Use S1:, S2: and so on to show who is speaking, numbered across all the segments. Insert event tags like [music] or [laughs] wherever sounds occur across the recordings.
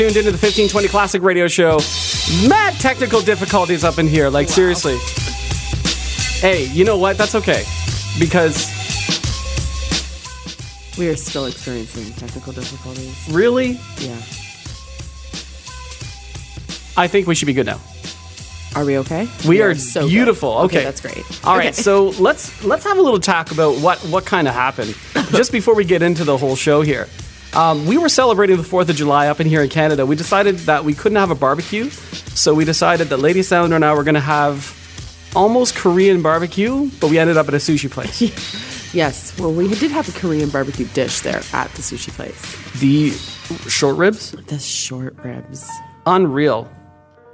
S1: tuned
S2: into the 1520 Classic Radio Show. Mad technical difficulties up in here. Like, seriously. Hey, you know what? That's okay. Because,
S3: We are still experiencing technical difficulties.
S2: really,
S3: Yeah.
S2: I think we should be good now.
S3: Are we okay?
S2: We are
S3: so
S2: beautiful. Okay.
S3: that's great.
S2: All right,
S3: Okay.
S2: so let's let's have a little talk about what what kind of happened [coughs] just before we get into the whole show here. Um, we were celebrating the Fourth of July up in here in Canada. We decided that we couldn't have a barbecue, so we decided that Lady Sounder and I were going to have almost Korean barbecue, but we ended up at a sushi place. [laughs]
S3: yes. Well, we did have a Korean barbecue dish there at the sushi place.
S2: the short ribs,
S3: The short ribs.
S2: unreal,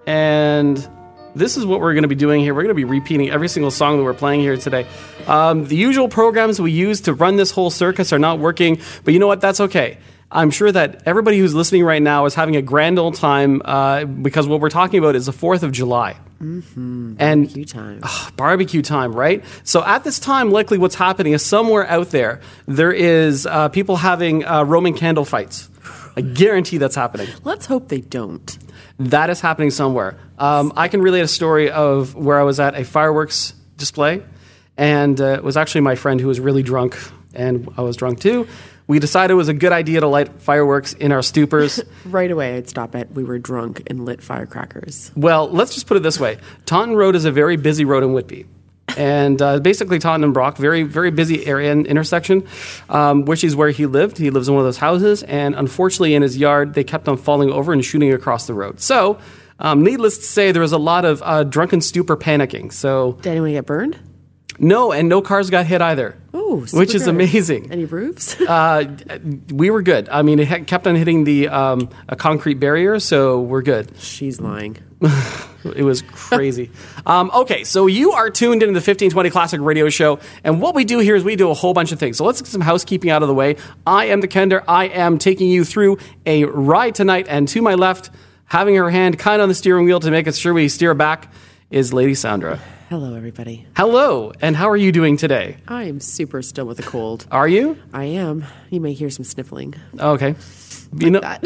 S2: and this is what we're going to be doing here. We're going to be repeating every single song that we're playing here today. Um, the usual programs we use to run this whole circus are not working, but you know what? That's okay. I'm sure that everybody who's listening right now is having a grand old time uh, because what we're talking about is the 4th of July. Mm-hmm. And
S3: Few times.
S2: barbecue time, right? So at this time, likely what's happening is somewhere out there, there is uh, people having uh, Roman candle fights. I guarantee that's happening.
S3: Let's hope they don't.
S2: That is happening somewhere. Um, I can relate a story of where I was at a fireworks display, and uh, it was actually my friend who was really drunk, and I was drunk too. We decided it was a good idea to light fireworks in our stupors. [laughs]
S3: Right away, I'd stop it. We were drunk and lit firecrackers.
S2: well, let's just put it this way Taunton Road is a very busy road in Whitby. And uh, basically, and Brock, very, very busy area and intersection, um, which is where he lived. He lives in one of those houses, and unfortunately, in his yard, they kept on falling over and shooting across the road. So, um, needless to say, there was a lot of uh, drunken stupor panicking. So,
S3: Did anyone get burned?
S2: No, and no cars got hit either,
S3: Oh,
S2: which is
S3: good.
S2: amazing.
S3: Any roofs? [laughs]
S2: Uh, we were good. I mean, it ha- kept on hitting the um, a concrete barrier, so we're good.
S3: She's lying. [laughs]
S2: It was crazy. [laughs] um, okay, so you are tuned into the 1520 Classic Radio Show, and what we do here is we do a whole bunch of things. So let's get some housekeeping out of the way. I am the Kender. I am taking you through a ride tonight, and to my left, having her hand kind of on the steering wheel to make sure we steer back, is Lady Sandra.
S3: Hello, everybody.
S2: Hello, and how are you doing today?
S3: I am super still with a cold.
S2: Are you
S3: I am. You may hear some sniffling.
S2: Oh, okay? You know [laughs]
S3: That.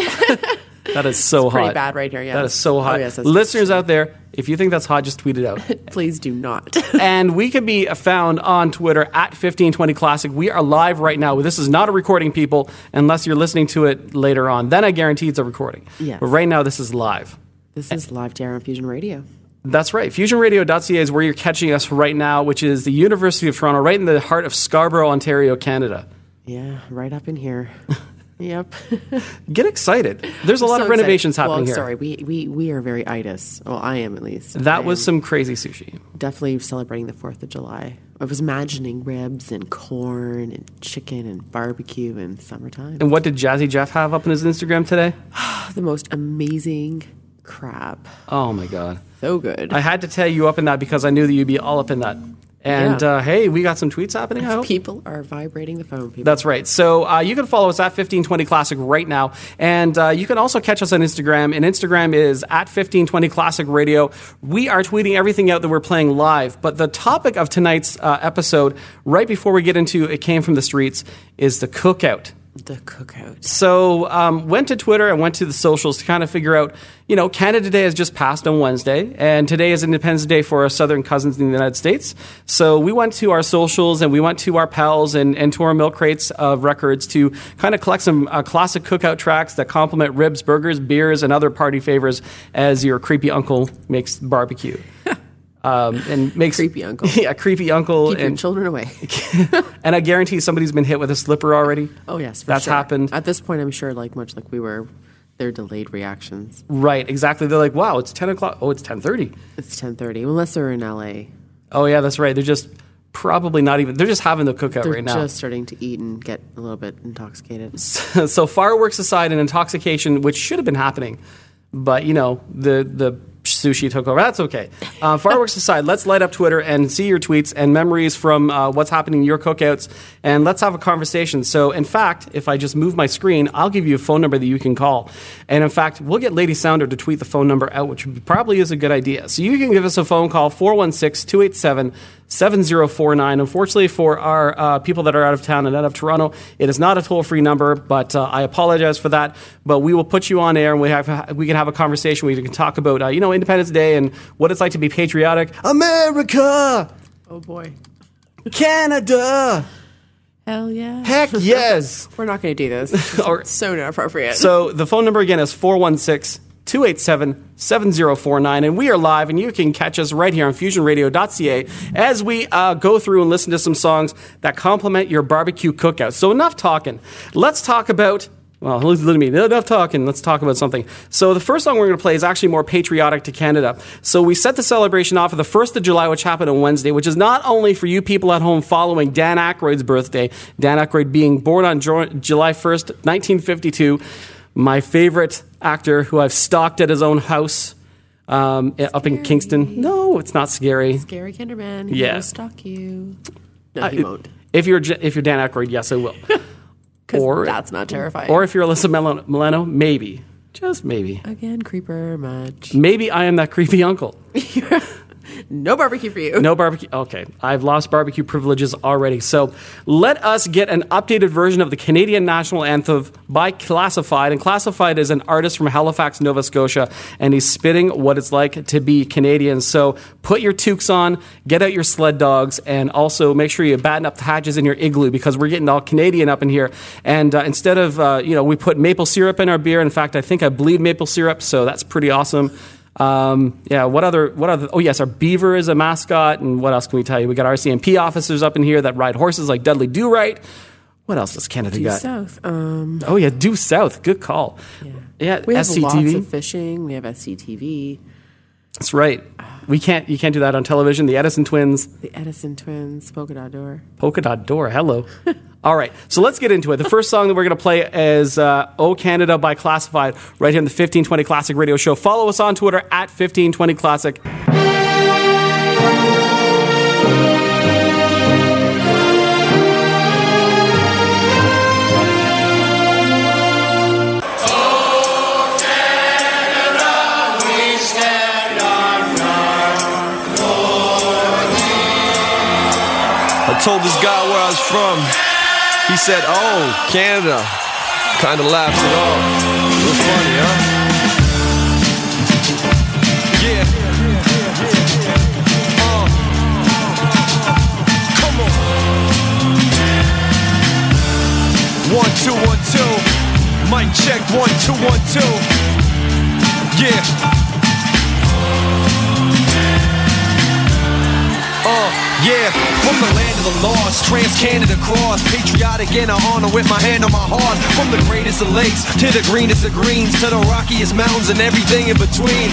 S2: that is so
S3: pretty
S2: hot.
S3: bad right here, yeah.
S2: that is so hot.
S3: Oh, yes,
S2: Listeners out there, if you think that's hot, just tweet it out. [laughs]
S3: Please do not. [laughs]
S2: and we can be found on Twitter at 1520 Classic. We are live right now. This is not a recording, people, unless you're listening to it later on. Then I guarantee it's a recording.
S3: Yes.
S2: But right now, this is live.
S3: this is live to on Fusion Radio.
S2: That's right. FusionRadio.ca is where you're catching us right now, which is the University of Toronto, right in the heart of Scarborough, Ontario, Canada.
S3: Yeah, right up in here. [laughs] yep. [laughs]
S2: Get excited. There's a lot
S3: So
S2: of renovations
S3: excited.
S2: happening
S3: well,
S2: here.
S3: Sorry, we, we, we are very itis. Well, I am at least.
S2: That
S3: I
S2: was some crazy sushi.
S3: definitely celebrating the 4th of July. I was imagining ribs and corn and chicken and barbecue and summertime.
S2: And what did Jazzy Jeff have up on his Instagram today? [sighs]
S3: the most amazing crab.
S2: Oh my God.
S3: So good.
S2: I had to tell you up in that because I knew that you'd be all up in that. And
S3: Yeah.
S2: uh, hey, we got some tweets happening. I hope.
S3: People are vibrating the phone. People.
S2: That's right. So uh, you can follow us at 1520 Classic right now. And uh, you can also catch us on Instagram. And Instagram is at 1520 Classic Radio. We are tweeting everything out that we're playing live. But the topic of tonight's uh, episode, right before we get into It Came From the Streets, is the cookout.
S3: The cookout.
S2: So um, went to Twitter and went to the socials to kind of figure out, you know, Canada Day has just passed on Wednesday, and today is Independence Day for our southern cousins in the United States. So we went to our socials and we went to our pals and, and to our milk crates of records to kind of collect some uh, classic cookout tracks that complement ribs, burgers, beers, and other party favors as your creepy uncle makes barbecue. [laughs] Um, and [laughs] makes
S3: Creepy uncle. [laughs]
S2: yeah, creepy uncle,
S3: Keep
S2: and
S3: children away. [laughs]
S2: and I guarantee somebody's been hit with a slipper already.
S3: Oh yes,
S2: That's
S3: sure.
S2: happened.
S3: At this point, I'm sure, like much like we were, they're delayed reactions.
S2: Right, exactly. They're like, wow, it's 10 o'clock. Oh, it's 10.30.
S3: It's 10:30, unless they're in LA.
S2: Oh, yeah, that's right. They're just probably not even, they're just having the cookout
S3: They're
S2: right now.
S3: just starting to eat and get a little bit intoxicated.
S2: so fireworks aside and intoxication, which should have been happening, but, you know, the, the sushi took over. That's okay. Uh, fireworks aside, let's light up Twitter and see your tweets and memories from uh, what's happening in your cookouts, and let's have a conversation. So, in fact, if I just move my screen, I'll give you a phone number that you can call. And in fact, we'll get Lady Sounder to tweet the phone number out, which probably is a good idea. So you can give us a phone call 416 287 7049. Unfortunately, for our uh, people that are out of town and out of Toronto, it is not a toll free number, but uh, I apologize for that. But we will put you on air and we, have, we can have a conversation. We can talk about, uh, you know, Independence Day and what it's like to be patriotic. America!
S3: Oh boy.
S2: Canada!
S3: Hell yeah.
S2: Heck [laughs] yes!
S3: We're not going to do this. [laughs]
S2: Or-
S3: so inappropriate.
S2: So the phone number again is 416 287 7049. And we are live, and you can catch us right here on fusionradio.ca as we uh, go through and listen to some songs that complement your barbecue cookout. So, enough talking. Let's talk about. Well, to me. Enough talking. Let's talk about something. So, the first song we're going to play is actually more patriotic to Canada. So, we set the celebration off for the 1st of July, which happened on Wednesday, which is not only for you people at home following Dan Aykroyd's birthday, Dan Aykroyd being born on July 1st, 1952 my favorite actor who I've stalked at his own house um, up in Kingston. No, it's not scary.
S3: Gary Kinderman. He
S2: Yeah.
S3: will stalk you. No, he won't.
S2: If you're J- if you're Dan Aykroyd, yes, I will. [laughs]
S3: 'Cause
S2: or-
S3: that's not terrifying.
S2: or if you're Alyssa Mel- Milano, maybe, just maybe,
S3: Again, creeper much.
S2: maybe I am that creepy uncle. [laughs]
S3: No barbecue for you.
S2: No barbecue. Okay, I've lost barbecue privileges already. So let us get an updated version of the Canadian national anthem by Classified. And Classified is an artist from Halifax, Nova Scotia, and he's spitting what it's like to be Canadian. So put your toques on, get out your sled dogs, and also make sure you batten up the hatches in your igloo because we're getting all Canadian up in here. And uh, instead of, uh, you know, we put maple syrup in our beer. In fact, I think I bleed maple syrup, so that's pretty awesome. Um, yeah, what other, what other, oh yes, our beaver is a mascot, and what else can we tell you? We got RCMP officers up in here that ride horses like Dudley Do Right. What else does Canada
S3: Due
S2: got?
S3: south. Um,
S2: Oh yeah, Due South, good call. Yeah,
S3: we have lots of fishing. We have SCTV.
S2: That's right. We can't, you can't do that on television. The Edison twins,
S3: The Edison twins. Polka dot door.
S2: Polka Dot Door. Hello. [laughs] All right, so let's get into it. The first song that we're going to play is uh, "Oh Canada" by Classified, right here in the 1520 Classic Radio Show. Follow us on Twitter at 1520 Classic.
S1: I told this guy where I was from. He said, Oh, Canada. Kinda laughs it off. Real funny, huh? Yeah. Uh. Come on. One, two, one, two. Mic check, one, two, one, two. Yeah. Uh, yeah, from the land of the lost, trans Canada cross, patriotic and I honor with my hand on my heart. From the greatest of lakes to the greenest of greens to the rockiest mountains and everything in between.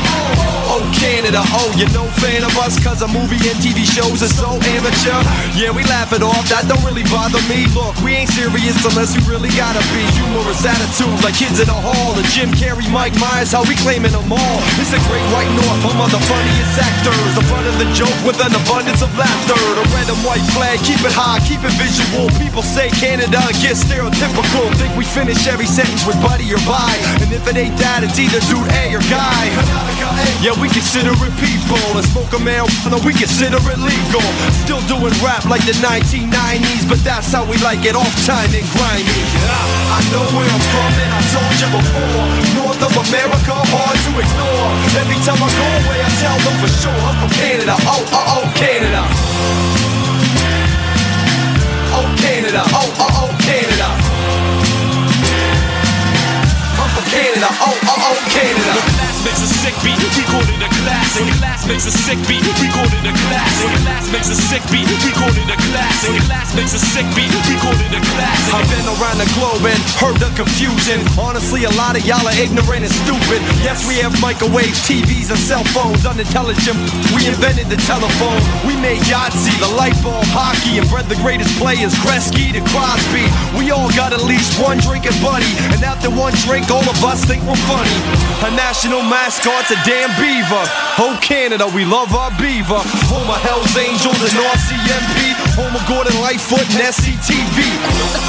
S1: Oh, Canada, oh, you're no fan of us cause our movie and TV shows are so amateur. Yeah, we laugh it off, that don't really bother me. Look, we ain't serious unless we really gotta be. Humorous attitudes like kids in a hall. And Jim Carrey, Mike Myers, how we claiming them all. It's a great white north, home of the funniest actors. The front of the joke with an abundance of laughter. The red and white flag, keep it high, keep it visual. People say Canada and get stereotypical. Think we finish every sentence with buddy or bye. And if it ain't that, it's either dude A or guy. Yeah, we consider it people. And smoke a marijuana, we consider it legal. Still doing rap like the 1990s, but that's how we like it off time and grimy. I know where I'm from, and I told you before. North of America, hard to ignore. Every time I go away, I tell them for sure I'm from Canada. Oh, oh, oh, Canada. Oh, Canada. Oh, oh, oh, Canada. I'm Canada. Oh, oh, oh, Canada.
S4: Makes a sick beat, it a classic. Class
S1: makes a sick beat, it a classic. Class makes a sick beat, it a classic. Class makes a sick beat, it a classic. I've been around the globe and heard the confusion. Honestly, a lot of y'all are ignorant and stupid. Yes, we have microwaves, TVs, and cell phones. Unintelligent, we invented the telephone. We made Yahtzee, the light bulb, hockey, and bred the greatest players, Gretzky to Crosby. We all got at least one drinking buddy, and after one drink, all of us think we're funny. A national mascot's a damn beaver. Oh, Canada, we love our beaver. Home of Hell's Angels and RCMP. Home of Gordon Lightfoot and SCTV.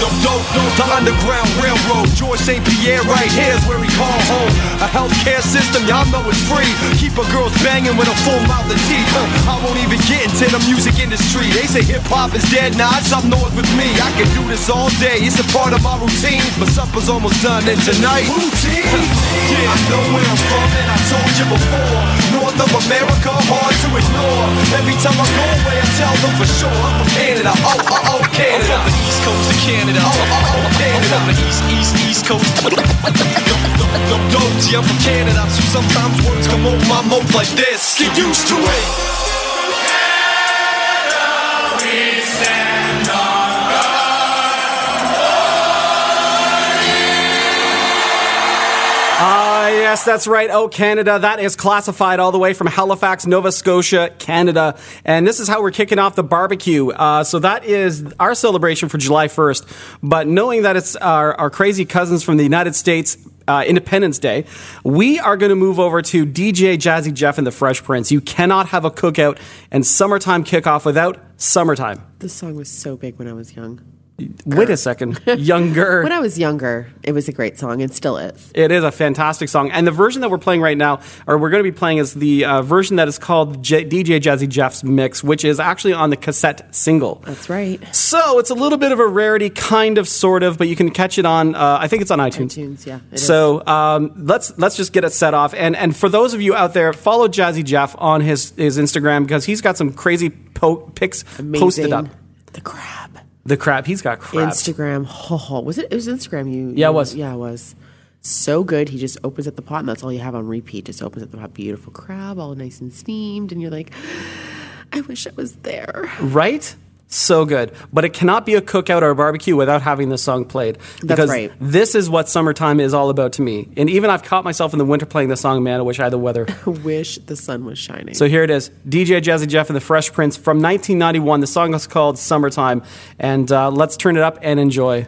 S1: The Underground Railroad. George St. Pierre right here is where we call home. A healthcare system, y'all know it's free. Keep a girls banging with a full mouth of teeth. I won't even get into the music industry. They say hip hop is dead, nah, it's up north with me. I can do this all day, it's a part of my routine. But supper's almost done, and tonight, routine. yeah, I know where I'm from, and I told you before. North of America, hard to ignore. Every time I go away, I tell them for sure. Canada, oh, oh, oh, Canada. I'm from the east coast of Canada, oh, oh, oh, Canada. I'm from the east, east, east coast. No, no, gee, I'm from Canada, so sometimes words come over my mouth like this. Get used to it.
S2: Ah, yes, that's right. Oh, Canada. That is classified all the way from Halifax, Nova Scotia, Canada. And this is how we're kicking off the barbecue. Uh, so that is our celebration for July 1st. But knowing that it's our, our crazy cousins from the United States, uh, Independence Day, we are going to move over to DJ Jazzy Jeff and the Fresh Prince. You cannot have a cookout and summertime kickoff without summertime.
S3: This song was so big when I was young.
S2: Wait a second. Younger. [laughs]
S3: When I was younger, it was a great song and still is.
S2: It is a fantastic song. And the version that we're playing right now, or we're going to be playing, is the uh, version that is called J- DJ Jazzy Jeff's Mix, which is actually on the cassette single.
S3: That's right.
S2: So it's a little bit of a rarity, kind of, sort of, but you can catch it on, uh, I think it's on iTunes.
S3: iTunes, yeah,
S2: so um, let's let's just get it set off. And and for those of you out there, follow Jazzy Jeff on his, his Instagram because he's got some crazy po- pics
S3: Amazing.
S2: posted up.
S3: The crab.
S2: The crab, he's got crab.
S3: Instagram. Ho, ho. Was it? It was Instagram. You.
S2: Yeah, it was.
S3: Yeah, it was. So good. He just opens up the pot, and that's all you have on repeat. Just opens up the pot. Beautiful crab, all nice and steamed, and you're like, I wish I was there.
S2: Right? So good. But it cannot be a cookout or a barbecue without having this song played. Because
S3: right.
S2: this is what summertime is all about to me. And even I've caught myself in the winter playing this song, man, I wish I had the weather. [laughs]
S3: wish the sun was shining.
S2: So here it is DJ Jazzy Jeff and the Fresh Prince from 1991. The song is called Summertime. And uh, let's turn it up and enjoy.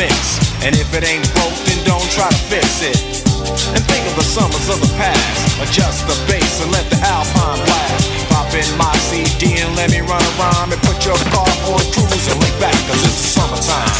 S4: Mix. And if it ain't broke, then don't try to fix it. And think of the summers of the past. Adjust the bass and let the alpine blast. Pop in my CD and let me run around and put your car on cruise and lay back, cause it's summertime.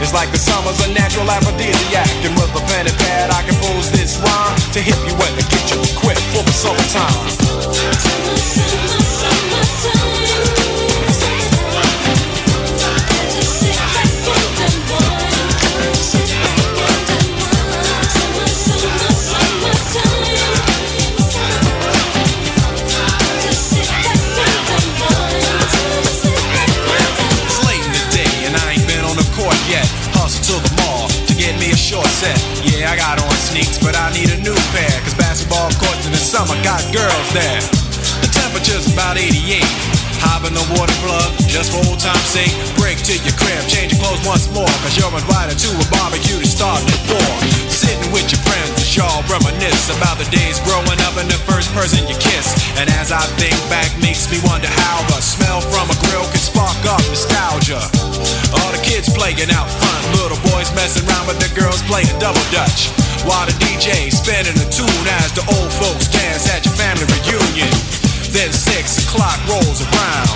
S1: It's like the summer's a natural aphrodisiac. And with a pen and pad, I compose this rhyme to hit you to get you equipped for the summertime. Sneaks, but I need a new pair. Cause basketball courts in the summer got girls there. The temperature's about 88. Hop in the water plug, just for old time's sake. Break to your crib, change your clothes once more. Cause you're invited to a barbecue to start at four. Sitting with your y'all reminisce about the days growing up and the first person you kiss. And as I think back, makes me wonder how the smell from a grill can spark up nostalgia. All the kids playing out front, little boys messing around with the girls playing double dutch. While the DJ spinning a tune as the old folks dance at your family reunion. Then six o'clock rolls around.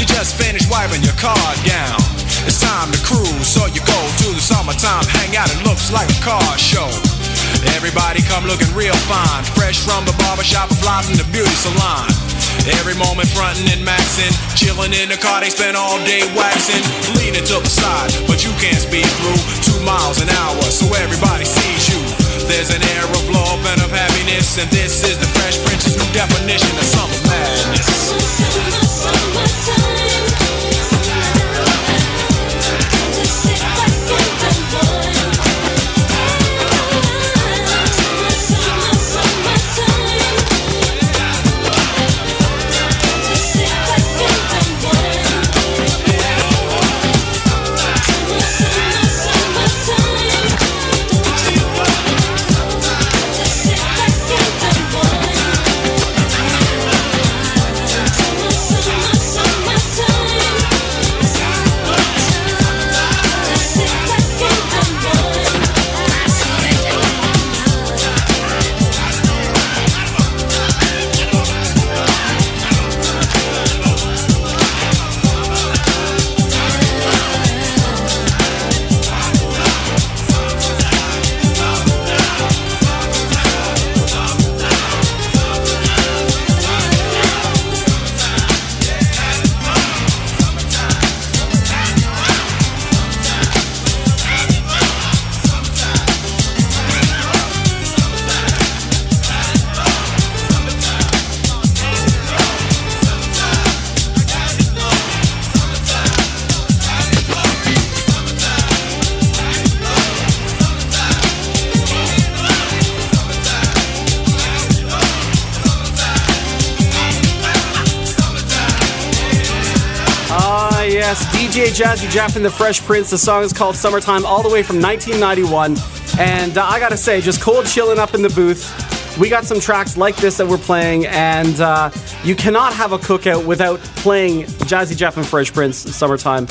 S1: You just finished wiping your car down. It's time to cruise, so you go to the summertime hangout. It looks like a car show. Everybody come looking real fine, fresh from the barbershop, fly from the beauty salon. Every moment frontin' and maxin', chillin' in the car, they spend all day waxing, leaning to the side, but you can't speed through two miles an hour, so everybody sees you. There's an air of love and of happiness, and this is the Fresh Prince's new definition of summer madness.
S2: Ah, DJ Jazzy Jeff and the Fresh Prince. The song is called Summertime, all the way from 1991. And uh, I gotta say, just cold chilling up in the booth. We got some tracks like this that we're playing, and uh, you cannot have a cookout without playing Jazzy Jeff and Fresh Prince Summertime.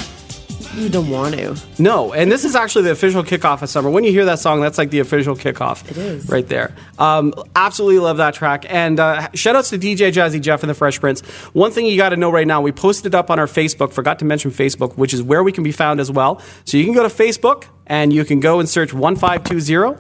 S3: You don't want to.
S2: No, and this is actually the official kickoff of summer. When you hear that song, that's like the official kickoff.
S3: It is.
S2: right there. Um, absolutely love that track. And uh, shout outs to DJ Jazzy Jeff and the Fresh Prince. One thing you got to know right now, we posted it up on our Facebook. Forgot to mention Facebook, which is where we can be found as well. So you can go to Facebook and you can go and search one five two zero.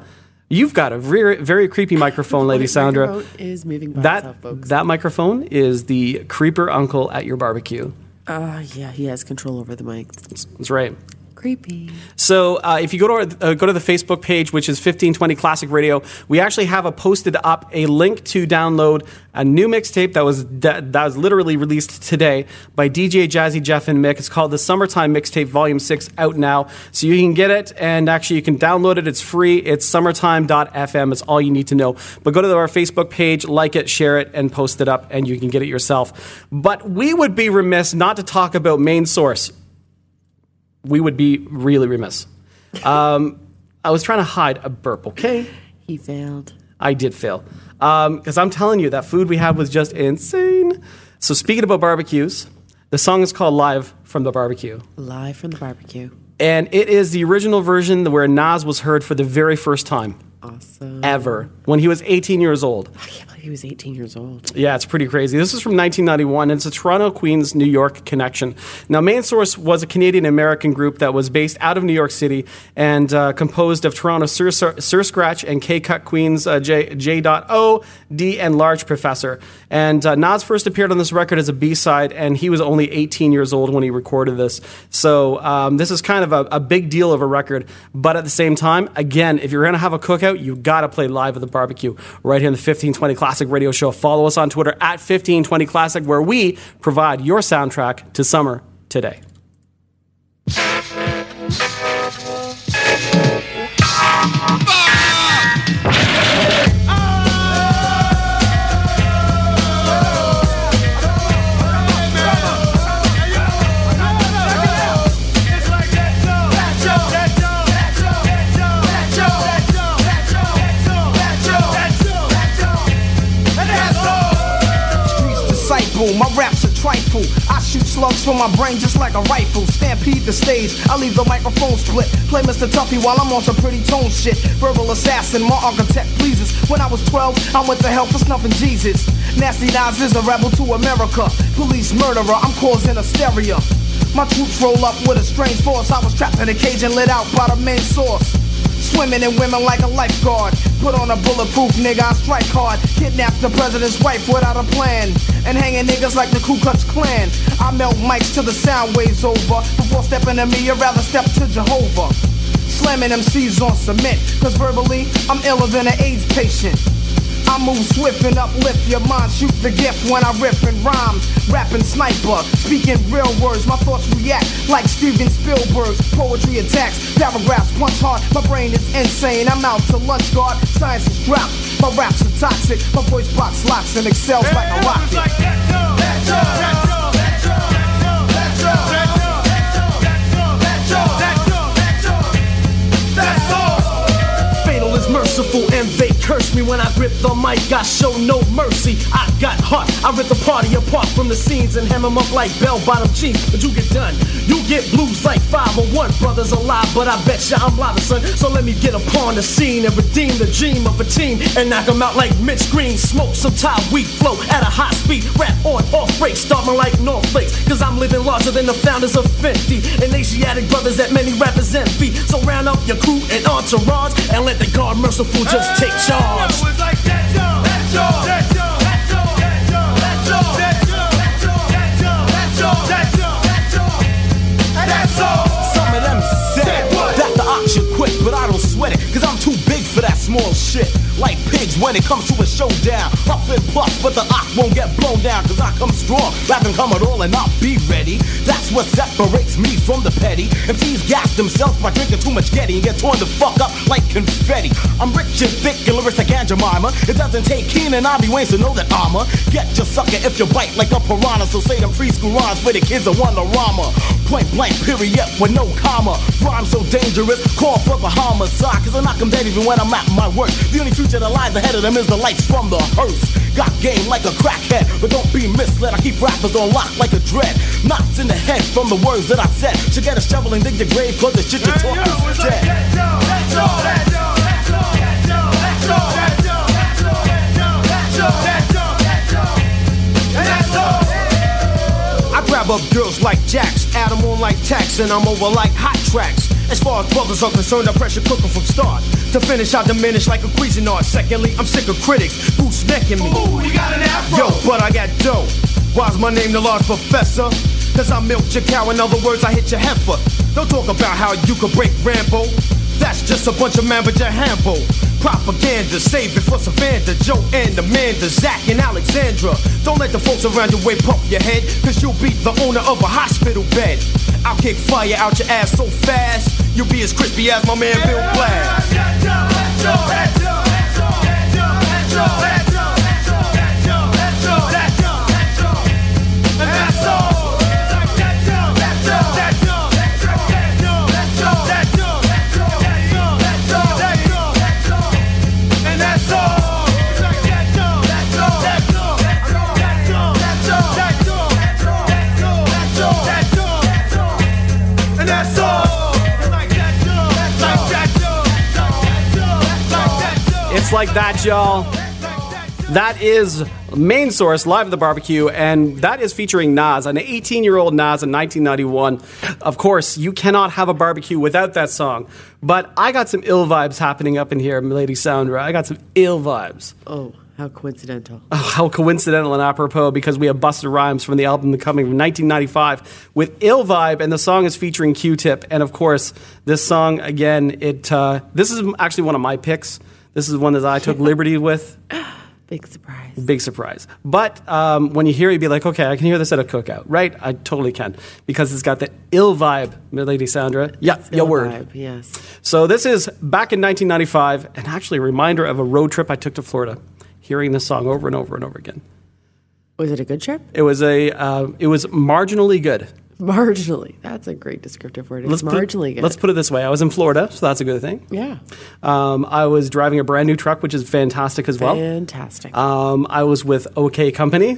S2: You've got a very, very creepy microphone, [laughs] Lady Sandra.
S3: microphone is moving by
S2: That
S3: itself, folks.
S2: that microphone is the creeper uncle at your barbecue.
S3: Uh, yeah, he has control over the mic.
S2: That's right.
S3: Creepy.
S2: So uh, if you go to our, uh, go to the Facebook page, which is 1520 Classic Radio, we actually have a posted up a link to download a new mixtape that was that, that was literally released today by DJ Jazzy Jeff and Mick. It's called the Summertime Mixtape Volume Six, out now. So you can get it, and actually you can download it. It's free. It's summertime.fm. It's all you need to know. But go to our Facebook page, like it, share it, and post it up, and you can get it yourself. But we would be remiss not to talk about main source we would be really remiss. Um, I was trying to hide a burp, okay?
S3: He failed.
S2: I did fail. Because I'm telling you, that food we had was just insane. So, speaking about barbecues, the song is called Live from the Barbecue.
S3: Live from the barbecue.
S2: And it is the original version where Nas was heard for the very first time.
S3: Awesome.
S2: ever when he was 18 years old.
S3: I can't believe he was 18 years old.
S2: Yeah, it's pretty crazy. This is from 1991. It's a Toronto, Queens, New York connection. Now, Main Source was a Canadian American group that was based out of New York City and uh, composed of Toronto Sir, Sir, Sir Scratch and K Cut Queens uh, J, J. O, D, and Large Professor. And uh, Nas first appeared on this record as a B side, and he was only 18 years old when he recorded this. So um, this is kind of a, a big deal of a record. But at the same time, again, if you're going to have a cookout, you got to play live at the barbecue right here in the 1520 Classic Radio Show. Follow us on Twitter at 1520 Classic, where we provide your soundtrack to summer today.
S5: Shoot slugs from my brain just like a rifle. Stampede the stage, I leave the microphone split. Play Mr. Tuffy while I'm on some pretty tone shit. Verbal assassin, my architect pleases. When I was 12, I went to hell for snuffing Jesus. Nasty Nas is a rebel to America. Police murderer, I'm causing hysteria. My troops roll up with a strange force. I was trapped in a cage and lit out by the main source. Swimming in women like a lifeguard. Put on a bulletproof nigga, I strike hard. Kidnap the president's wife without a plan. And hanging niggas like the Ku Klux Klan. I melt mics till the sound waves over. Before stepping to me, I'd rather step to Jehovah. Slamming MCs on cement. Cause verbally, I'm iller than an AIDS patient. I move swift and uplift your mind. Shoot the gift when I rip and rhyme. Rapping sniper, speaking real words. My thoughts react like Steven Spielberg's poetry attacks. Paragraphs punch hard. My brain is insane. I'm out to lunch guard. Science is dropped. My raps are toxic. My voice box locks and excels like a rocket. Fatal is merciful and they curse me when I grip the mic. I show no mercy. I got heart. I rip the party apart from the scenes and hem 'em up like bell bottom jeans. But you get done. You get blues like 501. Brothers alive, but I bet ya I'm live, son. So let me get upon the scene and redeem the dream of a team and knock 'em out like Mitch Green. Smoke some Thai weed flow at a high speed. Rap on off break, starting like North Flakes. Cause I'm living larger than the founders of 50 and Asiatic brothers that many rappers envy. So round up your crew and entourage and let the God merciful just take charge. Some of them said that the auction quick, but I don't sweat it, cause I'm too big for that small shit. Like pigs when it comes to a showdown. Puff and puff, but the ox won't get blown down, cause I come strong. Rapping come at all and I'll be ready. That's what separates me from the petty. MCs gas themselves by drinking too much Getty and get torn the fuck up like confetti. I'm rich and thick and lyrics like Jemima. It doesn't take Keenen Ivory Wayans to know that I'm a get your sucker if you bite like a piranha. So say them preschool rhymes for the kids that want the rama. Point blank, period, with no comma. Rhyme so dangerous, call for the homicide. Cause I knock them dead even when I'm at my worst. The only future that lies ahead of them is the lights from the hearse. Got game like a crackhead, but don't be misled. I keep rappers on lock like a dread. Knots in the head from the words that I said. Should get a shovel and dig your grave, cause the shit you talk is dead. I grab up girls like Jacks, add them on like tax, and I'm over like hot tracks. As far as brothers are concerned, I pressure cook 'em from start. To finish, I diminish like a Cuisinart. Secondly, I'm sick of critics, boots necking me. Yo, but I got dough. Why's my name the large professor? Cause I milked your cow, in other words, I hit your heifer. Don't talk about how you could break Rambo. That's just a bunch of man, but your handbo. Propaganda, save it for Savannah, Joe and Amanda, Zach and Alexandra. Don't let the folks around your way pump your head, cause you'll be the owner of a hospital bed. I'll kick fire out your ass so fast, you'll be as crispy as my man Bill Blass.
S6: Like that,
S2: y'all. That is Main Source live at the barbecue, and that is featuring Nas, an 18 year old Nas in 1991. Of course, you cannot have a barbecue without that song. But I got some ill vibes happening up in here, Lady Soundra. I got some ill vibes.
S3: Oh, how coincidental.
S2: Oh, how coincidental and apropos because we have Busta Rhymes from the album The Coming from 1995 with Ill Vibe, and the song is featuring Q Tip. And of course, this song, again, it uh, this is actually one of my picks. This is one that I took liberty [laughs] with.
S3: Big surprise.
S2: Big surprise. But um, when you hear it, you'd be like, okay, I can hear this at a cookout, right? I totally can because it's got the ill vibe, Lady Sandra. Yeah, your word.
S3: vibe, yes.
S2: So this is back in 1995, and actually a reminder of a road trip I took to Florida, hearing this song over and over and over again.
S3: Was it a good trip?
S2: It was a, uh, it was marginally good.
S3: Marginally. That's a great descriptive word. It's
S2: put,
S3: marginally good.
S2: Let's put it this way: I was in Florida, so that's a good thing.
S3: yeah.
S2: Um, I was driving a brand new truck, which is fantastic as well.
S3: Fantastic.
S2: Um, I was with OK Company.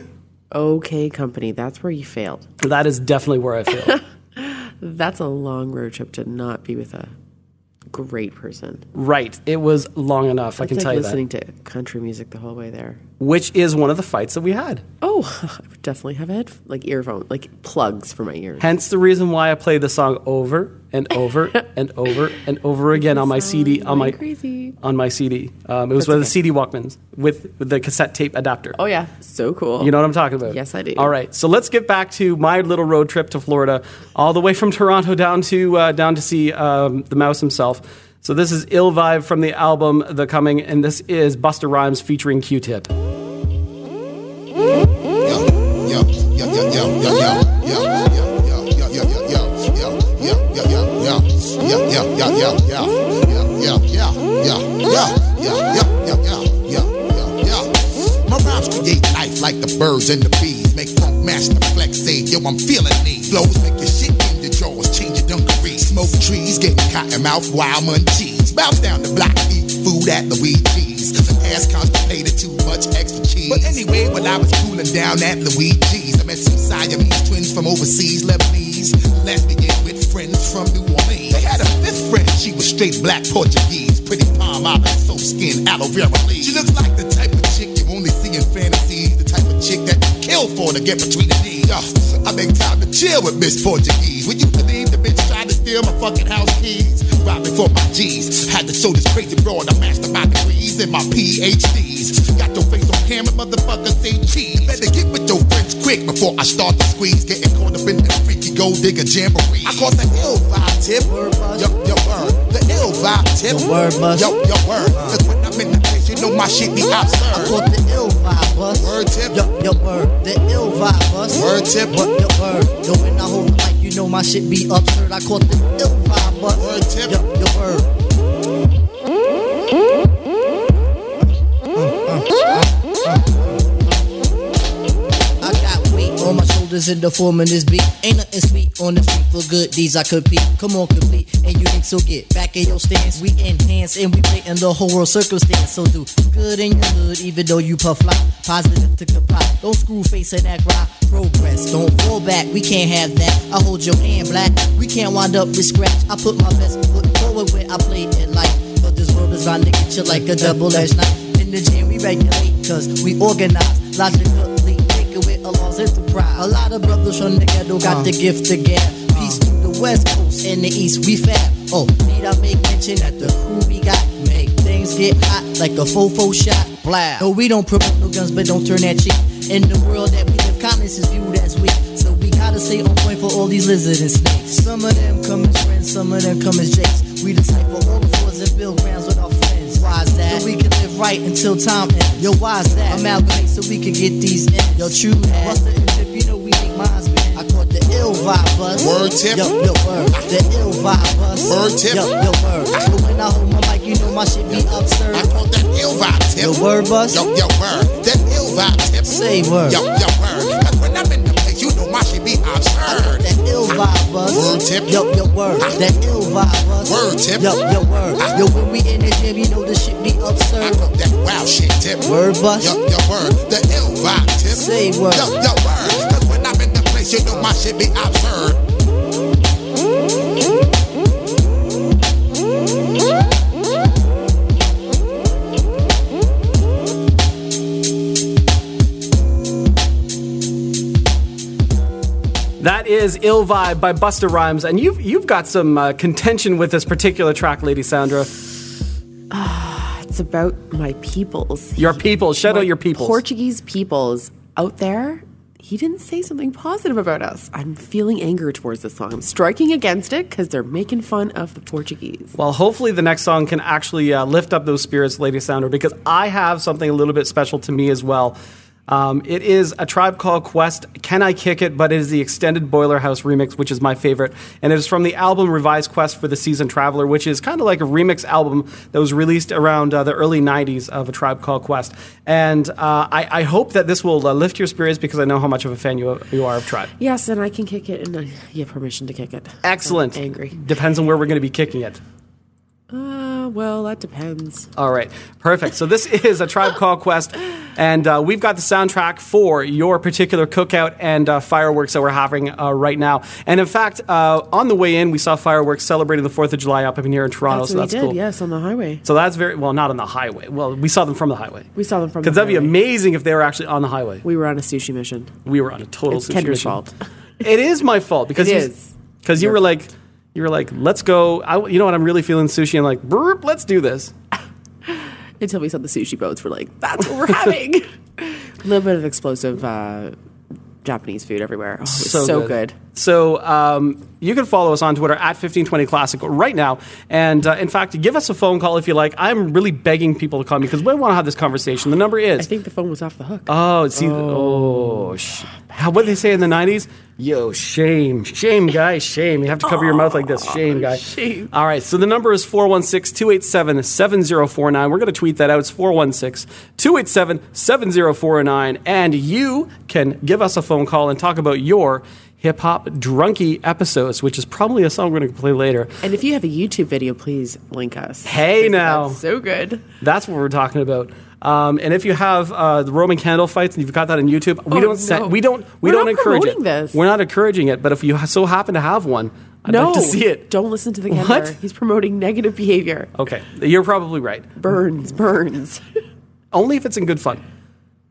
S3: okay, company. That's where you failed.
S2: That is definitely where I failed. [laughs] [laughs]
S3: That's a long road trip to not be with a great person.
S2: right. It was long enough. I can
S3: like
S2: tell you that.
S3: listening to country music the whole way there.
S2: Which is one of the fights that we had.
S3: Oh, [laughs] I would definitely have head like earphone, like plugs for my ears.
S2: Hence the reason why I played the song over and over [laughs] and over and over again on my CD on my
S3: crazy.
S2: on my CD. Um, it was
S3: That's
S2: with
S3: okay.
S2: the CD Walkmans with, with the cassette tape adapter.
S3: Oh yeah, so cool.
S2: You know what I'm talking about?
S3: Yes, I do.
S2: All right, so let's get back to my little road trip to Florida, all the way from Toronto down to uh, down to see um, the mouse himself. So this is "Ill Vibe" from the album "The Coming," and this is Busta Rhymes featuring Q-Tip.
S6: My rhymes create life like the birds and the bees. Make funk master flex say, yo, I'm feeling these. Flows make your shit in the drawers, change your. Smoke trees, getting cotton mouth, wild munchies. Bounce down the block, eat food at Luigi's. Ass constipated, too much extra cheese. But anyway, when I was cooling down at Luigi's, I met some Siamese twins from overseas, Lebanese. Lesbian with friends from New Orleans. They had a fifth friend, she was straight black Portuguese. Pretty palm olive, soap skin, aloe vera leaves. She looks like the type of chick you only see in fantasies. The type of chick that you kill for to get between the knees. Uh, I make time to chill with Miss Portuguese. Would you believe steal my fucking house keys? Robbing for my G's. Had to show this crazy broad I mastered my degrees and my PhDs. Got your face on camera, motherfucker, say cheese. Better get with your friends quick before I start to squeeze. Getting caught up in the freaky gold digger jamboree. I caught the ill vibe tip. Yo, yo, word. The ill vibe tip.
S7: Word bus.
S6: Yo, yo, word. Uh. Cause when I'm in the place, you know my shit be absurd.
S7: I caught the ill vibe bus.
S6: Word tip.
S7: Yo, yo, word. The ill vibe bus.
S6: Word tip.
S7: What, yo, word. Yo, when I hold the mic, know my shit be absurd. I caught the ill vibe bus.
S6: Word tip.
S7: Yo, yo, word. On in the form of this beat. Ain't nothing sweet on the street for good deeds I compete. Come on, complete, and you think so? Get back in your stance. We enhance and we play in the whole world circumstance. So do good in your hood, even though you puff like positive to comply. Don't screw face and act right. Progress, don't fall back. We can't have that. I hold your hand black. We can't wind up with scratch. I put my best foot forward where I play in life. But this world is bound to get you like a double-edged knife. In the gym we regulate, cause we organize. Logically, it with a lost enterprise. A lot of brothers from the ghetto got the uh. gift to gab. Peace to the west coast and the east, we fab. Oh, need I make mention that the crew we got make things get hot like a fofo shot. Blah. No, we don't promote no guns, but don't turn that cheek. In the world that we live, kindness is viewed as weak. So we gotta stay on point for all these lizards and snakes. Some of them come as friends, some of them come as jakes. We decipher all the flaws and build grounds with our friends. Why's that? So we can right until time ends. Yo, why's that? Amalgamate so we can get these in. Yo, true. What's the tip? You know we make minds. I caught the ill vibe bus.
S6: Word tip.
S7: Yo, yo, word. The ill vibe bus.
S6: Word tip.
S7: Yo, yo, word. So when I hold my mic, you know my shit be absurd.
S6: I caught that ill vibe tip.
S7: Yo, word bus.
S6: Yo, yo, word. That ill vibe tip.
S7: Say word.
S6: Yo, yo, word. Cause when I'm in the place, you know my shit be
S7: I
S6: absurd.
S7: that ill vibe bus.
S6: Word tip.
S7: Yo, yo, word. That ill bus.
S6: Word tip.
S7: Yo, yo, word. Yo, when we in the gym, you know the shit be
S6: I
S7: absurd.
S6: caught that wow shit tip.
S7: Word bus.
S6: Yo, yo, word. The ill vibe tip.
S7: Say word.
S6: Yo, yo, word. Cause when I'm in the place, you know my shit be absurd.
S2: Is Ill Vibe by Busta Rhymes, and you've you've got some uh, contention with this particular track, Lady Sandra.
S3: It's about my peoples.
S2: Your people, out your peoples.
S3: Portuguese peoples out there. He didn't say something positive about us. I'm feeling anger towards this song. I'm striking against it because they're making fun of the Portuguese.
S2: Well, hopefully the next song can actually uh, lift up those spirits, Lady Sounder, because I have something a little bit special to me as well. Um, it is a Tribe Called Quest. Can I Kick It? But it is the extended Boiler House remix, which is my favorite. And it is from the album Revised Quest for the Seasoned Traveler, which is kind of like a remix album that was released around uh, the early 90s of A Tribe Called Quest. And uh, I, I hope that this will uh, lift your spirits because I know how much of a fan you, you are of Tribe.
S3: Yes, and I can kick it, and you have permission to kick it.
S2: Excellent.
S3: I'm angry.
S2: Depends on where we're going to be kicking it.
S3: Uh, well, that depends.
S2: All right, perfect. So this [laughs] is a Tribe call Quest, and uh, we've got the soundtrack for your particular cookout and uh, fireworks that we're having uh, right now. And in fact, uh, on the way in, we saw fireworks celebrating the Fourth of July up in here in Toronto.
S3: That's
S2: so that's
S3: did.
S2: cool.
S3: Yes, on the highway.
S2: So that's very well, not on the highway. Well, we saw them from the highway.
S3: We saw them from.
S2: Because
S3: the
S2: that'd be amazing if they were actually on the highway.
S3: We were on a sushi mission.
S2: We were on a total.
S3: It's
S2: sushi
S3: Kendra's
S2: mission.
S3: fault.
S2: It is my fault because
S3: It is.
S2: because you were like you were like let's go. I, you know what? I'm really feeling sushi. and like burp. Let's do this. [laughs]
S3: Until we saw the sushi boats, we're like, that's what we're having. [laughs] a little bit of explosive uh, Japanese food everywhere. Oh, was so, good.
S2: So um, you can follow us on Twitter at 1520 Classic right now. And uh, in fact, give us a phone call if you like. I'm really begging people to call me because we want to have this conversation. The number is.
S3: I think the phone was off the hook.
S2: Oh, see, oh, sh- how what did they say in the '90s? Yo, shame, shame, guy, shame. You have to cover your mouth like this, shame, guy.
S3: shame.
S2: All right, so the number is 416-287-7049. We're going to tweet that out. It's 416-287-7049, and you can give us a phone call and talk about your hip hop drunky episodes, which is probably a song we're going to play later.
S3: and if you have a YouTube video, please link us.
S2: Hey, now.
S3: that's so good.
S2: That's what we're talking about. Um, and if you have uh, the Roman candle fights and you've got that on YouTube, we
S3: Oh,
S2: don't se-
S3: no.
S2: we don't we
S3: We're
S2: don't encourage it.
S3: this.
S2: We're not encouraging it. But if you so happen to have one, I'd
S3: no,
S2: like to see it.
S3: Don't listen to the
S2: What?
S3: He's promoting negative behavior.
S2: Okay, you're probably right.
S3: Burns, burns. [laughs]
S2: Only if it's in good fun.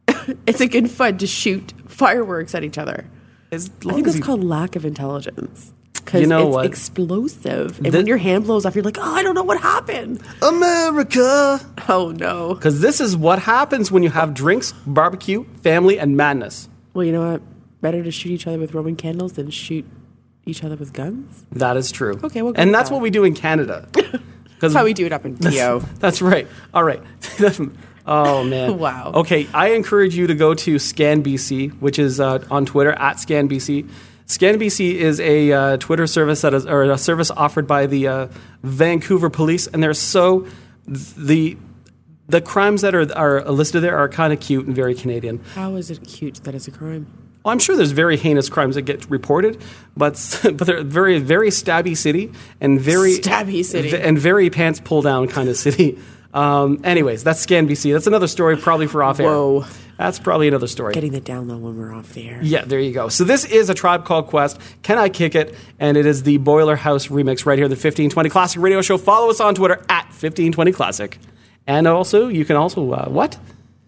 S2: [laughs]
S3: it's a good fun to shoot fireworks at each other. I think that's
S2: you-
S3: called lack of intelligence. Because
S2: You know
S3: it's
S2: what?
S3: explosive. And when your hand blows off, you're like, oh, I don't know what happened.
S2: America.
S3: Oh, no.
S2: Because this is what happens when you have drinks, barbecue, family, and madness.
S3: Well, you know what? Better to shoot each other with Roman candles than shoot each other with guns.
S2: That is true.
S3: Okay, we'll
S2: and that's
S3: that.
S2: what we do in Canada. [laughs]
S3: That's how we do it up in PO. [laughs]
S2: That's right. All right. [laughs] oh man.
S3: Wow.
S2: Okay, I encourage you to go to ScanBC, which is uh, on Twitter at ScanBC. ScanBC is a uh, Twitter service that is, or a service offered by the uh, Vancouver Police, and they're so the the crimes that are are listed there are kind of cute and very Canadian.
S3: How is it cute that it's a crime?
S2: Well, I'm sure there's very heinous crimes that get reported, but [laughs] but they're very very stabby city and very
S3: Stabby city.
S2: and very pants pull down kind of city. Um, anyways, that's ScanBC. That's another story probably for off air.
S3: Whoa.
S2: That's probably another story.
S3: Getting the download when we're off the air.
S2: Yeah, there you go. So this is a Tribe Called Quest. Can I Kick It? And it is the Boiler House remix right here, the 1520 Classic Radio Show. Follow us on Twitter at 1520 Classic. And also, you can also, uh, what?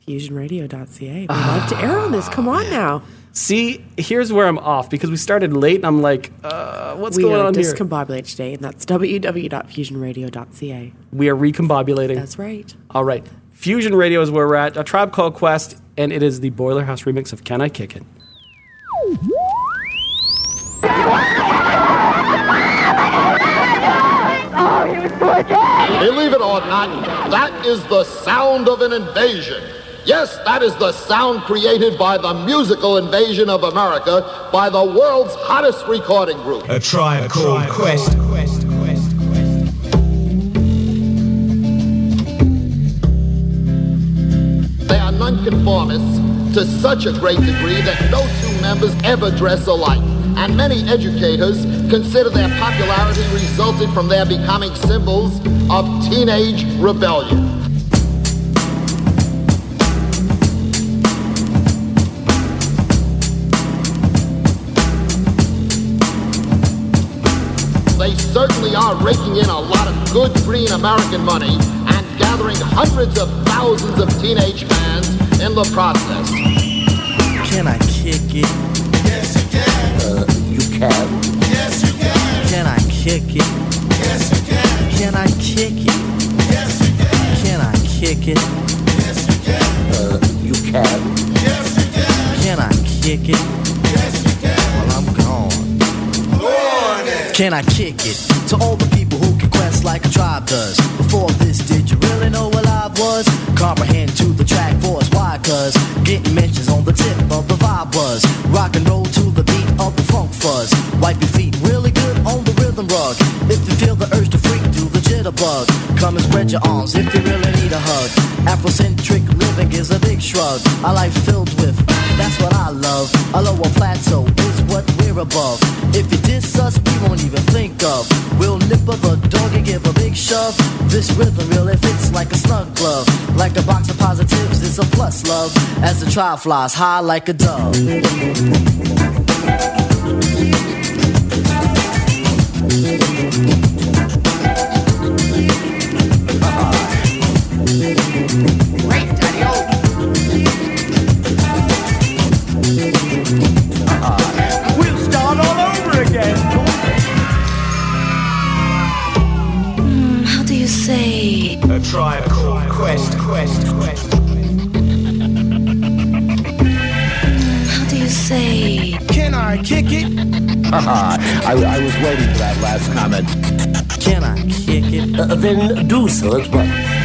S3: FusionRadio.ca. We love to air on this. Come on now.
S2: See, here's where I'm off because we started late and I'm like, uh, what's
S3: we
S2: going on here?
S3: We are discombobulated today, and that's www.fusionradio.ca.
S2: We are recombobulating.
S3: That's right.
S2: All right. Fusion Radio is where we're at. A Tribe Called Quest, and it is the Boiler House remix of Can I Kick It?
S8: Believe it or not, that is the sound of an invasion. Yes, that is the sound created by the musical invasion of America by the world's hottest recording group.
S9: A tribe called Quest. Quest, Quest, Quest.
S8: They are nonconformists to such a great degree that no two members ever dress alike. And many educators consider their popularity resulted from their becoming symbols of teenage rebellion. Are raking in a lot of good green American money and gathering hundreds of thousands of teenage fans in the process.
S10: Can I kick it? Yes, you can. Uh, you
S11: can.
S12: Yes, you can.
S7: Can I kick it?
S12: Yes, you can.
S7: Can I kick it?
S12: Yes, you can.
S7: Can I kick it?
S12: Yes, you can.
S11: Uh, you can.
S12: Yes, you can.
S7: Can I kick it?
S12: Can
S7: I kick it? To all the people who can quest like a tribe does. Before this, did you really know what I was? Comprehend to the track force. Why? Cause getting mentions on the tip of the vibe was. Rock and roll to the beat of the funk fuzz. Wipe your feet really good on the rhythm rug. If you feel the urge to freak, do the jitterbug. Come and spread your arms if you really need a hug. Afrocentric living is a big shrug. A life filled with, that's what I love. A lower plateau is what we're above. If you diss us, we won't even think of. We'll nip up a dog and give a big shove. This rhythm really fits like a snug glove. Like a box of positives, it's a plus love. As the trial flies high like a dove.
S13: Tribe called Quest, Quest, Quest.
S14: How do you say?
S15: Can I kick it?
S11: Haha, [laughs] I, I was waiting for that last comment.
S7: Can I kick it?
S11: Uh, then do so at once.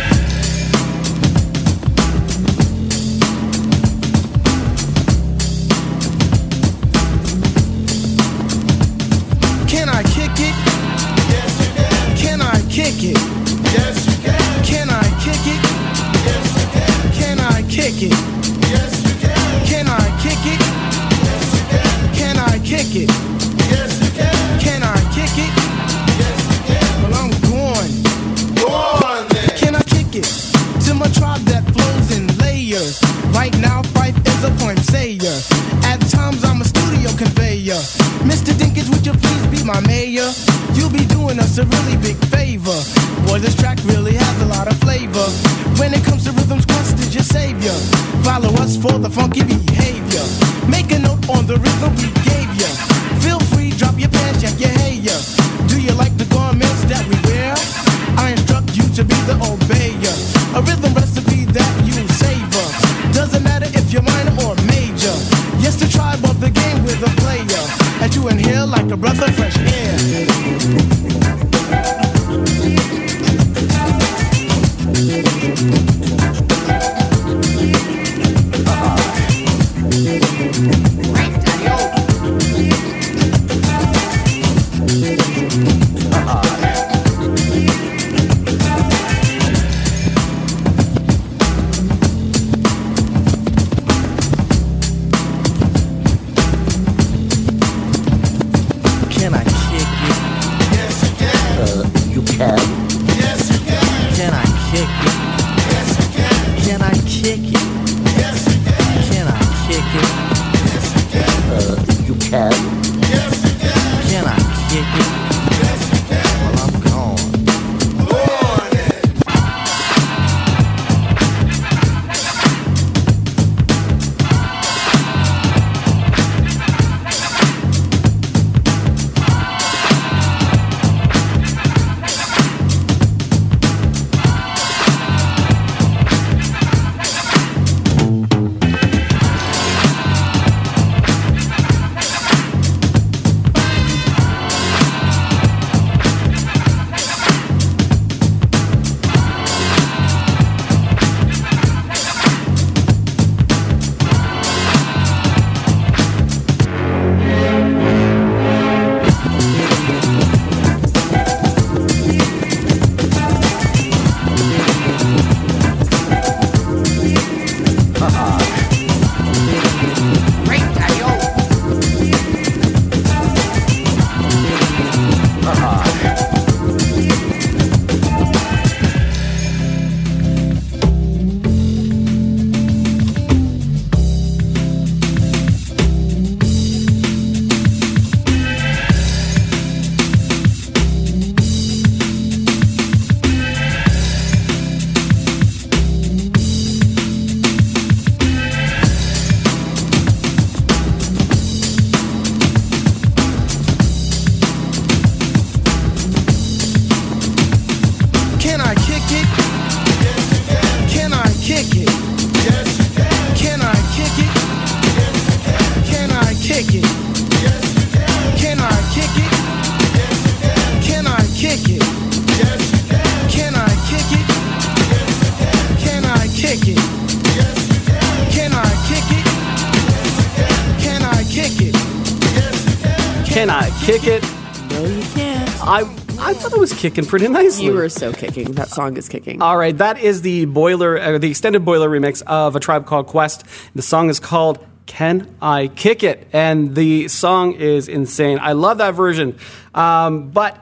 S2: Kicking pretty nicely.
S3: You were so kicking. That song is kicking.
S2: All right, that is the boiler, uh, the extended boiler remix of a tribe called Quest. The song is called "Can I Kick It," and the song is insane. I love that version. Um, but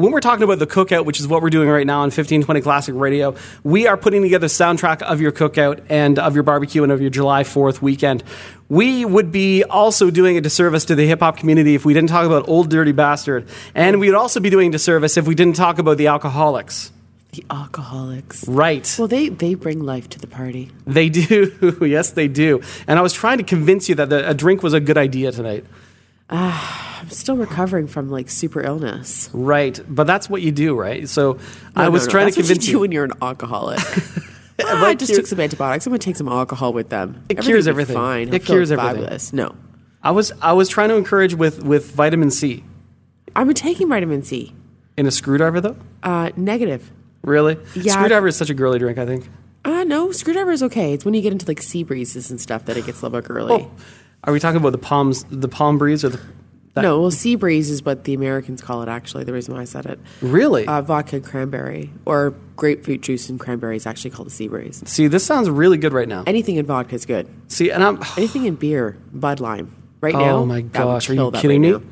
S2: when we're talking about the cookout, which is what we're doing right now on 1520 Classic Radio, we are putting together a soundtrack of your cookout and of your barbecue and of your July 4th weekend. We would be also doing a disservice to the hip hop community if we didn't talk about Old Dirty Bastard. And we would also be doing a disservice if we didn't talk about the alcoholics.
S3: The alcoholics.
S2: Right.
S3: Well, they they bring life to the party.
S2: They do. [laughs] yes, they do. And I was trying to convince you that the, a drink was a good idea tonight.
S3: I'm still recovering from like super illness.
S2: Right. But that's what you do, right? So
S3: No,
S2: I was
S3: no,
S2: trying
S3: that's
S2: to
S3: what
S2: convince
S3: you
S2: you.
S3: when you're an alcoholic. [laughs] Ah, I just took some antibiotics. I'm gonna take some alcohol with them.
S2: It cures everything.
S3: Fine.
S2: It
S3: feel
S2: cures everything.
S3: Fabulous. No,
S2: I was I was trying to encourage with with vitamin C
S3: I'm taking vitamin C.
S2: in a screwdriver though.
S3: Uh, negative.
S2: Really?
S3: Yeah.
S2: Screwdriver is such a girly drink. I think.
S3: Uh, no, screwdriver is okay. It's when you get into like sea breezes and stuff that it gets a little bit girly.
S2: Oh, are we talking about the palms, the palm breeze, or the? that-
S3: No, well, sea breeze is what the Americans call it. Actually, the reason why I said it.
S2: Really?
S3: Uh, vodka and cranberry, or grapefruit juice and cranberry is actually called the sea breeze.
S2: See, this sounds really good right now.
S3: Anything in vodka is good.
S2: See, and I'm. [sighs]
S3: Anything in beer, Bud Lime. Right now.
S2: Oh my gosh, are you kidding
S3: right
S2: me?
S3: now.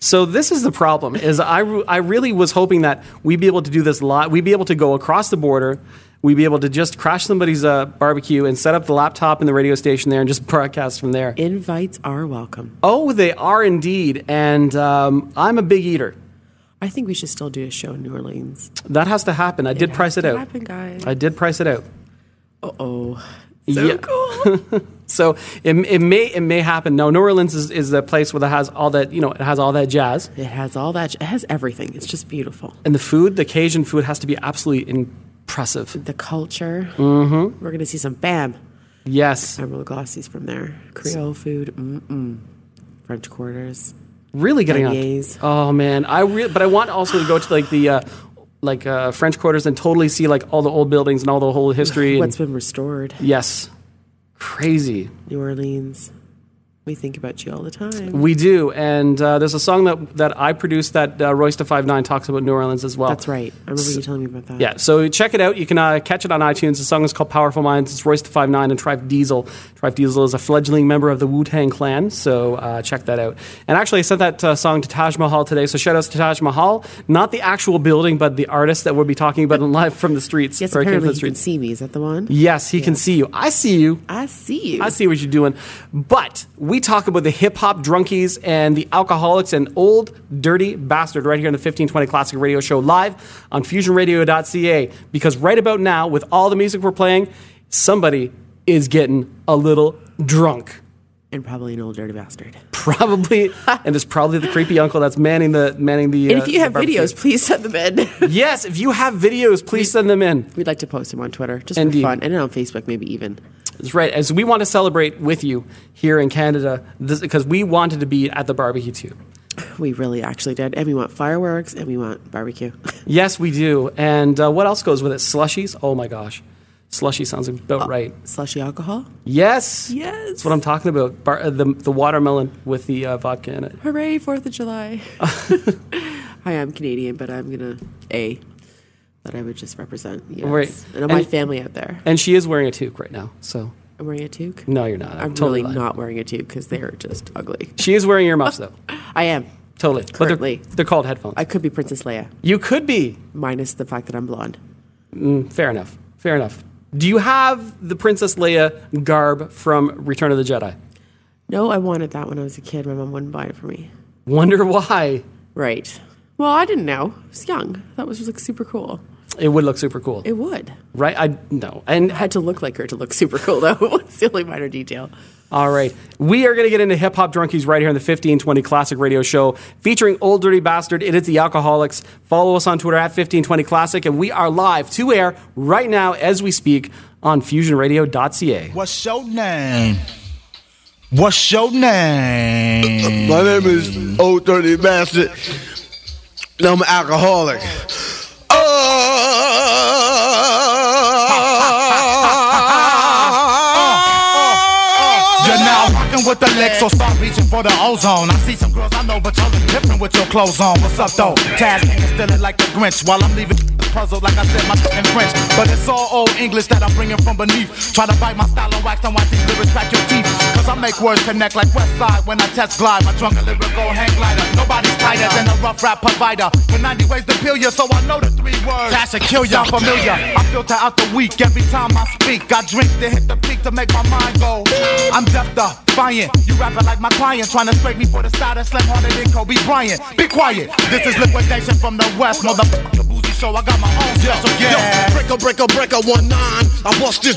S2: So this is the problem: is I re- I really was hoping that we'd be able to do this live. We'd be able to go across the border. We'd be able to just crash somebody's uh, barbecue and set up the laptop and the radio station there and just [laughs] broadcast from there.
S3: Invites are welcome.
S2: Oh, they are indeed, and um, I'm a big eater.
S3: I think we should still do a show in New Orleans.
S2: That has to happen. I did price it out.
S3: happen, guys.
S2: I did price it out.
S3: Uh oh. So
S2: Yeah.
S3: cool. [laughs]
S2: So it, it may it may happen. No, New Orleans is, is the place where it has all that you know. It has all that jazz
S3: it has all that. It has everything. It's just beautiful.
S2: and the food. The Cajun food has to be absolutely impressive.
S3: The culture. Mm-hmm. We're gonna see some bam.
S2: Yes,
S3: Emeril Lagasse from there. Creole food. Mm-mm. French quarters.
S2: really getting
S3: Beignets.
S2: on. Oh man, I re- but I want also to go to like the uh, like uh, French quarters and totally see like all the old buildings and all the whole history. and-
S3: What's been restored?
S2: yes, crazy.
S3: New Orleans. We think about you all the time.
S2: We do, and uh, there's a song that that I produced that uh, Royce da 5'9" talks about New Orleans as well.
S3: That's right. I remember you telling me about that.
S2: Yeah, so check it out. You can uh, catch it on iTunes. The song is called Powerful Minds. It's Royce da 5'9" and Trife Diesel. Trife Diesel is a fledgling member of the Wu Tang Clan, so uh, check that out. And actually, I sent that uh, song to Taj Mahal today, so shout outs to Taj Mahal. Not the actual building, but the artist that we'll be talking about in live from the streets.
S3: Yes, apparently
S2: the
S3: you can see me. Is that the one?
S2: Yes, he can see you. I see you.
S3: I see you.
S2: I see what you're doing. But we talk about the hip hop drunkies and the alcoholics and old dirty bastard right here on the 1520 Classic Radio Show live on fusionradio.ca. Because right about now, with all the music we're playing, somebody is getting a little drunk.
S3: And probably an old dirty bastard. [laughs]
S2: Probably, and it's probably the creepy uncle that's manning the manning the.
S3: And
S2: uh,
S3: if you
S2: the
S3: have videos, please send them in. [laughs]
S2: yes, if you have videos, please send them in.
S3: We'd like to post them on Twitter, just
S2: Indeed.
S3: for fun, and on Facebook, maybe even.
S2: That's right. As we want to celebrate with you here in Canada, because we wanted to be at the barbecue too. [sighs]
S3: We really actually did, and we want fireworks, and we want barbecue. [laughs]
S2: Yes, we do. And uh, what else goes with it? Slushies? Oh my gosh. Slushy sounds about right.
S3: Slushy alcohol.
S2: Yes.
S3: Yes.
S2: That's what I'm talking about. Bar- uh, the, the watermelon with the uh, vodka in it.
S3: Hooray! Fourth of July. [laughs] [laughs] Hi, I'm Canadian, but I'm gonna a that I would just represent. Yes.
S2: Right.
S3: And all my family out there.
S2: And she is wearing a toque right now. So,
S3: I'm wearing a toque.
S2: no, you're not.
S3: I'm
S2: totally
S3: really
S2: lying.
S3: not wearing a toque because they're just ugly.
S2: She is wearing earmuffs, though. [laughs]
S3: I am.
S2: Totally. But
S3: Currently.
S2: they're, they're called headphones.
S3: I could be Princess Leia,
S2: you could be.
S3: minus the fact that I'm blonde.
S2: Fair enough. Fair enough. Do you have the Princess Leia garb from Return of the Jedi?
S3: No, I wanted that when I was a kid. My mom wouldn't buy it for me.
S2: Wonder why.
S3: Right. Well, I didn't know. I was young. That was just like super cool.
S2: It would look super cool.
S3: It would.
S2: right? I no. And
S3: I had to look like her to look super cool, though. [laughs] It's the only minor detail.
S2: All right. We are going to get into hip hop drunkies right here on the 1520 Classic Radio Show featuring Old Dirty Bastard. It is the Alcoholics. Follow us on Twitter at 1520 Classic, and we are live to air right now as we speak on fusionradio.ca.
S16: What's your name? What's your name? [laughs]
S17: My name is Old Dirty Bastard.
S16: No, I'm an alcoholic.
S17: You're with the licks, so start reaching for the ozone. I see some girls I know, but y'all look different with your clothes on. What's up, though? Taz niggas stealing like the Grinch while I'm leaving puzzled, like I said, my in French. But it's all old English that I'm bringing from beneath. Try to bite my style on wax and watch these lyrics crack your teeth. Cause I make words connect like West Side when I test glide. My drunken lyrical hang glider. Nobody's tighter than a rough rap provider. With 90 ways to kill you, so I know the three words. Cash to kill ya. Sound familiar. I filter out the weak every time I speak. I drink to hit the peak to make my mind go. I'm deaf defiant. You rapping like my client, trying to scrape me for the side. status. Slam harder than Kobe Bryant. Be quiet. This is liquidation from the West, motherfucker. Boozy show. I got my own special
S16: Yo,
S17: guest.
S16: breaker, breaker, breaker, one nine. I bust this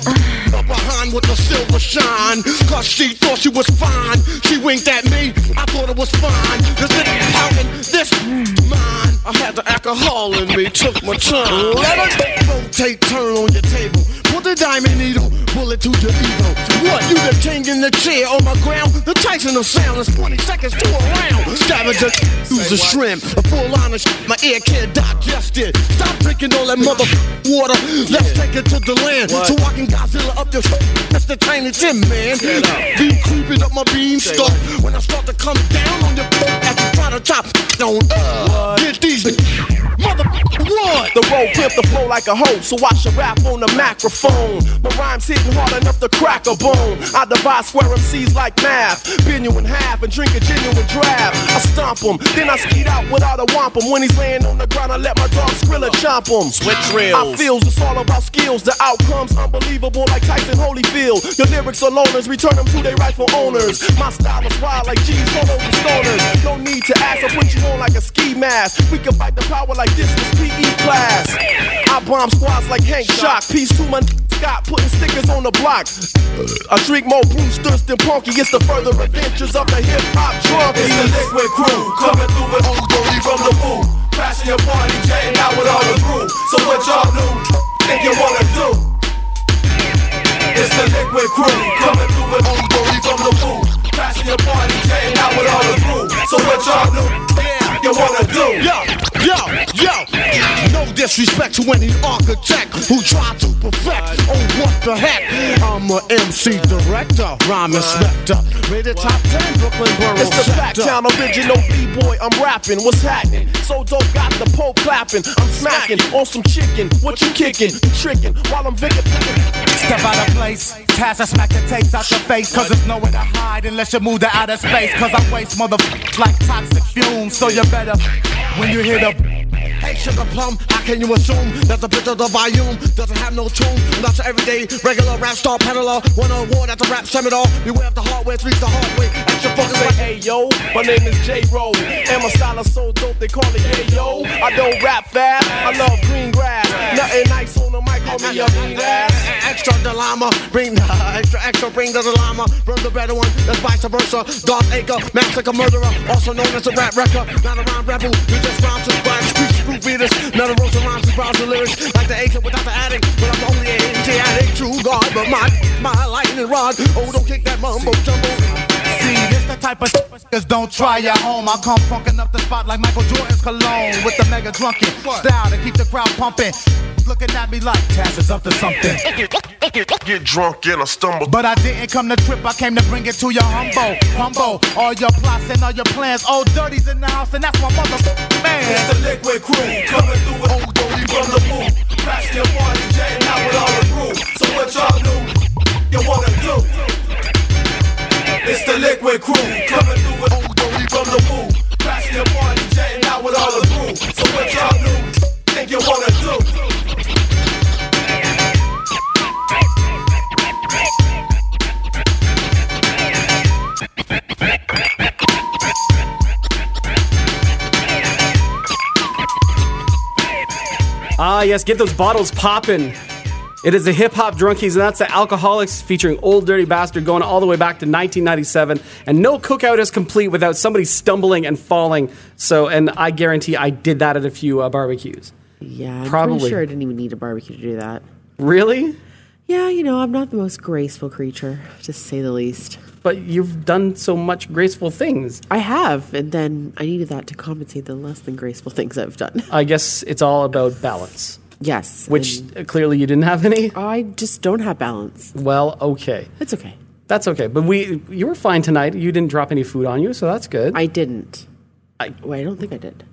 S16: up behind with the silver shine. Cause she thought she was fine. She winked at me, I thought it was fine. This nigga pouting, this mine. I had the alcohol in me, took my time. Let it rotate, turn on your table. Put the diamond needle, pull it to your ego. What, you the king in the chair on my ground? The Tyson of sound is 20 seconds to a round. Scavenger, use a shrimp, a full line of sh- my ear can't digest it. Stop drinking all that mother water. Let's take it to the land. So I can Godzilla up your sh- That's the tiny Tim, man. Be creeping up my beanstalk. When I start to come down on your as you try to chop on uh, get these mother what?
S18: The road clip the flow like a hoe, so I should rap on the microphone. My rhymes hitting hard enough to crack a bone. I divide square MCs like math, bend you in half and drink a genuine draft. I stomp him, then I skeet out without a wampum. When he's laying on the ground, I let my dog Skrilla chomp him.
S4: Switch reels.
S18: I feels it's all about skills. The outcomes unbelievable like Tyson Holyfield. Your lyrics are loners, return them to their rightful owners. My style is wild like G's solos and stoners. No need to ask, I put you on like a ski mask. We can fight the power like this was PE class. I bomb squads like Hank Shocklee. Peace to my Scott, putting stickers on the block. I drink more Brewsters than Punky. It's the further adventures of the hip hop drunk.
S1: It's the liquid crew coming through with old dirty from the booth. Crashing your party, jaying out with all the crew. So what y'all new think you wanna do? It's the liquid crew coming through with old dirty from the booth. Crashing your party, jaying out with all the crew. So what y'all think you wanna do?
S16: Yo, yo, yo. No disrespect to any architect who tried to perfect. Oh, what the heck? I'm a MC director, rhyme inspector. Rated top 10 Brooklyn Borough
S18: It's the
S16: sector.
S18: Backtown original B-boy, I'm rapping. What's happening? So dope, got the pole clapping. I'm smacking on some chicken. What you kicking? You tricking while I'm Vic
S17: Step out of place. Pass, I smack the taste out your face. Cause there's nowhere to hide unless you move to outer space. Cause I waste motherfuckers like toxic fumes. So you better, when you hear the.
S16: Hey, sugar plum, how can you assume that the bitch of the volume doesn't have no tune? Not your everyday regular rap star peddler. Won an award at the rap seminar. Beware of the hardware, three's the hard way. Extra focus
S18: Say, hey yo, my name is J Roll, and my style is so dope they call it yeah yo. I don't rap fast, I love green grass. Nothing nice on the mic, call me a mean ass.
S16: Extra the llama, bring the extra, extra, bring the llama. Burn the better one, that's vice versa. Darth Acre, massacre murderer, also known as a rap wrecker. Not a rhyme rebel, you just rhymes and rhymes, speech, proof readers. None of those are rhymes rhymes lyrics. Like the agent without the addict, but I'm only a AJ addict, true God. But my, my lightning rod, oh, don't kick that mumbo jumbo.
S17: See, this the type of niggas don't try at home. I come funkin' up the spot like Michael Jordan's cologne with the mega drunken style to keep the crowd pumping. Looking at me like Cass is up to something.
S19: Get drunk and I stumble.
S17: But I didn't come to trip, I came to bring it to your humble. Humble, all your plots and all your plans. Old dirty's in the house, and that's my mother man.
S1: It's the liquid crew coming through with old dirty from the booth. Crashing your party, jaying out with all the crew. So what y'all new you wanna do? It's the liquid crew coming through with from the booth. Crashing your party, jaying out with all the crew. So what y'all new think you wanna do?
S2: Ah, yes, get those bottles poppin'. It is the Hip Hop Drunkies, and that's the Alcoholics featuring Old Dirty Bastard going all the way back to 1997. And no cookout is complete without somebody stumbling and falling. So, and I guarantee I did that at a few uh, barbecues.
S3: Yeah, I'm
S2: Probably.
S3: pretty sure I didn't even need a barbecue to do that.
S2: Really?
S3: Yeah, you know, I'm not the most graceful creature, to say the least.
S2: But you've done so much graceful things.
S3: I have, and then I needed that to compensate the less than graceful things I've done.
S2: I guess it's all about balance.
S3: Yes.
S2: Which uh, clearly you didn't have any.
S3: I just don't have balance.
S2: Well, okay.
S3: It's okay.
S2: That's okay. But we, you were fine tonight. You didn't drop any food on you, so that's good.
S3: I didn't.
S2: I,
S3: Wait, I don't think I did.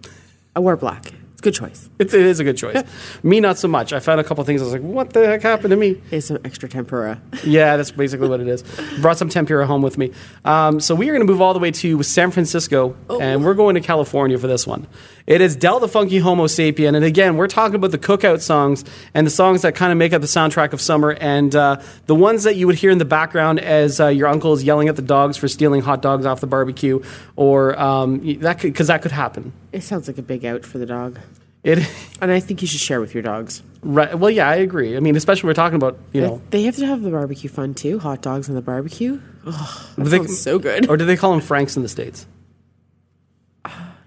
S3: I wore black. It's a good choice.
S2: It, it is a good choice. [laughs] me, not so much. I found a couple things. I was like, "What the heck happened to me?"
S3: Here's some extra tempura. [laughs]
S2: Yeah, that's basically what it is. Brought some tempura home with me. Um, so we are going to move all the way to San Francisco, and we're going to California for this one. It is Del the Funky Homo Sapien, and again, we're talking about the cookout songs and the songs that kind of make up the soundtrack of summer, and uh, the ones that you would hear in the background as uh, your uncle is yelling at the dogs for stealing hot dogs off the barbecue, or um, that because that could happen.
S3: It sounds like a big out for the dog.
S2: It, [laughs]
S3: and I think you should share with your dogs.
S2: right? Well, yeah, I agree. I mean, especially when we're talking about you know.
S3: They have to have the barbecue fun too. Hot dogs on the barbecue. Oh, that
S2: they-
S3: sounds so good.
S2: Or do they call them Franks in the states?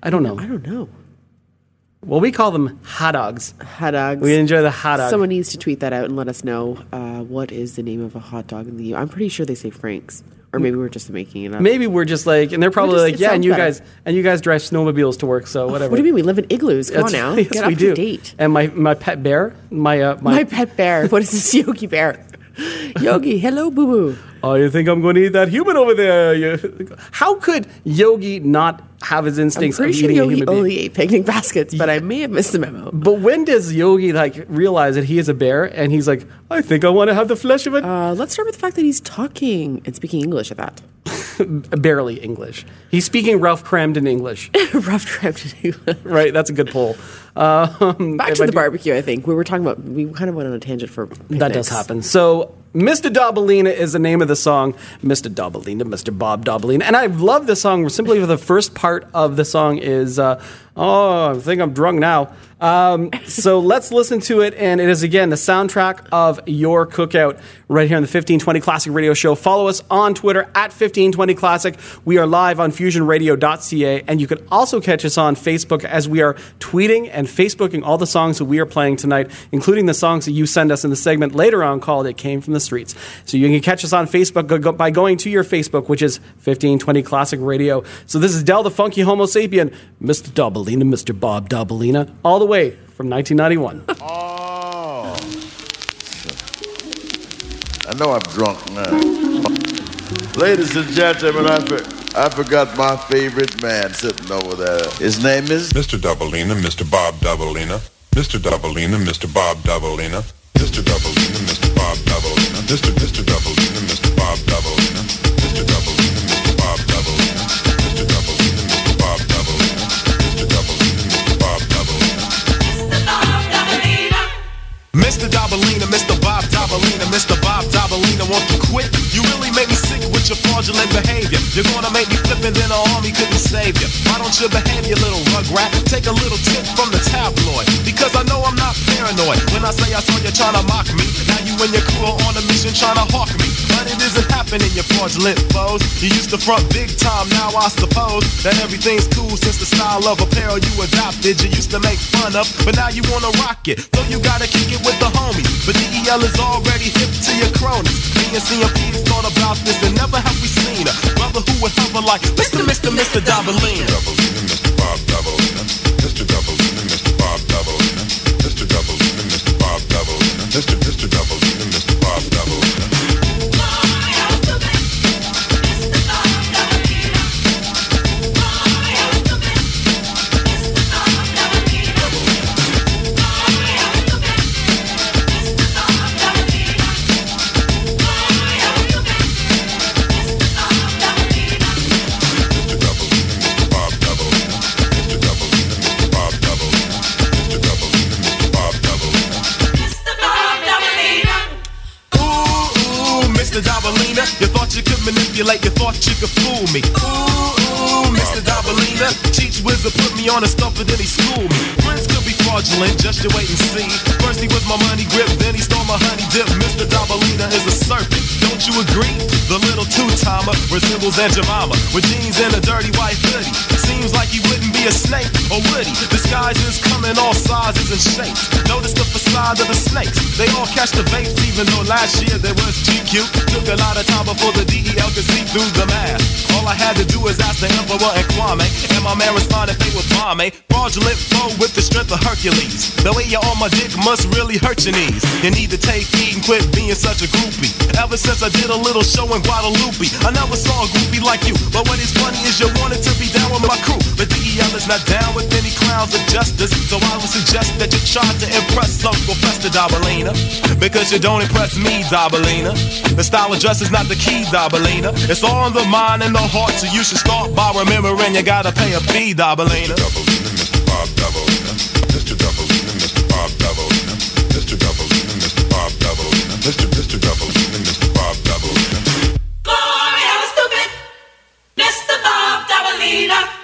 S2: I don't know.
S3: I don't know.
S2: Well, we call them hot dogs.
S3: Hot dogs.
S2: We enjoy the hot dog.
S3: Someone needs to tweet that out and let us know uh, what is the name of a hot dog in the U. I'm pretty sure they say Frank's, or maybe we're just making it up.
S2: Maybe we're just like, and they're probably
S3: just-
S2: like, yeah, and you
S3: better.
S2: guys, and you guys drive snowmobiles to work, so whatever.
S3: What do you mean we live in igloos? Come on
S2: That's-
S3: now,
S2: yes,
S3: get up
S2: we do.
S3: date.
S2: And my my pet bear, my uh,
S3: My, pet bear. [laughs] What is this Yogi Bear? Yogi, hello, boo boo.
S2: Oh, you think I'm going to eat that human over there? How could Yogi not have his
S3: I'm
S2: instincts
S3: pretty
S2: of
S3: sure Yogi
S2: human being?
S3: only ate picnic baskets, but I may have missed the memo.
S2: But when does Yogi like realize that he is a bear and he's like, I think I want to have the flesh of it?
S3: Uh, let's start with the fact that he's talking and speaking English at that. [laughs]
S2: Barely English. He's speaking rough crammed in English. [laughs]
S3: Rough crammed in English.
S2: right, that's a good poll. Um,
S3: Back to
S2: I
S3: the
S2: do-
S3: barbecue, I think. We were talking about, we kind of went on a tangent for
S2: That does happen. So, Mr. Dobalina is the name of the song. Mr. Dobalina, Mr. Bob Dobalina. And I love the song simply for the first part of the song is, uh, oh, I think I'm drunk now. Um, so [laughs] let's listen to it. And it is, again, the soundtrack of your cookout right here on the 1520 Classic Radio Show. Follow us on Twitter at 1520 Classic. We are live on fusionradio.ca. And you can also catch us on Facebook as we are tweeting and Facebooking all the songs that we are playing tonight, including the songs that you send us in the segment later on called It Came from the Streets. So you can catch us on Facebook by going to your Facebook, which is 1520 Classic Radio. So this is Del the Funky Homo Sapien, Mr. Dobalina, Mr. Bob Dobalina, all the way from 1991. [laughs]
S20: Oh. I know I'm drunk now. Ladies and gentlemen, I, for, I forgot my favorite man sitting over there. His name is
S21: Mr. Dobalina, Mr. Bob Dobalina, Mr. Dobalina, Mr. Bob Dobalina, Mr. Dobalina, Mr. Bob Dobalina, Mr. Mr. Dobalina, Mr. Bob Dobalina, Mr. Dobalina, Mr. Bob Dobalina, Mr. Dobalina, Mr. Bob Dobalina, Mr. Dobalina, Mr. Bob Dobalina.
S1: Mr. Dobalina, Mr. Bob Dobalina, Mr. Bob Dobalina, won't you quit? You really make me sick with your fraudulent behavior. You're gonna make me flip and then an army couldn't save you. Why don't you behave, you little rugrat? Take a little tip from the tabloid. Because I know I'm not paranoid. When I say I saw you trying to mock me, now you and your crew are on a mission trying to hawk me. But it isn't happening, you fraudulent foes. You used to front big time, now I suppose that everything's cool since the style of apparel you adopted. You used to make fun of, but now you wanna rock it. So you gotta kick it with the homies. But DEL is already hip to your cronies. Me and CMP's thought about this and never have we seen a brother who would hover like Mr. Mr. Mr. Dobalina.
S21: Mr. Bob Dobalina, Mr. Dobalina, Mr. Bob Dobalina, Mr. Dobalina, Mr. Bob Dobalina, Mr. Mr.
S1: Dobalina, thought you could manipulate, you thought you could fool me. Ooh, ooh, Mr. Dobalina, Cheech Wizard put me on a stumper, then he schooled me. Friends could be fraudulent, just you wait and see. First he was my money grip, then he stole my honey dip. Mr. Dobalina is a serpent, don't you agree? The little two-timer resembles Aunt Jemima with jeans and a dirty white hoodie. Seems like he wouldn't be a snake, or would he? Disguises come in all sizes and shapes. Notice the facade
S22: of the snakes. They all catch the vapes, even though last year there was GQ. Took a lot of time before the DEL could see through the math. All I had to do was ask the Emperor and Kwame, and my man responded they would bomb me. Fraudulent flow with the strength of Hercules. The way you're on my dick must really hurt your knees. You need to take heed and quit being such a groupie. Ever since I did a little show in Guadalupe, I never saw a groupie like you. But what is funny is you wanted to be down with my crew. But DEL is not down with any clowns of justice. So I would suggest that you try to impress Uncle Fester Dobalina. Because you don't impress me, Dobalina. The style of dress is not the key, Dobalina. It's all in the mind and the heart, so you should start by remembering you gotta pay a fee,
S21: Dobalina. Mr. Bob Dobalina, Mr. Dobalina, Mr. Bob Dobalina, Mr. Dobalina, Mr. Bob
S23: Dobalina, Mr. Mr. Dobalina, Mr. Bob Dobalina. Glory, hella stupid. Mr. Bob
S21: Dobalina.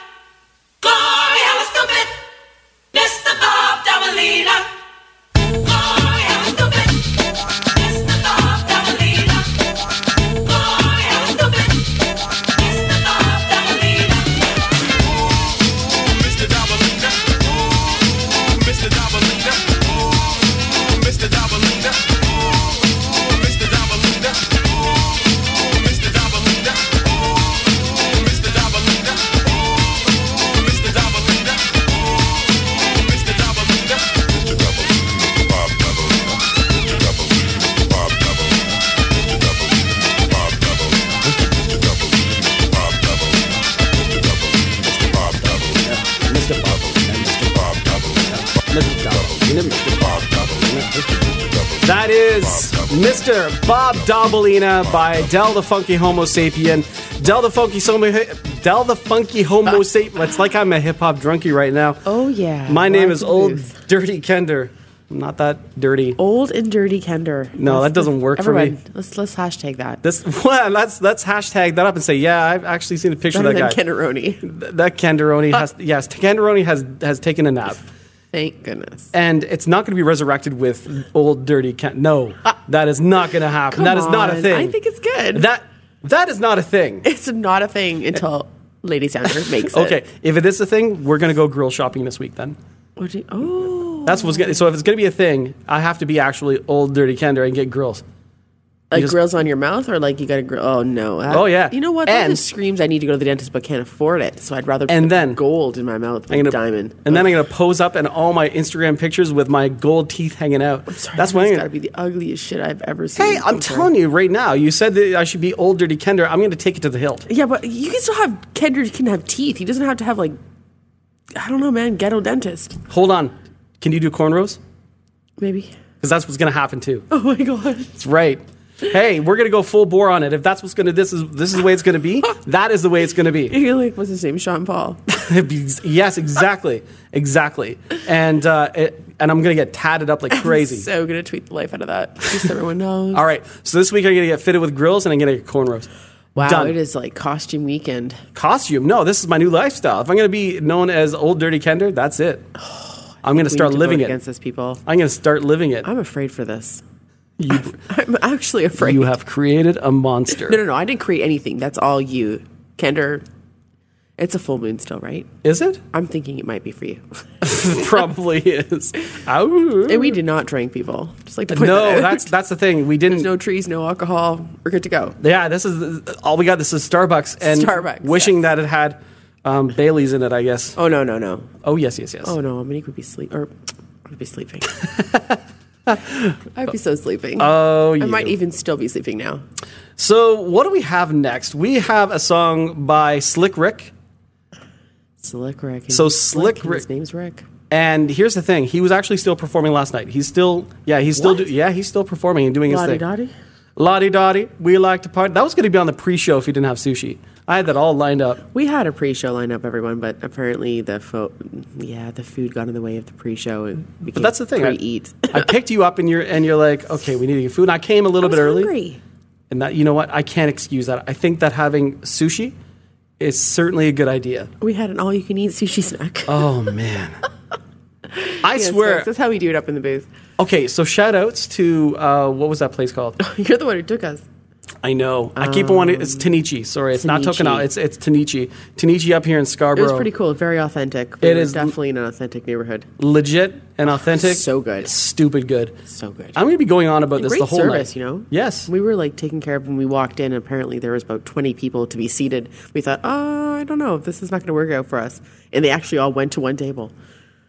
S21: Bob
S2: Dobalina by Del the Funky Homo Sapien. Del the Funky Homo, Del the Funky Homo ah. Sapien. It's like I'm a hip hop drunkie right now.
S3: Oh yeah.
S2: My name is Old
S3: booth.
S2: Dirty Kender. I'm not that dirty.
S3: Old and dirty Kender.
S2: No, that doesn't work for me.
S3: Let's let's hashtag that.
S2: This [laughs] well, let's let's hashtag that up and say, yeah, I've actually seen a picture
S3: Better
S2: of that guy.
S3: Kenneroni.
S2: Th- that Kenderoni uh. has yes, Kenderoni has has taken a nap.
S3: Thank goodness.
S2: And it's not going to be resurrected with old dirty Ken. No, uh, that is not going to happen.
S3: Come
S2: that is not a
S3: on.
S2: thing.
S3: I think it's good.
S2: that that is not a thing. [laughs]
S3: It's not a thing until Lady Sounder makes it.
S2: Okay, if it is a thing, we're going to go grill shopping this week. Then
S3: What do you, oh,
S2: that's what's going. to So if it's going to be a thing, I have to be actually old dirty Kender and get grills.
S3: Like
S2: just-
S3: grills on your mouth, or like you got to grill? Oh no. That-
S2: Oh, yeah.
S3: You know what? That
S2: And-
S3: just screams I need to go to the dentist, but can't afford it. So I'd rather
S2: And
S3: put
S2: then-
S3: gold in my mouth
S2: I'm
S3: with
S2: gonna,
S3: diamond.
S2: and then I'm going to pose up in all my Instagram pictures with my gold teeth hanging out. That's why I'm
S3: It's
S2: gonna-
S3: got to be the ugliest shit I've ever seen.
S2: Hey, I'm telling you right now. You said that I should be old dirty Kendra. I'm going to take it to the hilt.
S3: Yeah, but you can still have Kendrick can have teeth. He doesn't have to have like I don't know, man, ghetto dentist.
S2: Hold on. Can you do cornrows?
S3: Maybe.
S2: Because that's what's going to happen too.
S3: Oh my god.
S2: That's right. Hey, we're gonna go full bore on it. If that's what's gonna this is this is the way it's gonna be, [laughs] that is the way it's gonna be.
S3: You're like, what's his name? Sean Paul. [laughs]
S2: yes, exactly, exactly. And uh, it, and I'm gonna get tatted up like crazy.
S3: so gonna tweet the life out of that. Just so everyone knows. [laughs]
S2: All right. So this week I'm gonna get fitted with grills and I'm gonna get cornrows.
S3: Wow,
S2: Done.
S3: it is like costume weekend.
S2: Costume? No, this is my new lifestyle. If I'm gonna be known as Old Dirty Kender, that's it. [sighs] I'm gonna start living it.
S3: against this people.
S2: I'm gonna start living it.
S3: I'm afraid for this.
S2: You, [laughs]
S3: I'm actually afraid.
S2: you have created a monster.
S3: No, no, no. I didn't create anything. That's all you, Kender. It's a full moon still, right?
S2: Is it?
S3: I'm thinking it might be for you. [laughs]
S2: Probably is. Ow.
S3: and we did not drink people. Just like to point
S2: No,
S3: that
S2: that's that's the thing. We didn't.
S3: There's no trees, no alcohol. We're good to go.
S2: Yeah, this is all we got. This is Starbucks and
S3: Starbucks,
S2: Wishing that it had um, Bailey's in it. I guess.
S3: Oh no, no, no.
S2: Oh yes, yes, yes.
S3: Oh no, Monique would be sleep or would be sleeping. [laughs] I'd be so sleeping.
S2: Oh,
S3: I
S2: you.
S3: might even still be sleeping now.
S2: So what do we have next? We have a song by Slick Rick.
S3: Slick Rick.
S2: So Slick Rick-
S3: His name's Rick.
S2: And here's the thing: he was actually still performing last night. He's still, yeah, he's still, do, yeah, he's still performing and doing his thing.
S3: La
S2: Di Da Di, we like to party. That was going to be on the pre-show if you didn't have sushi. I had that all lined up.
S3: We had a pre-show lineup, everyone, but apparently the fo- yeah, the food got in the way of the pre-show.
S2: But that's the thing. I,
S3: Pre-eat. [laughs]
S2: I picked you up and you're and you're like, okay, we need to get food. And I came a little bit early.
S3: hungry.
S2: And that, you know what? I can't excuse that. I think that having sushi is certainly a good idea.
S3: We had an all-you-can-eat sushi snack.
S2: Oh man. [laughs] I
S3: Yes,
S2: swear.
S3: that's how we do it up in the booth.
S2: Okay, so shout outs to uh, what was that place called? [laughs]
S3: You're the one who took us.
S2: I know. I keep wanting. It's Tanichi. Sorry, it's not
S3: Tanichi.
S2: Tokenawa. It's it's Tanichi. Tanichi up here in Scarborough.
S3: It was pretty cool. Very authentic.
S2: It
S3: We were
S2: is-
S3: definitely in an authentic neighborhood.
S2: legit and authentic.
S3: So good.
S2: Stupid good.
S3: So good.
S2: I'm going to be going on about this
S3: Great
S2: the whole
S3: service,
S2: night.
S3: you know.
S2: Yes.
S3: we were like taken care of when we walked in. Apparently, there was about twenty people to be seated. We thought, oh, I don't know, this is not going to work out for us. And they actually all went to one table.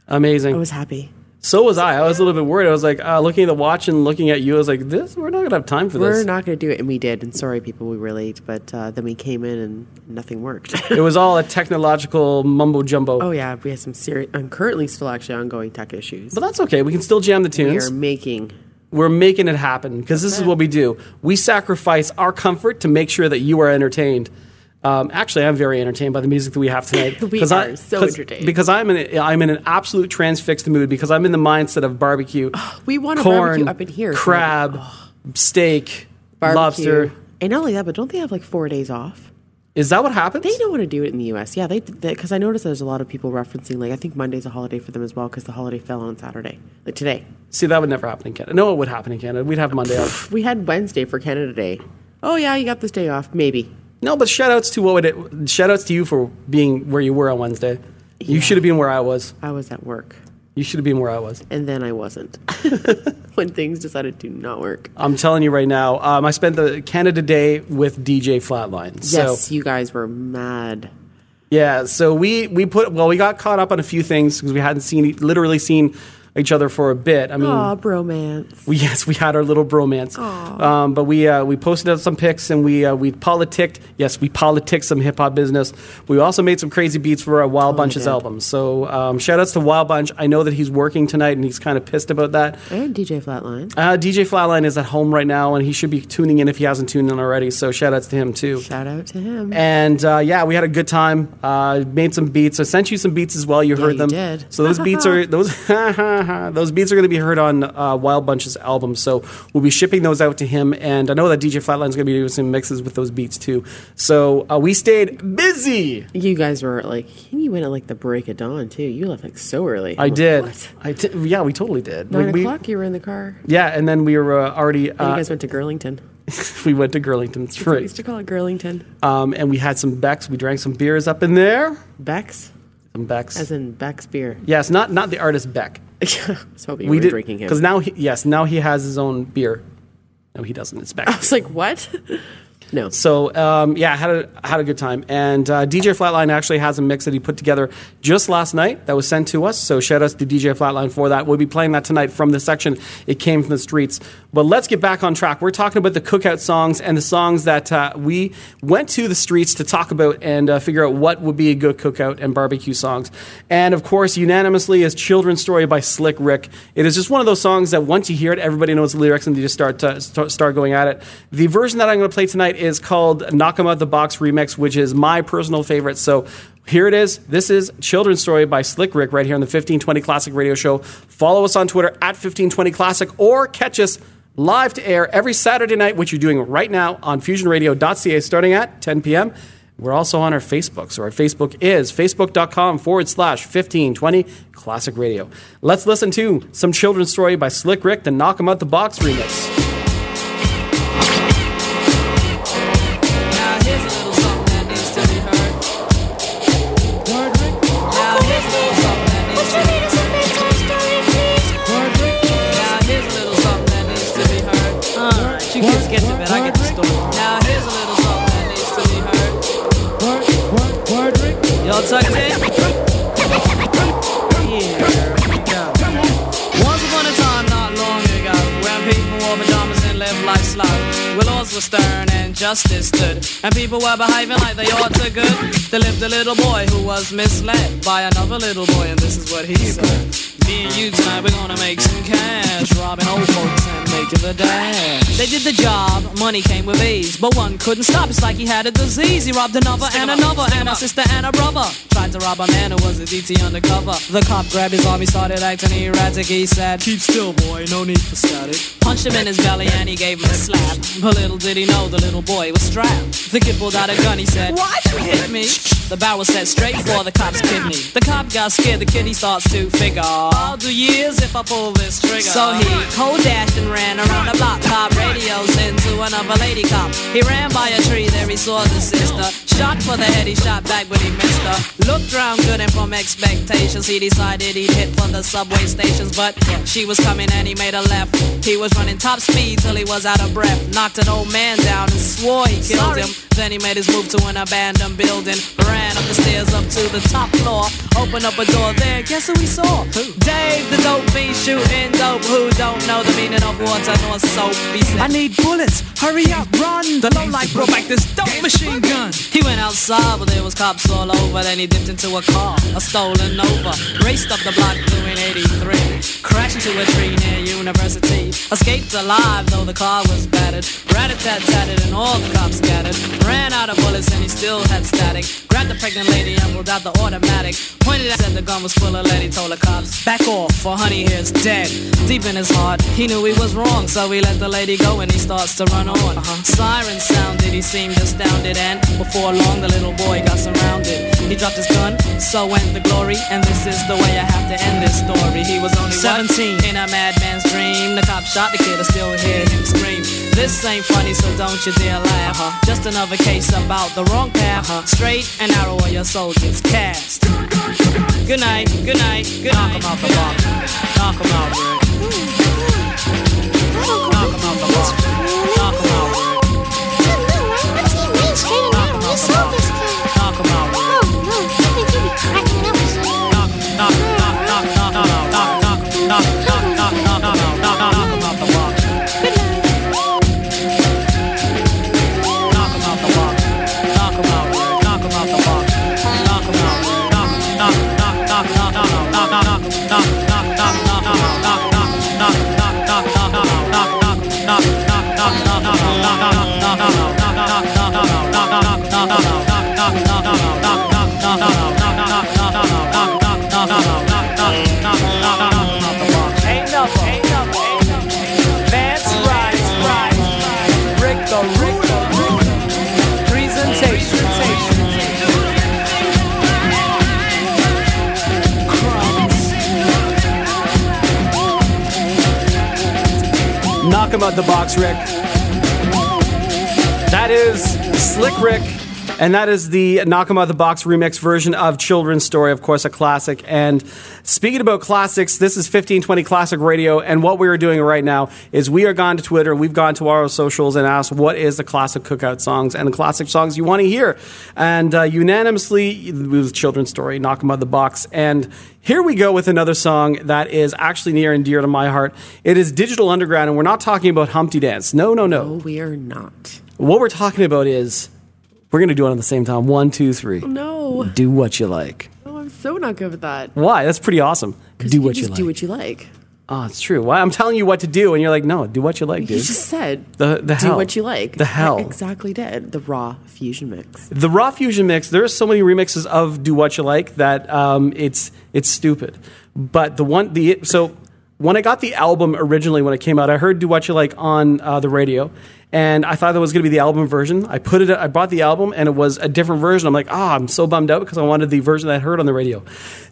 S2: Amazing.
S3: I was happy.
S2: So was I. I was a little bit worried. I was like, uh, looking at the watch and looking at you. I was like, this. We're not going to have time for this."
S3: We're not going to do it, and we did. And sorry, people, we were late, but uh, then we came in and nothing worked. [laughs]
S2: it was all a technological mumbo jumbo.
S3: oh yeah, we had some serious, and currently still actually ongoing tech issues.
S2: But that's okay. We can still jam the tunes.
S3: We are making.
S2: We're making it happen because this is what we do. We sacrifice our comfort to make sure that you are entertained. Um, actually, I'm very entertained by the music that we have tonight. [laughs]
S3: We are so
S2: 'cause-
S3: entertained.
S2: because I'm in a, I'm in an absolute transfixed mood because I'm in the mindset of barbecue. [gasps]
S3: We want a
S2: corn,
S3: barbecue up in here. so-
S2: crab, steak,
S3: barbecue.
S2: lobster.
S3: And not only that, but don't they have like four days off?
S2: Is that what happens?
S3: They know how to do it in the U.S. Yeah, they because I noticed there's a lot of people referencing like I think Monday's a holiday for them as well because the holiday fell on Saturday, like today.
S2: See, that would never happen in Canada. No, it would happen in Canada. We'd have Monday off.
S3: We had Wednesday for Canada Day. Oh yeah, you got this day off, maybe.
S2: No, but shout outs to what would it? Shout outs to you for being where you were on Wednesday. You should have been where I was.
S3: I was at work,
S2: You should have been where I was.
S3: and then I wasn't [laughs] when things decided to not work.
S2: I'm telling you right now. Um, I spent the Canada Day with DJ Flatline. So
S3: yes, you guys were mad.
S2: yeah, so we we put well, we got caught up on a few things because we hadn't seen literally seen each other for a bit. I mean,
S3: Aw, bromance.
S2: we [laughs] yes, we had our little bromance. Um, but we uh, we posted up some pics and we uh, we politicked. Yes, we politicked some hip hop business. We also made some crazy beats for our Wild Bunches
S3: did.
S2: album. So um, shout outs to Wild Bunch. I know that he's working tonight and he's kind of pissed about that.
S3: And DJ Flatline.
S2: Uh, DJ Flatline is at home right now and he should be tuning in if he hasn't tuned in already. So shout outs to him too.
S3: Shout out to him.
S2: And uh, yeah, we had a good time. Uh, made some beats. I sent you some beats as well. You heard
S3: you
S2: them.
S3: did.
S2: So those beats are [laughs] those [laughs] those beats are going to be heard on uh, Wild Bunch's album. So we'll be shipping those out to him. And I know that DJ Flatline's going to be doing some mixes with those beats too. So uh, we stayed busy.
S3: You guys were like, you went at like the break of dawn too. You left like so early.
S2: I
S3: I'm like,
S2: did.
S3: What?
S2: I did. Yeah, we totally did.
S3: Nine
S2: Like, we-
S3: o'clock. You were in the car.
S2: Yeah, and then we were uh, already.
S3: And you
S2: Uh,
S3: guys went to Girlington. [laughs]
S2: we went to Girlington. That's
S3: what we used to call it Girlington.
S2: Um, and we had some Becks. We drank some beers up in there.
S3: Beck's,
S2: Some Becks.
S3: as in Beck's beer.
S2: yes, not not the artist Beck.
S3: I was hoping
S2: we
S3: were
S2: did
S3: drinking him.
S2: because now he, yes now he has his own beer. No, he doesn't. It's Beck.
S3: I was like, what? No.
S2: So um, yeah, had a had a good time. And uh, DJ Flatline actually has a mix that he put together just last night that was sent to us. So shout out to DJ Flatline for that. We'll be playing that tonight from the section. It came from the streets. But let's get back on track. We're talking about the cookout songs and the songs that uh, we went to the streets to talk about and uh, figure out what would be a good cookout and barbecue songs. And of course, unanimously is "Children's Story" by Slick Rick. It is just one of those songs that once you hear it, everybody knows the lyrics and they just start to start, start going at it. The version that I'm going to play tonight is called "Knock 'Em Out the Box Remix," which is my personal favorite. So. Here it is. This is Children's Story by Slick Rick right here on the 1520 Classic Radio Show. Follow us on Twitter at 1520 Classic or catch us live to air every Saturday night, which you're doing right now on fusionradio.ca starting at 10 p.m. We're also on our Facebook. So our Facebook is facebook.com forward slash 1520 Classic Radio. Let's listen to some Children's Story by Slick Rick, the Knock 'em Out the Box remix.
S24: Stern and justice stood, and people were behaving like they ought to good. There lived a little boy who was misled by another little boy, and this is what he said. Me and you tonight, we're gonna make some cash, robbing old folks and making the dash. They did the job, money came with ease, but one couldn't stop. It's like he had a disease. He robbed another and another, and a sister and a brother. Tried to rob a man who was a DT undercover. The cop grabbed his arm, he started acting erratic. He said, Keep still, boy, no need for static. Punched him in his belly and he gave him a slap. But little did he know the little boy was strapped. The kid pulled out a gun, he said, What? You hit me? The barrel set straight for the cop's kidney. The cop got scared, the kid he starts to figure. I'll do years if I pull this trigger. So he cold dashed and ran around the block, pop radios into another lady cop. He ran by a tree, there he saw the sister. Shot for the head, he shot back, but he missed her. Looked round good and from expectations, he decided he'd hit for the subway stations. But she was coming and he made a left. He was running top speed till he was out of breath. Knocked an old man down and swore he killed
S3: Sorry.
S24: him. Then he made his move to an abandoned building. Ran up the stairs up to the top floor. Opened up a door there. Guess who he saw? Dave, the dope fiend shooting dope. Who don't know the meaning of water nor soap? He said,
S1: I need bullets. Hurry up, run. The lowlife brought back this dope machine gun.
S24: He went outside, but there was cops all over. Then he dipped into a car, a stolen Nova. Raced up the block doing 83. Crashed into a tree near University. Escaped alive, though the car was battered. Rat-a-tat-tatted and all the cops scattered. Ran out of bullets and he still had static. Grabbed the pregnant lady and pulled out the automatic. Pointed at said the gun was full of lead. He told the cops, back off, for honey here's dead. Deep in his heart, he knew he was wrong, so he let the lady go and he starts to run on. Uh-huh. Sirens sounded, he seemed astounded, and before long the little boy got surrounded. He dropped his gun, so went the glory, and this is the way I have to end this story. He was only 17 in a madman's dream. The cop shot the kid, I still hear him scream. This ain't funny, so don't you dare laugh. Huh? Just another case about the wrong path. Huh? Straight and narrow where your soldiers cast. Good night, good night, good night. Knock him out the box. Knock him out, Rick. Knock him out the box. Knock him out the box, Rick.
S2: That is Slick Rick, and that is the Knock him out the box remix version of Children's Story, of course, a classic. And speaking about classics, this is 1520 Classic Radio, and what we are doing right now is we are gone to Twitter, we've gone to our socials and asked what is the classic cookout songs and the classic songs you want to hear. And uh, unanimously, it was Children's Story, Knock him out the box. And here we go with another song that is actually near and dear to my heart. It is Digital Underground, and we're not talking about Humpty Dance. No, No, no, no.
S3: we are not.
S2: What we're talking about is we're going to do it on the same time. One, two, three.
S3: No.
S2: Do what you like.
S3: Oh, I'm so not good with that.
S2: Why? That's pretty awesome. Do
S3: you
S2: what
S3: just
S2: you like.
S3: do what you like.
S2: oh, it's true. Why? I'm telling you what to do, and you're like, no, do what you like,
S3: You
S2: dude.
S3: just said
S2: the the hell.
S3: do what you like.
S2: The hell.
S3: I exactly did. The raw fusion mix.
S2: The raw fusion mix. There are so many remixes of "Do What You Like" that um, it's it's stupid. But the one the so when I got the album originally when it came out, I heard "Do What You Like" on uh, the radio, and I thought that was going to be the album version. I put it. I bought the album, and it was a different version. I'm like, ah, I'm so bummed out because I wanted the version that I heard on the radio.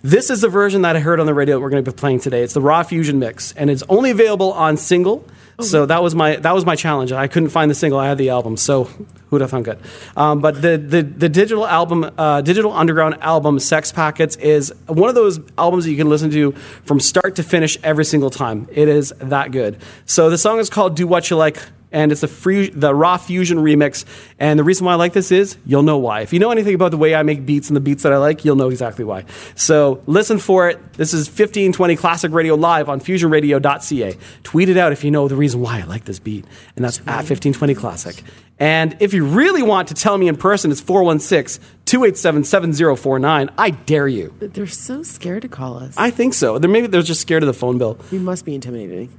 S2: This is the version that I heard on the radio that we're going to be playing today. It's the raw fusion mix, and it's only available on single. So that was my that was my challenge. I couldn't find the single. I had the album. So who'd have thunk it? Um, but the, the the digital album, uh, digital underground album, Sex Packets, is one of those albums that you can listen to from start to finish every single time. It is that good. So the song is called "Do What You Like." And it's the free, the raw fusion remix. And the reason why I like this is you'll know why. If you know anything about the way I make beats and the beats that I like, you'll know exactly why. So listen for it. This is 1520 Classic Radio live on fusionradio.ca. Tweet it out if you know the reason why I like this beat. And that's at 1520 Classic. And if you really want to tell me in person, it's 416 287 7049. I dare you.
S3: They're so scared to call us.
S2: I think so. They're, maybe they're just scared of the phone bill.
S3: We must be intimidating.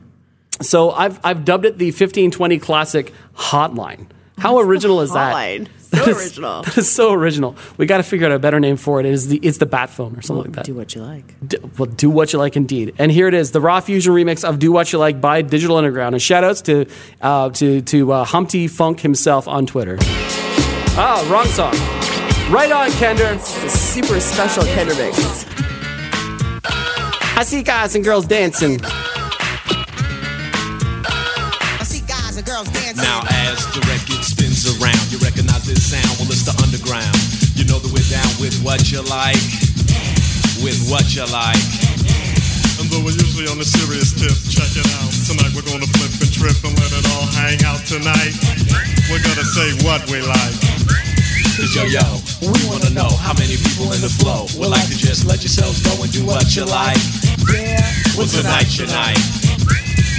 S2: So I've, I've dubbed it the 1520 Classic Hotline. How [laughs] original is that?
S3: Hotline.
S2: That [laughs]
S3: So
S2: is-
S3: original.
S2: That is [laughs] so original. We got to figure out a better name for it. It is the it's the bat phone or something like that.
S3: Do what you like.
S2: D- well, do what you like, indeed. And here it is, the raw fusion remix of "Do What You Like" by Digital Underground. And shout outs to uh, to to uh, Humpty Funk himself on Twitter. Ah, wrong song. Right on, Kender.
S3: It's a super special Kender mix.
S2: I see guys and girls dancing.
S1: Now as the record spins around, you recognize this sound. Well, it's the underground. You know that we're down with what you like, with what you like.
S25: And though we're usually on a serious tip, check it out. Tonight we're gonna flip and trip and let it all hang out tonight. We're gonna say what we like.
S1: Cause yo yo, we wanna know how many people in the flow would like to just let yourselves go and do what you like. Well, tonight's your night.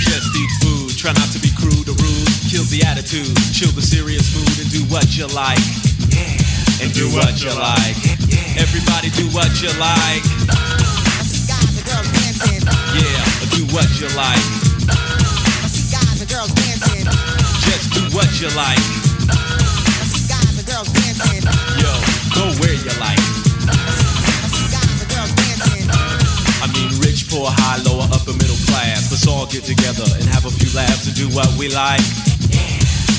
S1: Just eat food, try not to be crude or rude. Kill the attitude, chill the serious mood, and do what you like. Yeah. And do what you like. Yeah, Everybody do what you like. I see guys and girls dancing. Yeah, do what you like. I see guys and girls dancing. Just do what you like. I see guys and girls dancing. Yo, go where you like. Rich, poor, high, lower, upper, middle class. Let's all get together and have a few laughs and do what we like.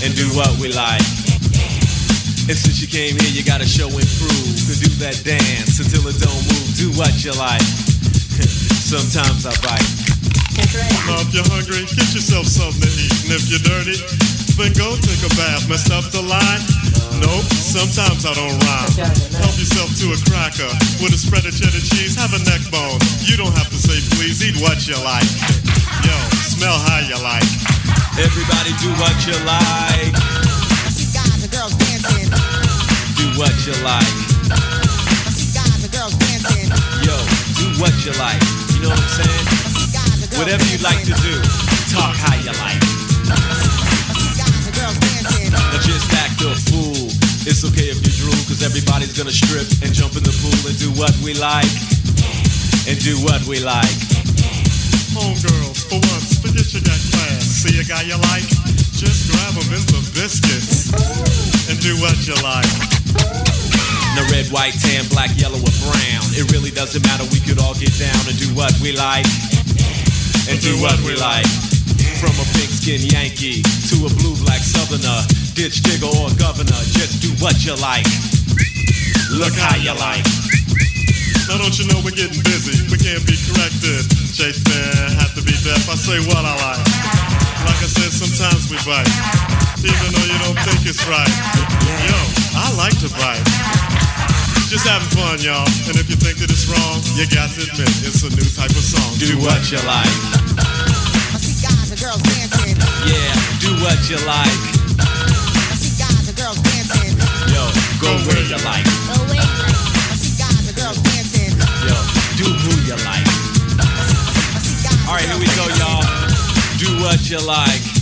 S1: And do what we like. And since you came here, you gotta show and prove. to do that dance until it don't move. Do what you like. [laughs] Sometimes I bite.
S25: If you're hungry, get yourself something to eat. And if you're dirty, then go take a bath. Messed up the line? Nope, sometimes I don't rhyme. Help yourself to a cracker with a spread of cheddar cheese. Have a neck bone. You don't have to say please. Eat what you like. Yo, smell how you like.
S1: Everybody do what you like. I see guys and girls dancing. Do what you like. I see guys and girls dancing. Yo, do what you like. You know what I'm saying? Whatever you like to do, talk how you like. Now just act a fool. It's okay if you drool, cause everybody's gonna strip and jump in the pool and do what we like. And do what we like.
S25: Homegirls, for once, forget you got class. See a guy you like? Just grab him in the biscuits and do what you like.
S1: Now red, white, tan, black, yellow, or brown. It really doesn't matter, we could all get down and do what we like. And do what we like. From a pink skin Yankee to a blue black southerner, ditch digger or governor, just do what you like. Look how you like.
S25: Now don't you know we're getting busy? We can't be corrected. Shakespeare have to be deaf. I say what I like. Like I said, sometimes we bite, even though you don't think it's right. Yo, I like to bite. Just having fun, y'all. And if you think that it's wrong, you got to admit it's a new type of song.
S1: Do what you like. Yeah, do what you like. I see guys and girls dancing. Yo, go where you like. Go where you like. I see guys and girls dancing. Yo, do who you like.
S26: All right, here we go, y'all.
S1: Do what you like.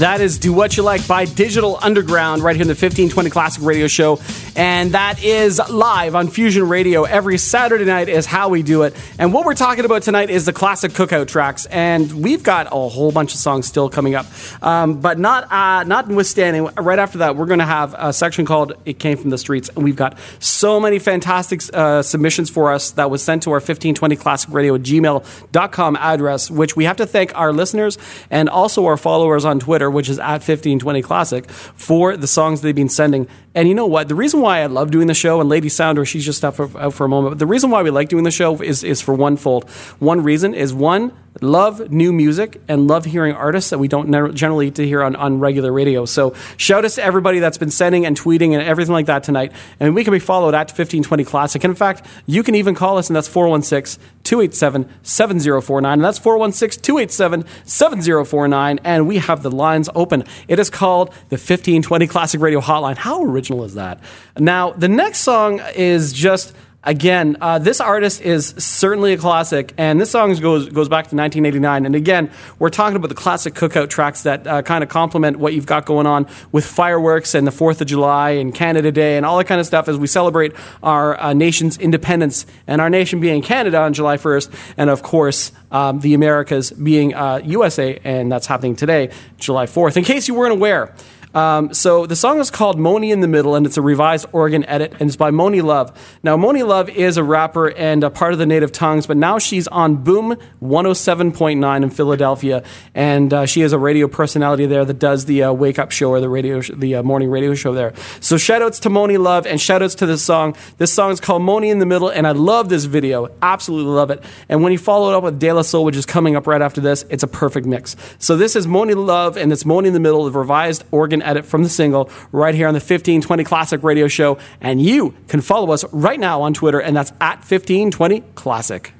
S2: That is Do What You Like by Digital Underground right here in the 1520 Classic Radio Show. And that is live on Fusion Radio every Saturday night, is how we do it. And what we're talking about tonight is the classic cookout tracks. And we've got a whole bunch of songs still coming up. Um, but not, uh, notwithstanding, right after that, we're going to have a section called It Came From the Streets. And we've got so many fantastic uh, submissions for us that was sent to our 1520 Classic Radio gmail.com address, which we have to thank our listeners and also our followers on Twitter, which is at 1520 Classic, for the songs they've been sending. And you know what? The reason why I love doing the show, and Lady Sounder, she's just out for, out for a moment, but the reason why we like doing the show is, is for one fold. One reason is one, love new music and love hearing artists that we don't ne- generally get to hear on, on regular radio. So shout out to everybody that's been sending and tweeting and everything like that tonight. And we can be followed at 1520 Classic. And in fact, you can even call us, and that's 416 287 7049. And that's 416 287 7049. And we have the lines open. It is called the 1520 Classic Radio Hotline. How original is that? Now, the next song is just
S27: Again, uh, this artist is certainly a classic, and this song goes goes back to 1989. And again, we're talking about the classic cookout tracks that uh, kind of complement what you've got going on with fireworks and the Fourth of July and Canada Day and all that kind of stuff as we celebrate our uh, nation's independence and our nation being Canada on July 1st, and of course um, the Americas being uh, USA, and that's happening today, July 4th. In case you weren't aware. Um, so the song is called Monie in the Middle, and it's a revised organ edit, and it's by Monie Love. Now, Monie Love is a rapper and a part of the native tongues, but now she's on Boom 107.9 in Philadelphia, and uh, she is a radio personality there that does the uh, wake up show or the radio, sh- the uh, morning radio show there. So shout outs to Monie Love and shout outs to this song. This song is called Monie in the Middle, and I love this video. Absolutely love it. And when he followed up with De La Soul, which is coming up right after this, it's a perfect mix. So this is Monie Love, and it's Monie in the Middle, the revised organ edit from the single right here on the 1520 Classic Radio Show. And you can follow us right now on Twitter, and that's at 1520 Classic.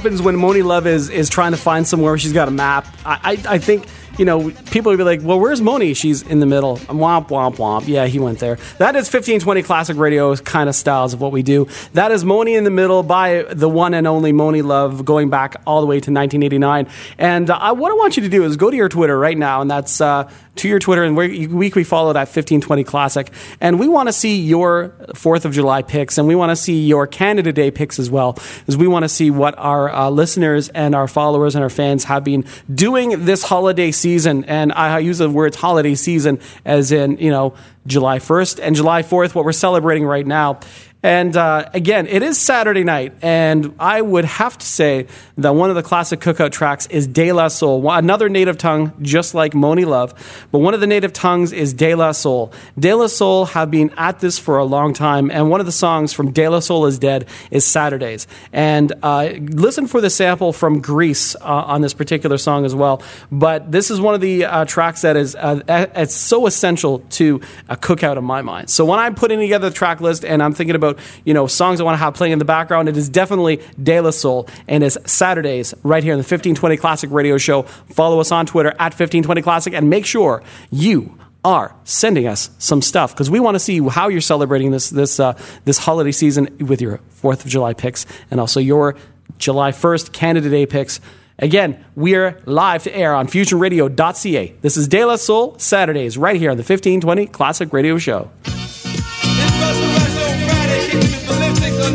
S2: Happens when Monie Love is is trying to find somewhere she's got a map. I I, I think. You know, people would be like, "Well, where's Monie? She's in the middle." Womp womp womp. Yeah, he went there. That is fifteen twenty classic radio kind of styles of what we do. That is Monie in the middle by the one and only Monie Love, going back all the way to 1989. And uh, what I want you to do is go to your Twitter right now, and that's uh, to your Twitter, and we follow that 1520 Classic. And we want to see your 4th of July picks, and we want to see your Canada Day picks as well, as we want to see what our uh, listeners and our followers and our fans have been doing this holiday season. And I use the words holiday season as in, you know, July 1st and July 4th, what we're celebrating right now. And uh, again, it is Saturday night, and I would have to say that one of the classic cookout tracks is De La Soul, another native tongue, just like Monie Love. But one of the native tongues is De La Soul. De La Soul have been at this for a long time, and one of the songs from De La Soul is Dead is Saturdays. And uh, listen for the sample from Grease uh, on this particular song as well. But this is one of the uh, tracks that is uh, it's so essential to a cookout in my mind. So when I'm putting together the track list and I'm thinking about you know songs I want to have playing in the background, it is definitely De La Soul and it's Saturdays right here in the 1520 Classic Radio Show. Follow us on Twitter at 1520 Classic and make sure you are sending us some stuff because we want to see how you're celebrating this this uh, this holiday season with your Fourth of July picks and also your July 1st Canada Day picks. Again, we're live to air on fusionradio.ca. This is De La Soul Saturdays right here on the 1520 Classic Radio Show.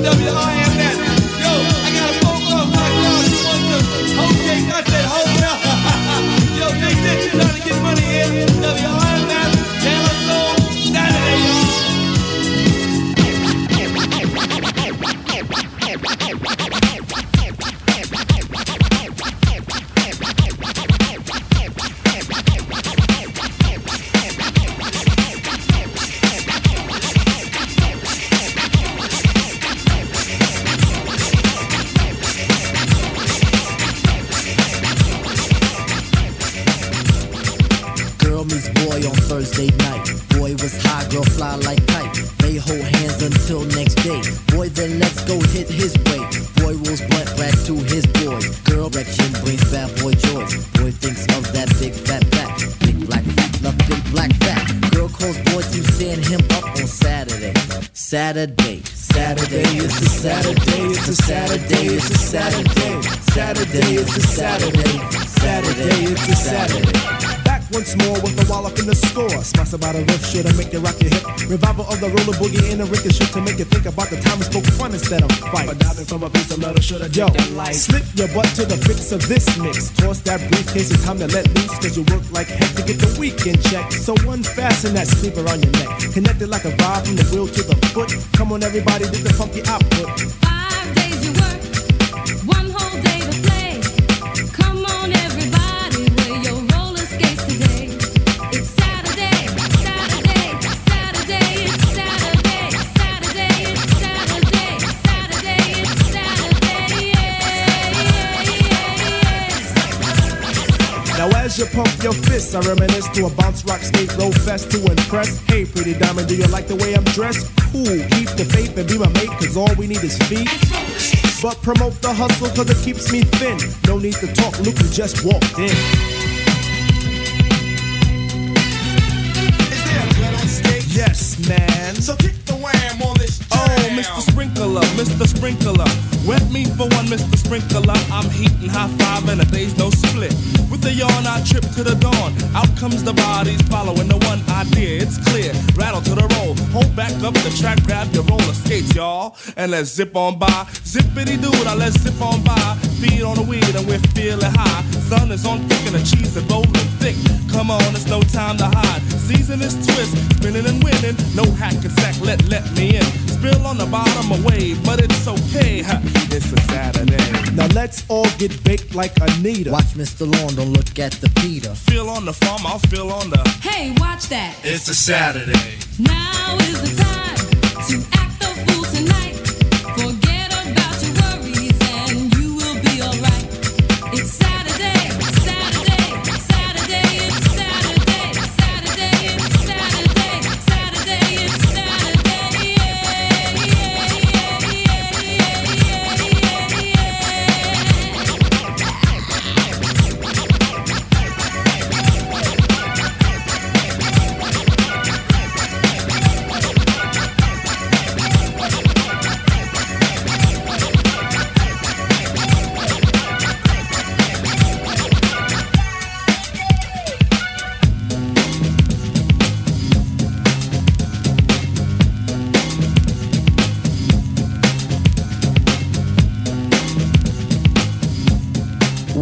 S7: Girl Thursday night. Boy was high, girl fly like kite. They hold hands until next day. Boy then let's go hit his way. Boy rolls blunt back to his boy. Girl erection brings bad boy joy. Boy thinks of that big fat back. Big black fat, love big black fat. Girl calls boy to send him up on Saturday. Saturday. Saturday is a Saturday, it's a Saturday, it's a Saturday. Saturday is a Saturday. Saturday, it's a Saturday.
S11: Back once more with the wall up in the score. Smash about a riff shit to make you rock your hip. Revival of the roller boogie in a ricochet to make you think about the time we spoke fun instead of fight. But diving from a piece of metal should have Yo, slip your butt to the fix of this mix. Toss that briefcase, it's time to let loose. Cause you work like heck to get the weekend check. So unfasten that sleeper on your neck. Connected like a vibe from the wheel to the foot. Come on, everybody, do the funky output. Now as you pump your fists, I reminisce to a bounce rock skate roll fest to impress. Hey, pretty diamond, do you like the way I'm dressed? Cool, keep the faith and be my mate, cause all we need is feet. But promote the hustle cause it keeps me thin. No need to talk, Luke, you just walked in. Yes, man.
S28: So kick the wham on
S29: Mr. Sprinkler, Mr. Sprinkler. Wet me for one, Mr. Sprinkler. I'm heating high five and a day's no split. With a yawn, I trip to the dawn. Out comes the bodies following the one idea. It's clear. Rattle to the roll. Hold back up the track, grab your roller skates, y'all. And let's zip on by. Zippity doo, now let's zip on by. Feed on the weed and we're feeling high. Sun is on thick and the cheese is rolling thick. Come on, it's no time to hide. Season is twist, spinning and winning. No hack and sack, let let me in. Spill on the bottom a wave, but it's okay. huh, It's a Saturday.
S30: Now let's all get baked like Anita.
S7: Watch Mr. Lawn, don't look at the Peter.
S29: Feel on the farm, I'll feel on the.
S31: Hey, watch that.
S29: It's a Saturday.
S31: Now is the time to act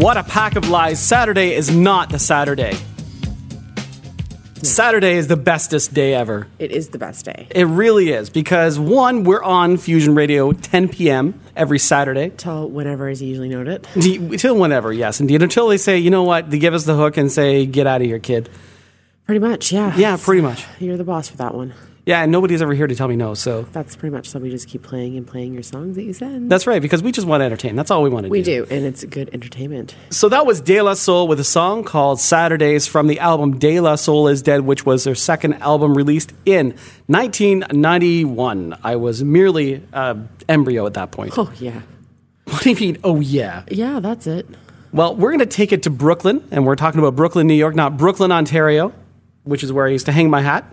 S2: What a pack of lies. Saturday is not the Saturday. Saturday is the bestest day ever.
S3: It is the best day.
S2: It really is because one, we're on Fusion Radio 10 p.m. every Saturday.
S3: Till whenever is usually noted. [laughs]
S2: Till whenever, yes, indeed. Until they say, you know what, they give us the hook and say, get out of here, kid.
S3: Pretty much, yeah.
S2: Yeah, pretty much.
S3: You're the boss for that one.
S2: Yeah, and nobody's ever here to tell me no, so.
S3: That's pretty much so we just keep playing and playing your songs that you send.
S2: That's right, because we just want to entertain. That's all we want to do.
S3: we
S2: do.
S3: and it's good entertainment.
S2: So that was De La Soul with a song called Saturdays from the album De La Soul is Dead, which was their second album released in 1991. I was merely uh, embryo at that point.
S3: Oh, yeah.
S2: What do you mean, oh yeah?
S3: Yeah, that's it.
S2: Well, we're going to take it to Brooklyn, and we're talking about Brooklyn, New York, not Brooklyn, Ontario, which is where I used to hang my hat.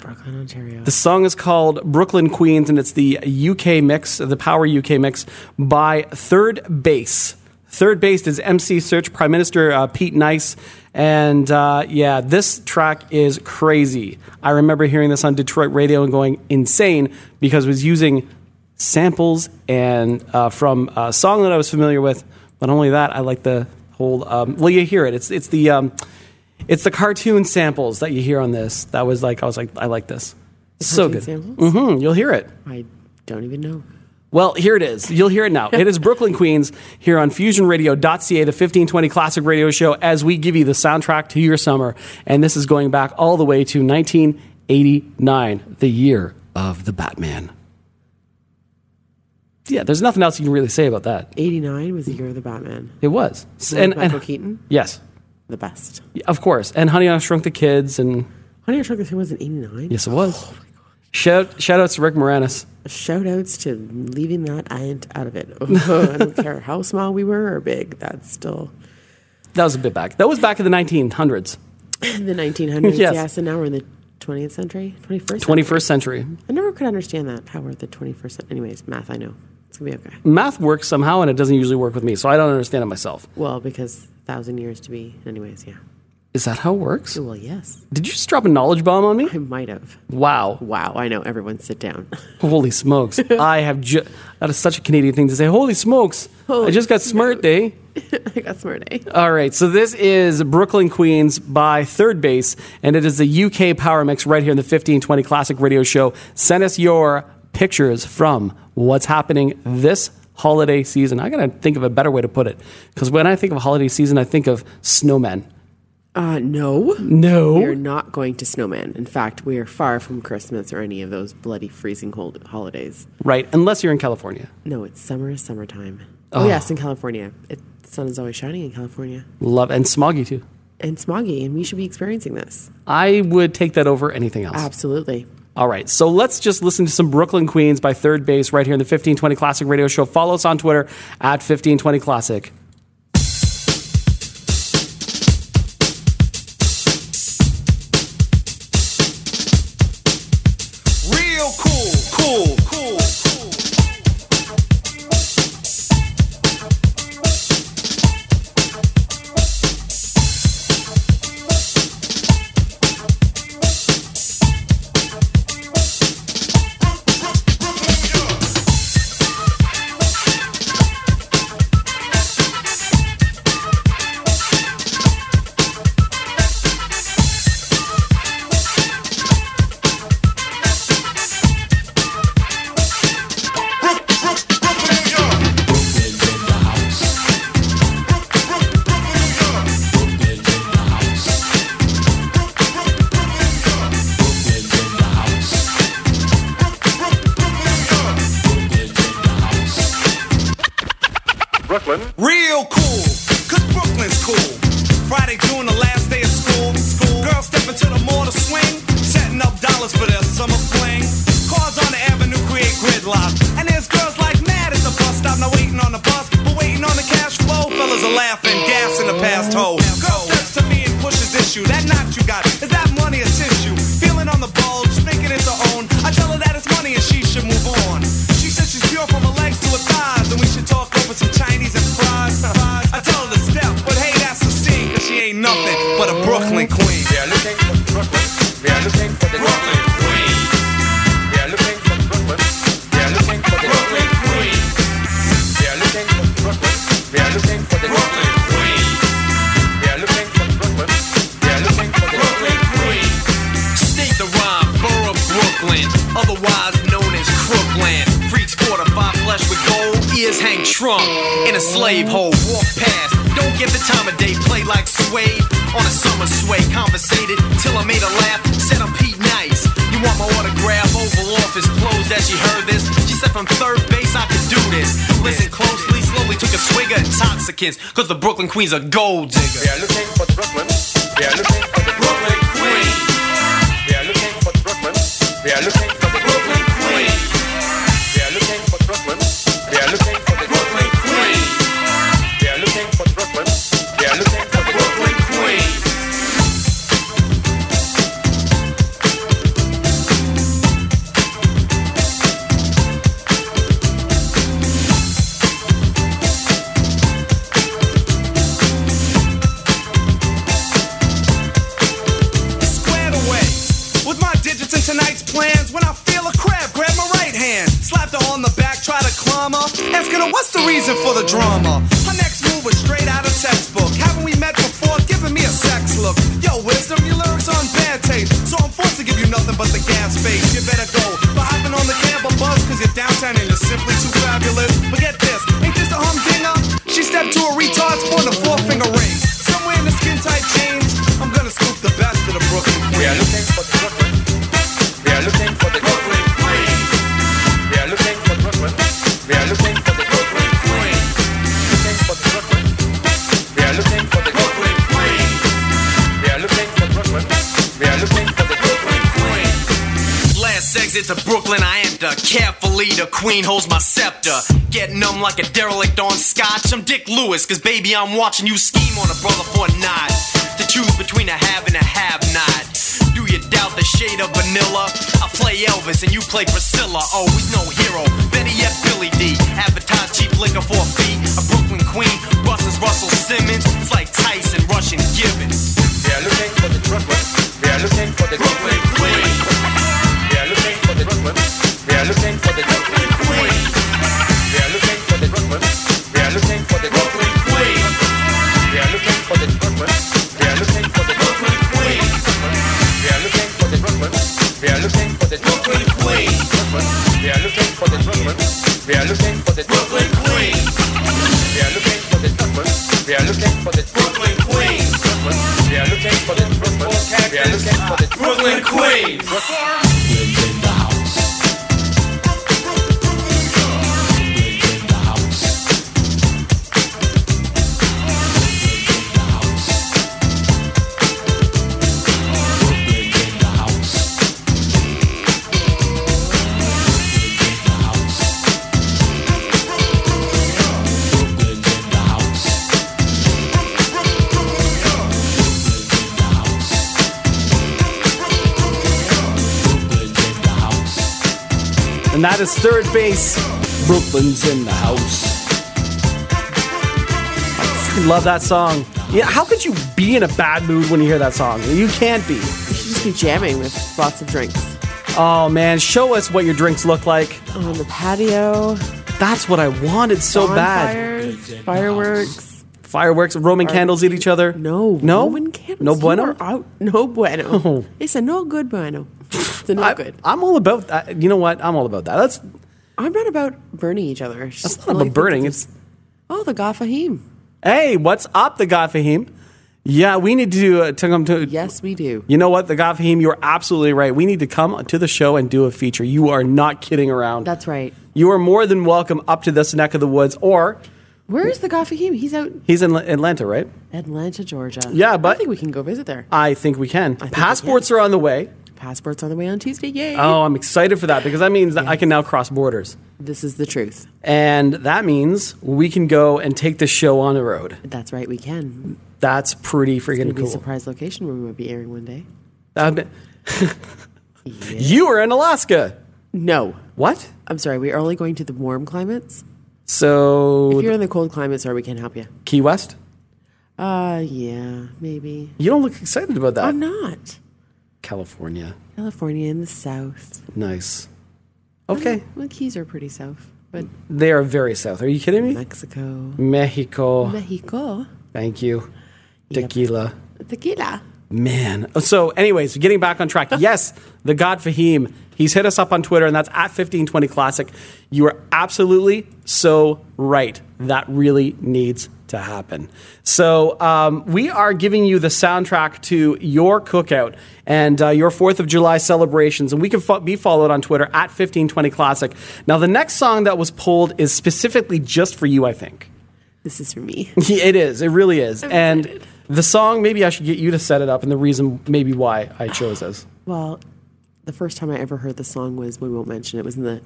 S3: Brooklyn, Ontario.
S2: The song is called Brooklyn Queens, and it's the UK mix, the Power UK mix by Third Base. Third Base is MC Serch Prime Minister uh, Pete Nice. And uh, yeah, this track is crazy. I remember hearing this on Detroit radio and going insane because it was using samples and uh, from a song that I was familiar with. Not only that, I like the whole. Um, well, you hear it. It's it's the um, it's the cartoon samples that you hear on this. That was like I was like I like this. so good.
S3: cartoon samples?
S2: hmm You'll hear it.
S3: I don't even know.
S2: Well, here it is. You'll hear it now. It is [laughs] Brooklyn Queens here on FusionRadio.ca, the 1520 Classic Radio Show, as we give you the soundtrack to your summer. And this is going back all the way to 1989, the year of the Batman. Yeah, there's nothing else you can really say about that.
S3: 89 was the year of the Batman.
S2: It was.
S3: With Michael Keaton?
S2: Yes,
S3: The best.
S2: of course. And Honey, I Shrunk the Kids, and
S3: Honey, I Shrunk the Kids was in 89?
S2: yes, it was. Oh, shout, shout outs to Rick Moranis.
S3: Shout outs to leaving that ant out of it. [laughs] I don't care how small we were or big, that's still
S2: That was a bit back. That was back in the 1900s, [laughs]
S3: the 1900s.
S2: Yes.
S3: Yes. and now we're in the 20th century, 21st
S2: 21st century.
S3: I never could understand that, how we're the 21st. Anyways, math, I know. It's to be okay.
S2: Math works somehow, and it doesn't usually work with me, so I don't understand it myself.
S3: Well, because thousand years to be, anyways, yeah.
S2: Is that how it works?
S3: Well, yes.
S2: Did you just drop a knowledge bomb on me?
S3: I might have.
S2: Wow.
S3: Wow, I know. Everyone sit down. [laughs]
S2: Holy smokes. I have ju- that is such a Canadian thing to say. Holy smokes. I just got smart day. Eh? [laughs]
S3: I got smart, day.
S2: All right, so this is Brooklyn Queens by Third Base, and it is the UK Power Mix right here in the 1520 Classic Radio Show. Send us your pictures from what's happening this holiday season. I gotta think of a better way to put it, because when I think of holiday season, I think of snowmen.
S3: Uh, no.
S2: No.
S3: We are not going to snowman. In fact, we are far from Christmas or any of those bloody freezing cold holidays.
S2: Right, unless you're in California.
S3: No, it's summer summertime. Oh,
S2: Oh.
S3: yes, in California. It, the sun is always shining in California.
S2: Love and smoggy too.
S3: And smoggy, and we should be experiencing this.
S2: I would take that over anything else.
S3: Absolutely.
S2: All right, so let's just listen to some Brooklyn Queens by Third Base right here in the 1520 Classic Radio Show. Follow us on Twitter at 1520 Classic.
S28: Queens a gold digger. Yeah, watching you scheme on a brother for a night. To choose between a have and a have not. Do you doubt the shade of vanilla? I play Elvis and you play Priscilla.
S2: Oh, at third base. Brooklyn's in the house. I love that song. Yeah, how could you be in a bad mood when you hear that song? You can't be.
S3: You should just be jamming with lots of drinks.
S2: Oh man, show us what your drinks look like.
S3: Oh, On the patio.
S2: That's what I wanted so
S3: Bonfires, bad. Fireworks.
S2: Fireworks, Roman candles at each other.
S3: No,
S2: no,
S3: Roman candles.
S2: No bueno.
S3: Out, no bueno. [laughs]
S2: Oh.
S3: It's a no good bueno the
S2: I,
S3: good.
S2: I'm all about that. You know what? I'm all about that. That's
S3: I'm not about burning each other. It's
S2: that's not about burning. It's
S3: oh the Gafahim.
S2: Hey, what's up, the Gafahim? Yeah, we need to uh, to come to.
S3: Yes, we do.
S2: You know what, the Gafahim, you're absolutely right. We need to come to the show and do a feature. You are not kidding around.
S3: That's right.
S2: You are more than welcome up to this neck of the woods or.
S3: Where is the Gafahim? He's out.
S2: He's in Atlanta, right?
S3: Atlanta, Georgia.
S2: Yeah, but
S3: I think we can go visit there.
S2: I think we can.
S3: Passports we
S2: can. are on the way.
S3: Passports on the way on Tuesday. Yay!
S2: Oh, I'm excited for that because that means that I can now cross borders.
S3: This is the truth.
S2: And that means we can go and take the show on the road.
S3: That's right. We can.
S2: That's pretty freaking cool.
S3: surprise location where we might be airing one day.
S2: Be- [laughs] [laughs] You are in Alaska.
S3: No.
S2: What?
S3: I'm sorry. We are only going to the warm climates.
S2: So
S3: If you're in the cold climates, sorry, we can't help you.
S2: Key West?
S3: Uh, yeah, maybe.
S2: You don't look excited about that.
S3: I'm not.
S2: California.
S3: California in the south.
S2: Nice. Okay.
S3: Well, the Keys are pretty south, but
S2: They are very south. Are you kidding me?
S3: Mexico,
S2: Mexico.
S3: Mexico,
S2: Thank you. Tequila.
S3: tequila.
S2: Man. Oh, so, anyways, getting back on track. [laughs] Yes, the God Fahim. He's hit us up on Twitter, and that's at 1520 Classic. You are absolutely so right. That really needs to happen. So, um, we are giving you the soundtrack to your cookout and uh, your 4th of July celebrations, and we can fo- be followed on Twitter at 1520 Classic. Now, the next song that was pulled is specifically just for you, I think.
S3: This is for me. [laughs]
S2: It is. It really is. and the song, maybe I should get you to set it up, and the reason maybe why I chose this.
S3: Well, the first time I ever heard the song was we won't mention it was in the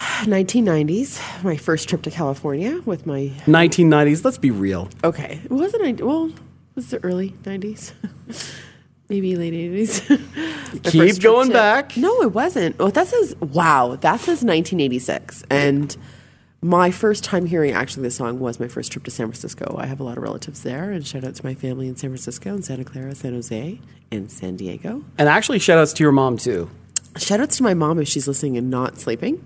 S3: 1990s. My first trip to California with my
S2: 1990s. Let's be real.
S3: okay. It wasn't I well it was the early 90s. [laughs] Maybe late 80s. [laughs]
S2: Keep going
S3: to-
S2: back.
S3: No, it wasn't. Oh, that says wow. That says 1986, and my first time hearing actually this song was my first trip to San Francisco. I have a lot of relatives there, and shout out to my family in San Francisco, and Santa Clara, San Jose, and San Diego.
S2: And actually, shout outs to your mom, too.
S3: Shout outs to my mom if she's listening and not sleeping.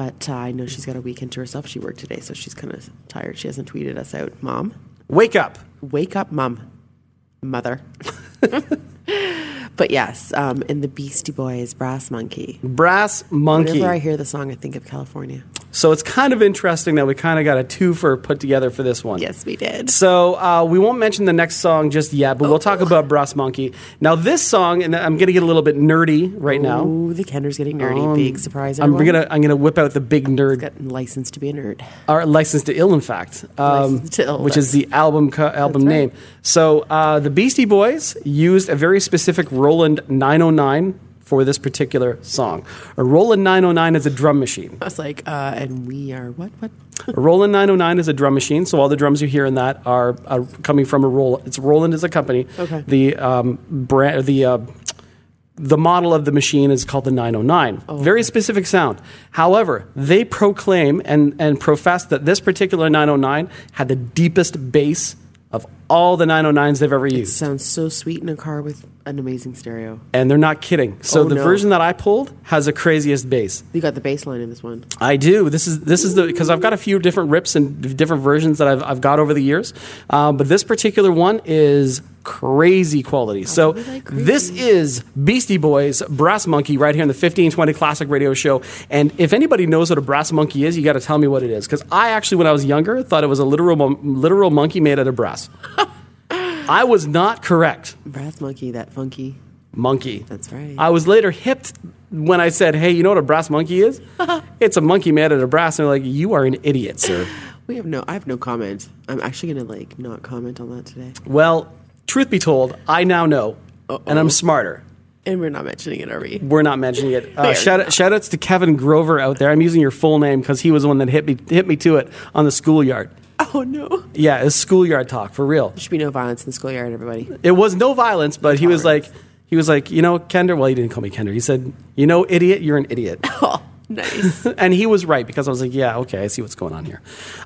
S3: But uh, I know she's got a weekend to herself. She worked today, so she's kind of tired. She hasn't tweeted us out. Mom,
S2: Wake up.
S3: wake up, mom, mother. [laughs] but yes, um, in the Beastie Boys, Brass Monkey.
S2: Brass Monkey.
S3: Whenever I hear the song, I think of California.
S2: So it's kind of interesting that we kind of got a twofer put together for this one.
S3: Yes, we did.
S2: So uh, we won't mention the next song just yet, but we'll talk about Brass Monkey. Now, this song, and I'm going to get a little bit nerdy right now.
S3: Oh, the Kender's getting nerdy.
S2: Um,
S3: Big surprise.
S2: I'm
S3: everyone.
S2: gonna I'm gonna whip out the big nerd.
S3: Got licensed to be a nerd.
S2: Our licensed to ill, in fact, um,
S3: to Ill,
S2: which is the album co- album
S3: That's right.
S2: name. So uh, the Beastie Boys used a very specific Roland 909 for this particular song. A Roland 909 is a drum machine.
S3: I was like, uh, and we are what? What?
S2: A Roland 909 is a drum machine, so all the drums you hear in that are, are coming from a Roland. It's Roland as a company.
S3: Okay.
S2: The um, brand, the uh, the model of the machine is called the 909.
S3: Oh,
S2: Very specific sound. However, they proclaim and and profess that this particular 909 had the deepest bass of all the 909s they've ever used.
S3: Sounds so sweet in a car with an amazing stereo.
S2: And they're not kidding. So
S3: Oh,
S2: the
S3: no.
S2: version that I pulled has the craziest bass.
S3: You got the bass line in this one.
S2: I do. This is this is the because I've got a few different rips and different versions that I've, I've got over the years, um, but this particular one is crazy quality. So this is Beastie Boys Brass Monkey right here in the 1520 Classic Radio Show. And if anybody knows what a brass monkey is, you got to tell me what it is because I actually, when I was younger, thought it was a literal literal monkey made out of brass. I was not correct.
S3: Brass monkey, that funky.
S2: Monkey.
S3: That's right.
S2: I was later hipped when I said, "Hey, you know what a brass monkey is? [laughs] it's a monkey made out of brass." And they're like, "You are an idiot, sir."
S3: We have no. I have no comment. I'm actually gonna like not comment on that today,
S2: well, truth be told, I now know, and I'm smarter.
S3: and we're not mentioning it, are we?
S2: We're not mentioning it. [laughs] Uh, shout, out, shout outs to Kevin Grover out there. I'm using your full name because he was the one that hit me hit me to it on the schoolyard. [laughs]
S3: Oh no!
S2: Yeah, it's schoolyard talk for real.
S3: There should be no violence in the schoolyard, everybody.
S2: It was no violence, but he was like, he was like, you know, Kendra. Well, he didn't call me Kendra. He said, you know, idiot, you're an idiot. [laughs]
S3: Oh, nice. [laughs]
S2: and he was right because I was like, yeah, okay, I see what's going on here.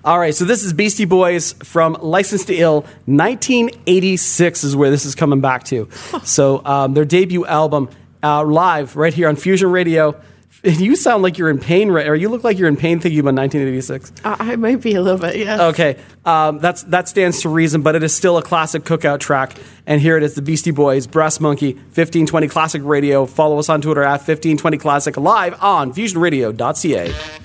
S2: All right, so this is Beastie Boys from License to Ill, 1986 is where this is coming back to. so um, their debut album, uh, live right here on Fusion Radio. [laughs] You sound like you're in pain, right? Or you look like you're in pain thinking about 1986.
S3: I, I might be a little bit. Yeah.
S2: Okay, um, that's that stands to reason, but it is still a classic cookout track. And here it is, the Beastie Boys, Brass Monkey, 1520 Classic Radio. Follow us on Twitter at 1520 Classic, live on FusionRadio.ca.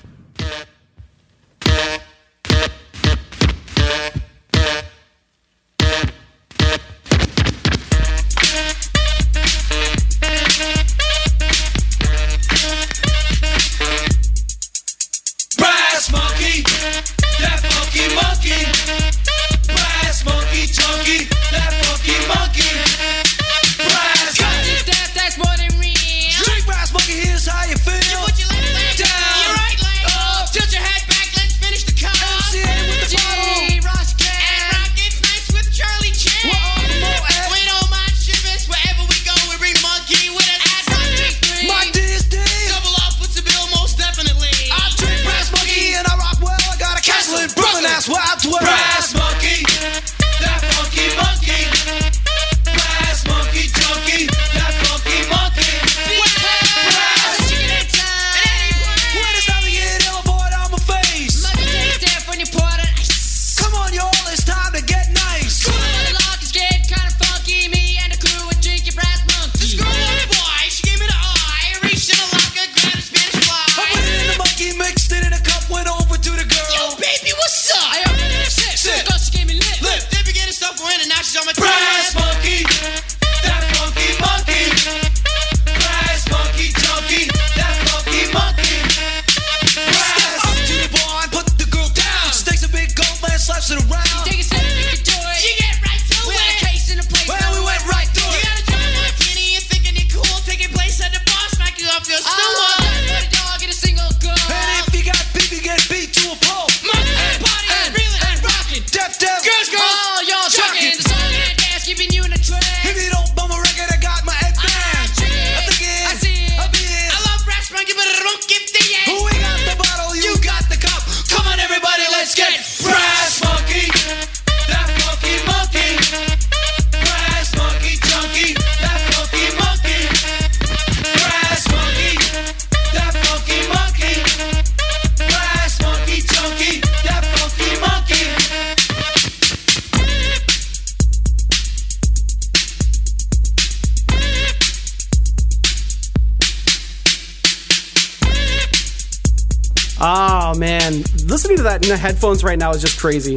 S1: that
S32: in the
S2: headphones right now is just crazy.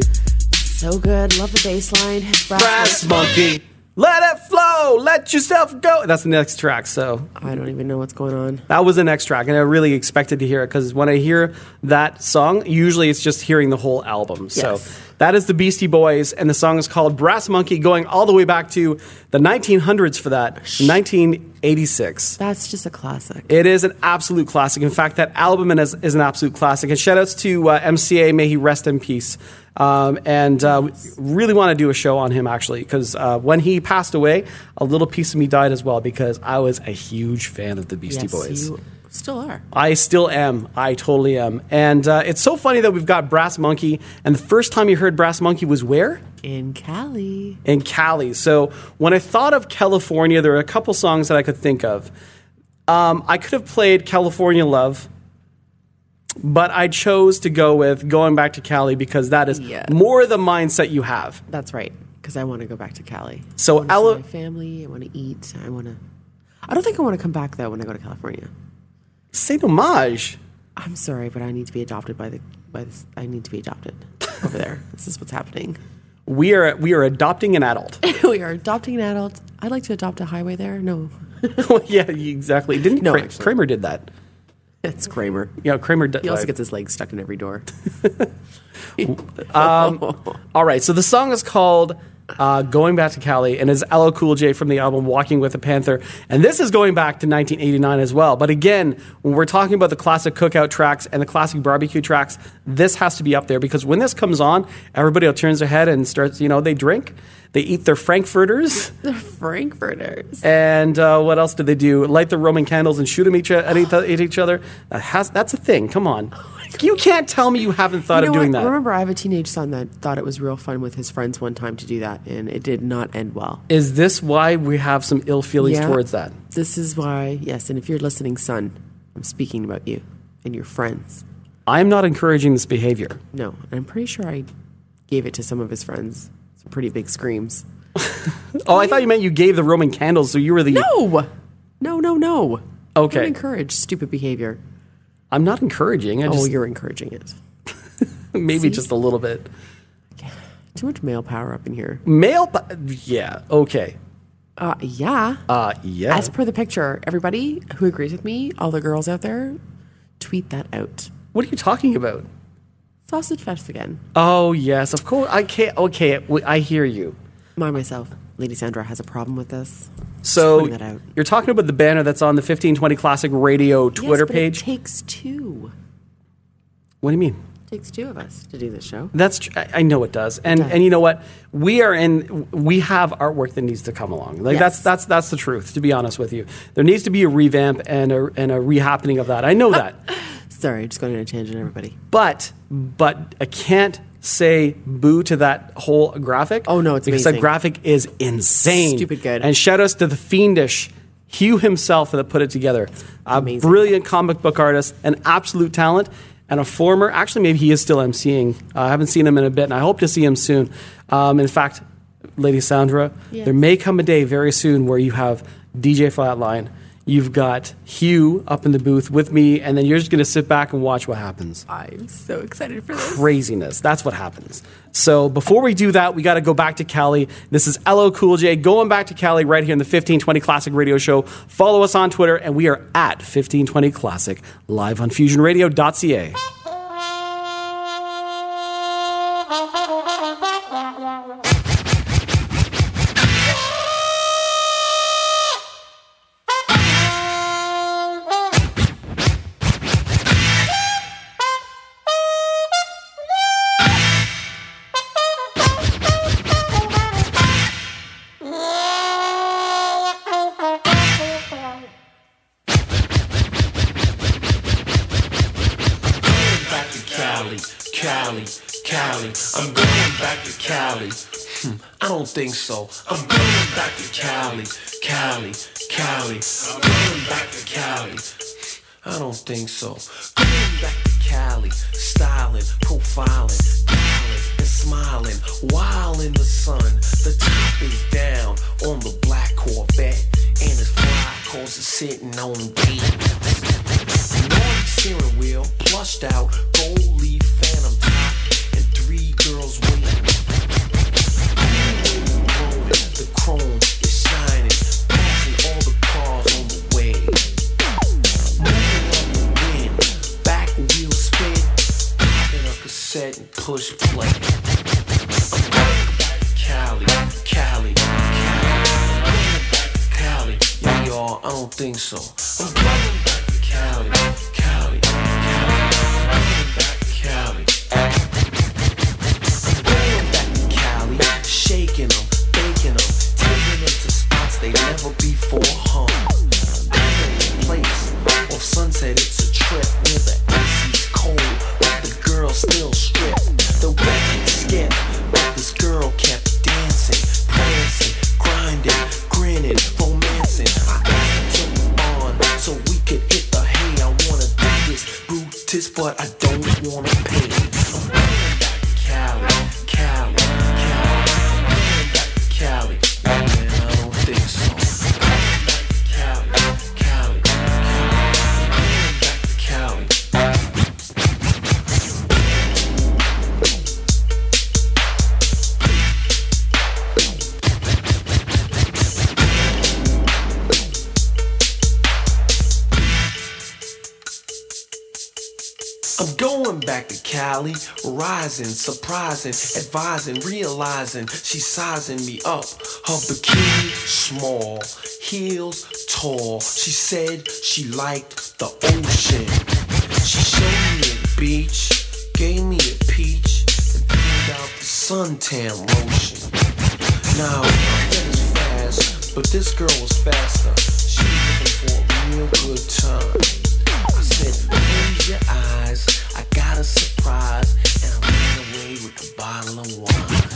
S3: So good. Love the bass line. Brass,
S2: Brass monkey, let it flow, let yourself go. That's the next track. So
S3: I don't even know what's going on.
S2: that was the next track, and I really expected to hear it because when I hear that song, usually it's just hearing the whole album. So that is the Beastie Boys, and the song is called Brass Monkey, going all the way back to the 1900s for that, 1986.
S3: That's just a classic.
S2: It is an absolute classic. In fact, that album is, is an absolute classic. And shout outs to uh, MCA, may he rest in peace. Um, and uh, really want to do a show on him actually, because uh, when he passed away, a little piece of me died as well because I was a huge fan of the Beastie
S3: yes,
S2: Boys.
S3: you still are.
S2: I still am. I totally am. And uh, it's so funny that we've got Brass Monkey. And the first time you heard Brass Monkey was where?
S3: In Cali.
S2: in Cali. So when I thought of California, there are a couple songs that I could think of. Um, I could have played California Love, but I chose to go with Going Back to Cali because that is
S3: Yes.
S2: more the mindset you have.
S3: That's right. Because I want to go back to Cali.
S2: So
S3: I see my family. I want to eat. I want to. I don't think I want to come back though when I go to California.
S2: Saint Homage.
S3: I'm sorry, but I need to be adopted by the by this. I need to be adopted [laughs] over there. This is what's happening.
S2: We are we are adopting an adult. [laughs]
S3: we are adopting an adult. I'd like to adopt a highway there. No, [laughs]
S2: yeah, exactly. Didn't
S3: No,
S2: Kra- Kramer did that?
S3: it's Kramer.
S2: Yeah, Kramer did.
S3: He also
S2: like-
S3: gets his legs stuck in every door.
S2: Um, all right, so the song is called uh, "Going Back to Cali" and is LL Cool J from the album "Walking with a Panther," and this is going back to 1989 as well. But again, when we're talking about the classic cookout tracks and the classic barbecue tracks, this has to be up there because when this comes on, everybody turns their head and starts. You know, they drink, they eat their frankfurters, [laughs]
S3: the Frankfurters.
S2: and uh, what else do they do? Light the Roman candles and shoot them each at each, at each other. That has that's a thing. Come on, [laughs] you can't tell me you haven't thought
S3: You
S2: of
S3: know
S2: doing
S3: what?
S2: that.
S3: Remember, I have a teenage son that thought it was real fun with his friends one time to do that, and it did not end well.
S2: Is this why we have some ill feelings
S3: Yeah.
S2: towards that?
S3: This is why, yes, and if you're listening, son, I'm speaking about you and your friends.
S2: I'm not encouraging this behavior.
S3: No, I'm pretty sure I gave it to some of his friends. Some pretty big screams. [laughs]
S2: Oh, I thought you meant you gave the Roman candles, so you were the.
S3: No, no, no, no.
S2: Okay.
S3: Don't encourage stupid behavior.
S2: I'm not encouraging. I
S3: oh,
S2: just
S3: you're encouraging it. [laughs]
S2: maybe
S3: See?
S2: just a little bit.
S3: Too much male power up in here.
S2: Male, pa- yeah, okay,
S3: Uh, yeah.
S2: uh, yeah.
S3: As per the picture, everybody who agrees with me, all the girls out there, tweet that out.
S2: what are you talking about?
S3: Sausage fest again.
S2: Oh yes, of course. I can't. Okay, I hear you.
S3: My myself, Lady Sandra has a problem with this.
S2: So
S3: that out.
S2: you're talking about the banner that's on the 1520 Classic Radio Twitter
S3: yes, but
S2: page.
S3: It takes two.
S2: what do you mean?
S3: It takes two of us to do this show.
S2: That's tr- I I know it does, and
S3: does.
S2: and you know what? We are in. We have artwork that needs to come along. Like that's that's that's the truth. To be honest with you, there needs to be a revamp and a and a rehappening of that. I know that, [laughs]
S3: Sorry, just going on a tangent, everybody.
S2: but but I can't say boo to that whole graphic. Oh
S3: no, it's
S2: because that
S3: amazing.
S2: graphic is insane,
S3: Stupid good.
S2: And shout outs to the fiendish. Hugh himself that put it together. A brilliant comic book artist, an absolute talent, and a former, actually, maybe he is still MCing. Uh, I haven't seen him in a bit, and I hope to see him soon. Um, in fact, Lady Sandra,
S3: Yes.
S2: there may come a day very soon where you have DJ Flatline, you've got Hugh up in the booth with me, and then you're just going to sit back and watch what happens.
S3: I'm so excited for this.
S2: Craziness. That's what happens. So before we do that, we got to go back to Cali. This is LL Cool J going back to Cali right here in the 1520 Classic Radio Show. Follow us on Twitter, and we are at 1520 Classic live on FusionRadio.ca.
S33: don't think so. I'm going back to Cali, Cali, Cali. I'm going back to Cali. I don't think so. Going back to Cali, styling, profiling, dialing and smiling, while in the sun. The top is down on the black Corvette, and it's fly cause it's sitting on D. Naughty steering wheel, plushed out, gold leaf phantom top, and three girls waiting. The chrome is shining, passing all the cars on the way. Moving up the wind, back wheel spin, popping a cassette and push play. Cali, Cali, Cali. Cali, y'all, I don't think so. I'm going back to Cali, they never before hung. Place, off sunset, it's a trip where the AC's cold, but the girl still stripped. The record skipped, but this girl kept dancing, prancing, grinding, grinning, romancing. I asked to move on so we could hit the hay. I wanna do this, Brutus, but I I'm going back to Cali, rising, surprising, advising, realizing she's sizing me up. Her bikini small, heels tall. She said she liked the ocean. She showed me a beach, gave me a peach, and pulled out the suntan lotion. Now it's fast, but this girl was faster. She was looking for a real good time. I said, close your eyes. Got a surprise, and I ran away with a bottle of wine.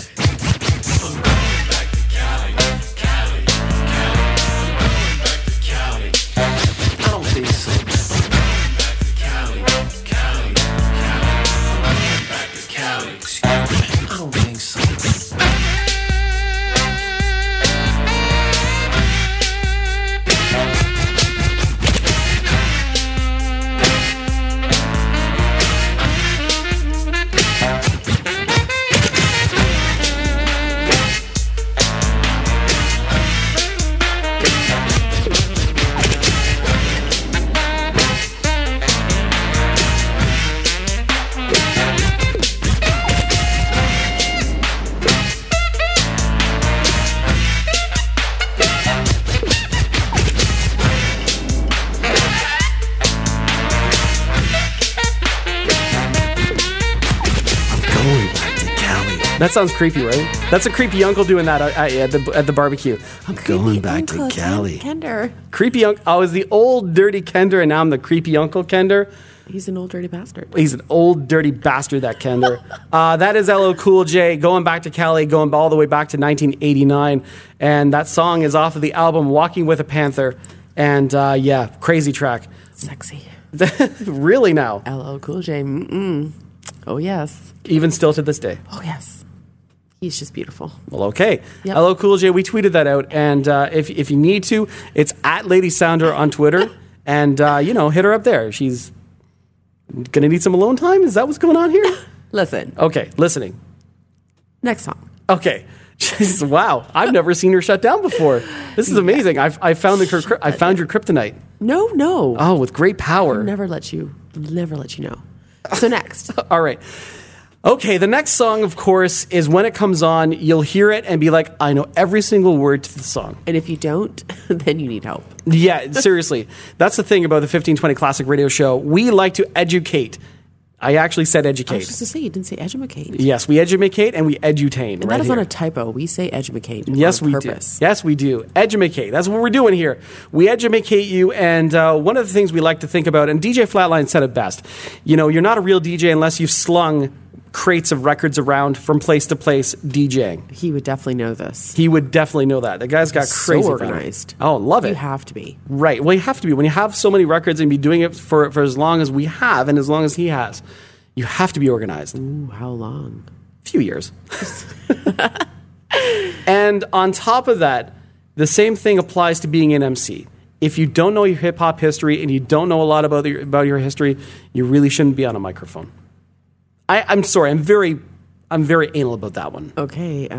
S2: That sounds creepy, right? That's a creepy uncle doing that at, at the at the barbecue. I'm going back to Cali.
S3: Kender.
S2: Creepy uncle. I was the old dirty Kender, and now I'm the creepy uncle Kender.
S3: He's an old dirty bastard.
S2: He's an old dirty bastard, that Kender. [laughs] uh, that is LL Cool J going back to Cali, going all the way back to 1989, and that song is off of the album Walking with a Panther. And uh, yeah, crazy track.
S3: Sexy. [laughs]
S2: really now?
S3: LL Cool J. Mm-mm. Oh yes.
S2: Even still to this day.
S3: Oh yes. He's just beautiful.
S2: Well, okay.
S3: Yep.
S2: LL Cool J, we tweeted that out, and uh, if if you need to, it's at Lady Sounder on Twitter, [laughs] and uh, you know, hit her up there. She's gonna need some alone time. Is that what's going on here? [laughs]
S3: Listen.
S2: Okay, listening.
S3: Next song.
S2: Okay. [laughs] Wow, I've never seen her shut down before. This is amazing. I've I found the I found your kryptonite.
S3: No, no.
S2: Oh, with great power.
S3: Never let you. Never let you know. So next.
S2: All right. Okay, the next song, of course, is when it comes on, you'll hear it and be like, I know every single word to the song.
S3: And if you don't, [laughs] then you need help.
S2: Yeah, seriously. That's the thing about the 1520 Classic Radio Show. We like to educate. I actually said
S3: I
S2: educate.
S3: was just to say you didn't say educate.
S2: Yes, we educate and we edutain.
S3: And
S2: right
S3: that is
S2: here.
S3: not a typo. We say educate.
S2: Yes,
S3: on
S2: we
S3: purpose.
S2: do. Yes, we do. Educate. That's what we're doing here. We educate you, and uh, one of the things we like to think about, and DJ Flatline said it best. You know, you're not a real DJ unless you've slung crates of records around from place to place DJing.
S3: He would definitely know this.
S2: He would definitely know that. The guy's got
S3: So
S2: crazy
S3: organized.
S2: Oh, love it.
S3: You have to be.
S2: Right. Well, you have to be. When you have so many records and be doing it for, for as long as we have and as long as he has, you have to be organized.
S3: Ooh, how long?
S2: A few years. and on top of that, the same thing applies to being an MC. If you don't know your hip hop history and you don't know a lot about your, about your history, you really shouldn't be on a microphone. I, I'm sorry. I'm very, I'm very anal about that one.
S3: Okay, uh,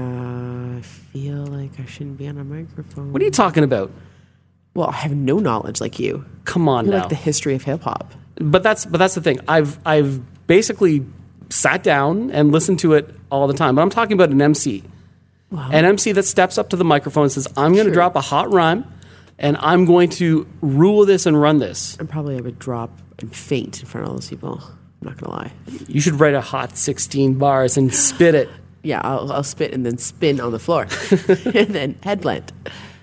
S3: I feel like I shouldn't be on a microphone.
S2: What are you talking about?
S3: Well, I have no knowledge like you.
S2: Come on
S3: You're
S2: now.
S3: like the history of hip hop.
S2: but that's but that's the thing. I've I've basically sat down and listened to it all the time. But I'm talking about an MC, an MC that steps up to the microphone and says, "I'm going to drop a hot rhyme, and I'm going to rule this and run this."
S3: And probably I would drop and faint in front of all those people. I'm not gonna lie.
S2: You should write a hot 16 bars and spit it. [gasps]
S3: Yeah, I'll, I'll spit and then spin on the floor, [laughs] [laughs] and then headband.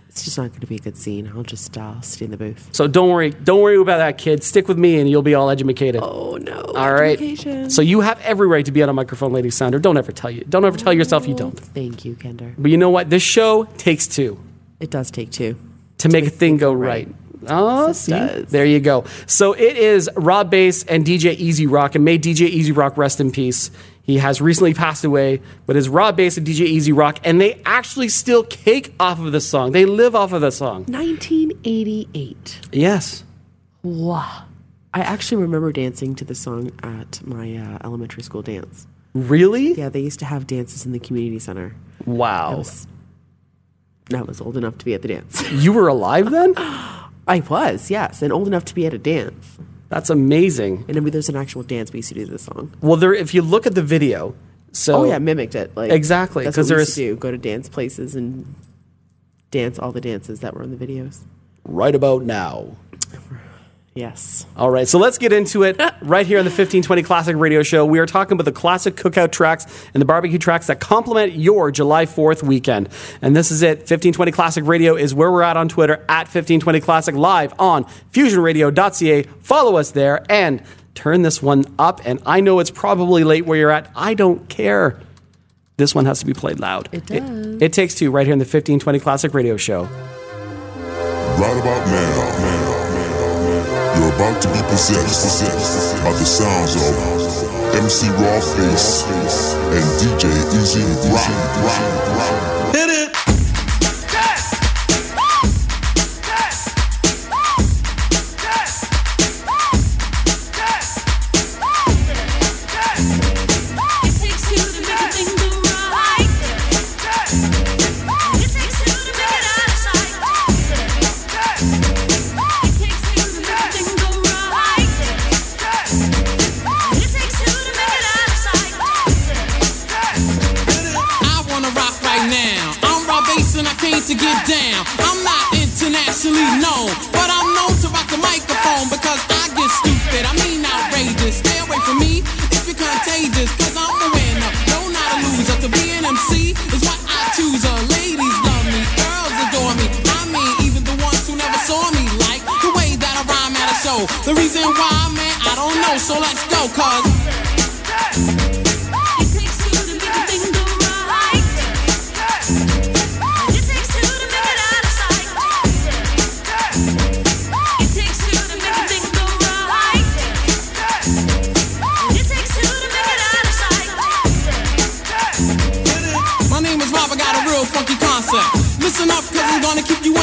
S3: It's just not going to be a good scene. I'll just uh, stay in the booth.
S2: So don't worry, don't worry about that, kid. Stick with me, and you'll be all educated.
S3: Oh no!
S2: All right.
S3: education.
S2: So you have every right to be on a microphone, Lady Sounder. Don't ever tell you. Don't ever tell yourself you don't.
S3: Thank you, Kender.
S2: But you know what? This show takes two.
S3: It does take two
S2: to make a thing go right. Oh, see? there you go. So it is Rob Base and DJ E-Z Rock, and may DJ E-Z Rock rest in peace. He has recently passed away, but it's Rob Base and DJ E-Z Rock, and they actually still cake off of this song. They live off of the song.
S3: 1988.
S2: Yes.
S3: Wow. I actually remember dancing to the song at my uh, elementary school dance.
S2: Really?
S3: Yeah, they used to have dances in the community center.
S2: Wow.
S3: I was, I was old enough to be at the dance.
S2: You were alive then? [gasps] [gasps] [gasps]
S3: I was, yes, and old enough to be at a dance.
S2: That's amazing.
S3: And I mean, there's an actual dance we used to do to this song.
S2: Well, there. If you look at the video, so
S3: oh yeah, mimicked it. Like
S2: Exactly, because
S3: what we
S2: there's-
S3: used to do. Go to dance places and dance all the dances that were in the videos.
S2: right about now. [laughs]
S3: Yes.
S2: All right, so let's get into it [laughs] right here on the 1520 Classic Radio Show. We are talking about the classic cookout tracks and the barbecue tracks that complement your July 4th weekend. And this is it. 1520 Classic Radio is where we're at on Twitter at 1520 Classic live on fusionradio.ca. Follow us there and turn this one up. And I know it's probably late where you're at. I don't care. This one has to be played loud. It
S3: does.
S2: It, takes two right here in the 1520 Classic Radio Show.
S21: Right about now, you're about to be possessed by the sounds of MC Rob Base and DJ E-Z Rock.
S23: Hit it!
S34: on because I get stupid. I mean outrageous. Stay away from me if you're contagious. Cause I'm the winner. No, not a loser. To be an MC is what I choose. Uh, ladies love me. Girls adore me. I mean, even the ones who never saw me like the way that I rhyme at a show. The reason why, man, I don't know. So let's go, cause.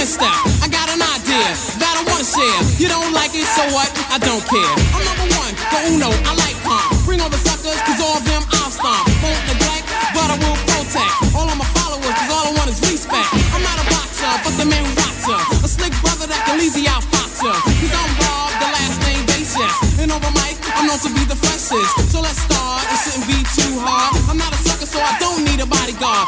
S34: Step. I got an idea that I wanna share. You don't like it, so what? I don't care. I'm number one, the uno, I like calm. Bring all the suckers, cause all of them I'll stomp. Won't neglect, but I will protect. All of my followers, cause all I want is respect. I'm not a boxer, but the man ya. A slick brother that can easy out fox ya. Cause I'm Rob, the last name basis. And over mic, I'm known to be the freshest. So let's start, it shouldn't be too hard. I'm not a sucker, so I don't need a bodyguard.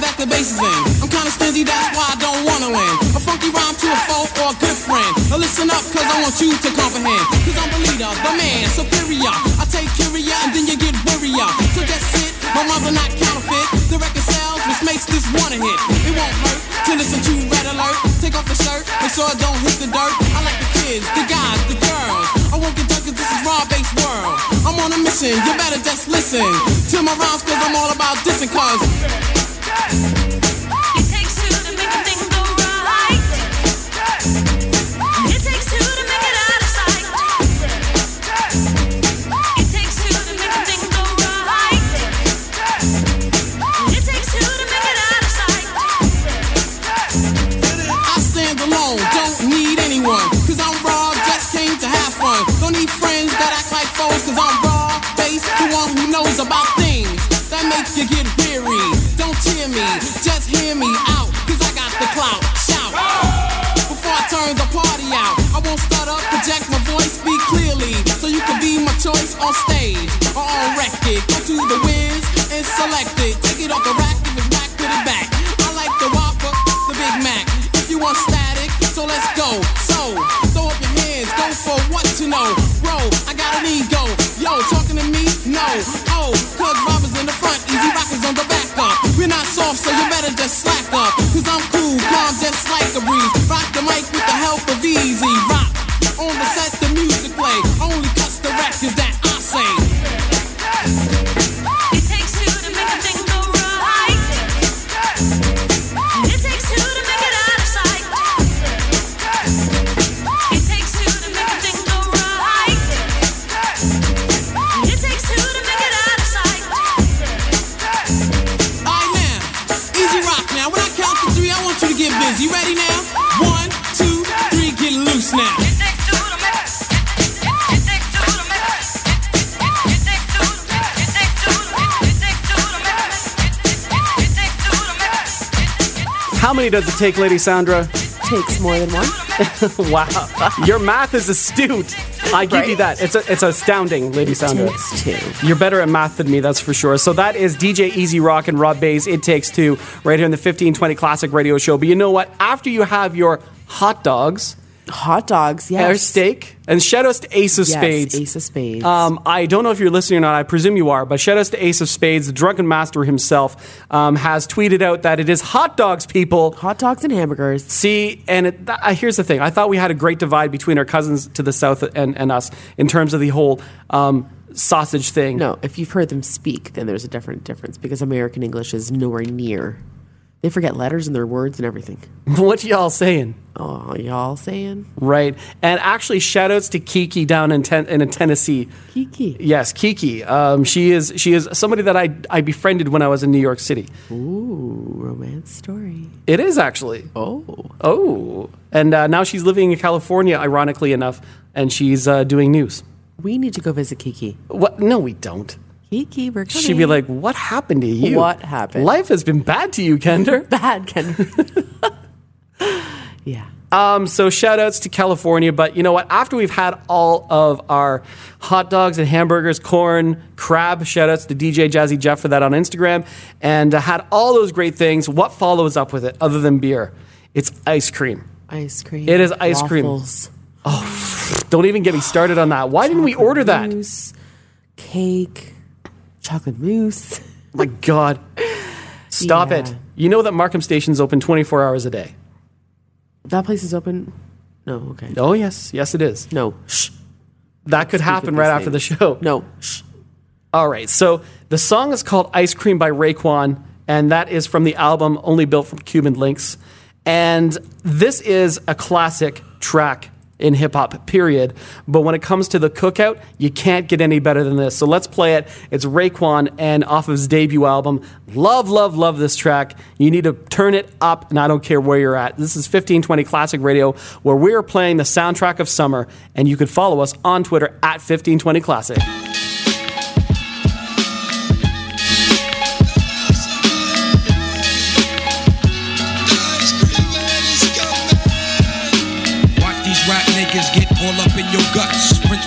S34: The bases in. I'm kinda stingy, that's why I don't wanna win. A funky rhyme to a foe or a good friend. Now listen up, cause I want you to comprehend. Cause I'm the leader, the man, superior. I take curia and then you get wearier. So just sit, my mother not counterfeit. The record sells, which makes this one a hit. It won't hurt to listen to Red Alert. Take off the shirt, make sure it don't hit the dirt. I like the kids, the guys, the girls. I won't get done cause this is raw based world. I'm on a mission, you better just listen to my rhymes cause I'm all about dissing cause. I stand alone, don't need anyone. Cause I'm raw, just came to have fun. Don't need friends that act like foes, I'm raw, based, the one who knows about things that make you get me, just hear me out, cause I got the clout. Shout! Before I turn the party out, I won't stutter, project my voice, speak clearly, so you can be my choice on stage or on record. Go to the whiz and select it. Take it off the rack, if it's whack, put it back. I like the Whopper, the Big Mac. If you want static, so let's go. So, throw up your hands, go for what to know. Bro, I got an ego. Yo, talking to me? No. We're not soft, so you better just slack up. Cause I'm cool, calm, just like a breeze. Rock the mic with the help of
S2: does it take, Lady Sandra?
S3: Takes more than one. [laughs]
S2: wow. Your math is astute. I give you that. It's a, it's astounding, Lady Sandra.
S3: It Takes two.
S2: You're better at math than me, that's for sure. So that is DJ E-Z Rock and Rob Base. It takes two right here in the 1520 Classic Radio Show. But you know what? After you have your hot dogs,
S3: Hot dogs, yes.
S2: or steak, and shout outs to Ace of
S3: Yes,
S2: Spades.
S3: Ace of Spades.
S2: Um, I don't know if you're listening or not. I presume you are, but shout outs to Ace of Spades. The drunken master himself um, has tweeted out that it is hot dogs, people.
S3: Hot dogs and hamburgers.
S2: See, and it, th- uh, here's the thing. I thought we had a great divide between our cousins to the south and, and us in terms of the whole um, sausage thing.
S3: No, if you've heard them speak, then there's a different difference because American English is nowhere near. They forget letters and their words and everything. [laughs]
S2: what y'all saying?
S3: Oh, y'all saying?
S2: Right. And actually, shout outs to Kiki down in, ten- in Tennessee.
S3: Kiki.
S2: Yes, Kiki. Um, she is she is somebody that I, I befriended when I was in New York City.
S3: Ooh, romance story.
S2: It is actually.
S3: Oh.
S2: Oh. And uh, now she's living in California, ironically enough, and she's uh, doing news.
S3: We need to go visit Kiki.
S2: What? No, we don't.
S3: Kiki, we're coming.
S2: She'd be like, "What happened to you?
S3: What happened?
S2: Life has been bad to you, Kender." [laughs]
S3: Bad, Ken. [laughs] yeah.
S2: Um, so shout outs to California. But you know what? After we've had all of our hot dogs and hamburgers, corn, crab, shout outs to DJ Jazzy Jeff for that on Instagram, and uh, had all those great things. What follows up with it other than beer? It's ice cream.
S3: Ice cream.
S2: It is ice
S3: waffles,
S2: cream. Oh, [sighs] don't even get me started on that. Why didn't we order that?
S3: Mousse, cake, chocolate mousse. [laughs]
S2: My God. Stop
S3: Yeah.
S2: it. You know that Markham Station's open 24 hours a day.
S3: That place is open. No, okay.
S2: Oh, yes. Yes, it is.
S3: No. Shh.
S2: That could happen right after the show.
S3: No. Shh.
S2: All right. So the song is called Ice Cream by Raekwon, and that is from the album Only Built from Cuban Linx. And this is a classic track in hip hop, period. But when it comes to the cookout, you can't get any better than this. So let's play it. It's Raekwon and off of his debut album. Love, love, love this track. You need to turn it up, and I don't care where you're at. This is 1520 Classic Radio, where we are playing the soundtrack of summer, and you could follow us on Twitter at 1520 Classic.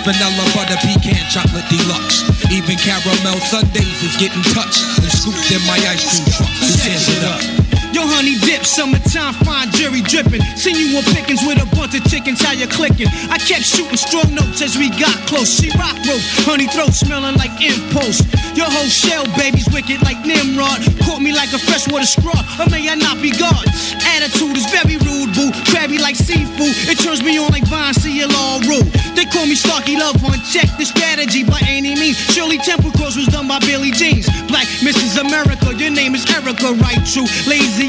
S35: Vanilla butter pecan chocolate deluxe. Even caramel sundaes is getting touched and scooped in my ice cream truck. Who it up?
S11: Yo, honey dip, summertime, fine jury dripping. Seen you on pickings with a bunch of chickens, how you clicking? I kept shooting strong notes as we got close. She rock rope, honey throat smelling like impulse. Your whole shell, baby's wicked like Nimrod. Caught me like a freshwater straw, or may I not be God? Attitude is very rude, boo. Crabby like seafood, it turns me on like Vine, all rude. They call me Starky Love Hunt, check the strategy by any means. Shirley Temple Cross was done by Billy Jeans. Black Mrs. America, your name is Erica, right? True. Lazy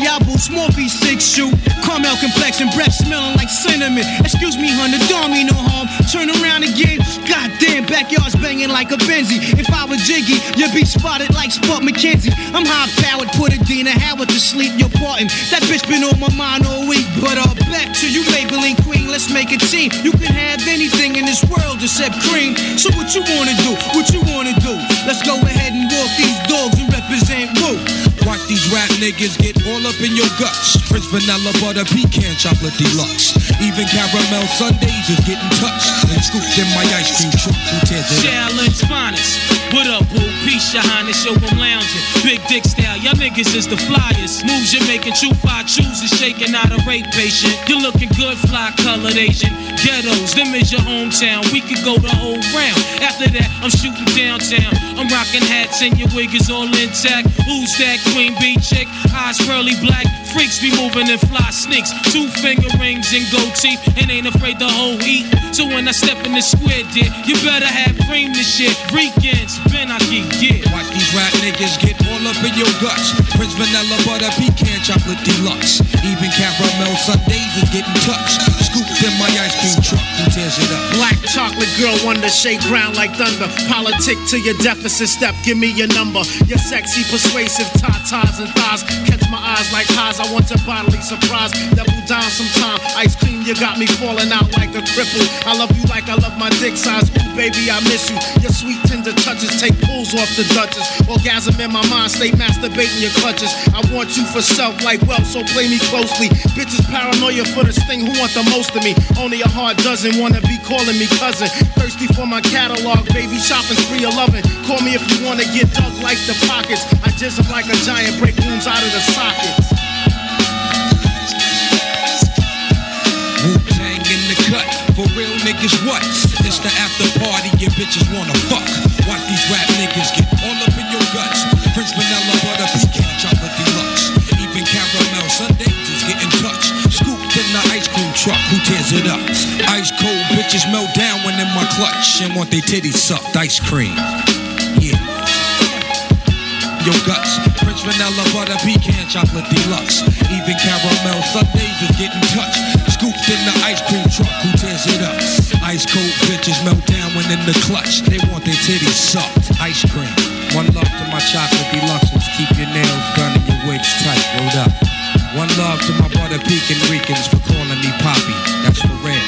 S11: small feet, six shoe. Caramel complexion, breath smelling like cinnamon. Excuse me, honey, don't mean no harm. Turn around again. Goddamn, backyard's banging like a Benzie. If I was Jiggy, you'd be spotted like Spud MacKenzie. I'm high powered, put a Dina Howard to sleep. You're parting. That bitch been on my mind all week. But uh, back to you, labeling queen. Let's make a team. You can have anything in this world except cream. So what you wanna do? What you wanna do? Let's go ahead and walk these dogs and represent Woo.
S35: These rap niggas get all up in your guts. Prince vanilla butter pecan chocolate deluxe. Even caramel sundaes is getting touched and scooped in my ice cream truck.
S36: Challenge finest. What up, boo? Peace, your highness, yo, I'm lounging. Big dick style, y'all niggas is the flyers. Moves you're making, true five chooses, shaking out a rape patient. You're looking good, fly colored Asian. Ghettos, them is your hometown. We could go the whole round. After that, I'm shooting downtown. I'm rocking hats and your wig is all intact. Who's that queen bee chick? Eyes curly black. Freaks be moving in fly sneaks. Two finger rings and gold teeth. And ain't afraid to whole eat. So when I step in the square, dear, you better have cream this shit. Weekends, Ben I keep, yeah.
S35: Watch these rap niggas get all up in your guts. Prince vanilla butter pecan chocolate deluxe. Even caramel sundaes is getting touched. In my ice cream truck. Who tears it up?
S11: Black chocolate girl, wonder shake ground like thunder. Politic to your deficit step, give me your number. Your sexy, persuasive tatas and thighs. Catch my eyes like highs, I want your bodily surprise. Double down sometime. Ice cream, you got me falling out like a cripple. I love you like I love my dick size. Ooh, baby, I miss you. Your sweet tender touches take pulls off the Duchess. Orgasm in my mind, stay masturbating your clutches. I want you for self like wealth, so play me closely. Bitches paranoia for this thing, who want the most of me? Only a hard dozen wanna be calling me cousin. Thirsty for my catalog, baby, shopping spree 11. Call me if you wanna get dug like the pockets. I just like a giant, break wounds out of the sockets.
S35: Wu Tang in the cut. For real niggas, what? It's the after party your bitches wanna fuck. Watch these rap niggas truck. Who tears it up? Ice cold bitches melt down when in my clutch and want their titties sucked. Ice cream. Yeah. Your guts. Prince vanilla butter pecan chocolate deluxe. Even caramel sundaes is getting touched. Scooped in the ice cream truck. Who tears it up? Ice cold bitches melt down when in the clutch. They want their titties sucked. Ice cream. One love to my chocolate deluxes. Keep your nails done and your wigs tight. Rolled up. One love to my butter pecan Ricans for calling me Poppy. That's for real.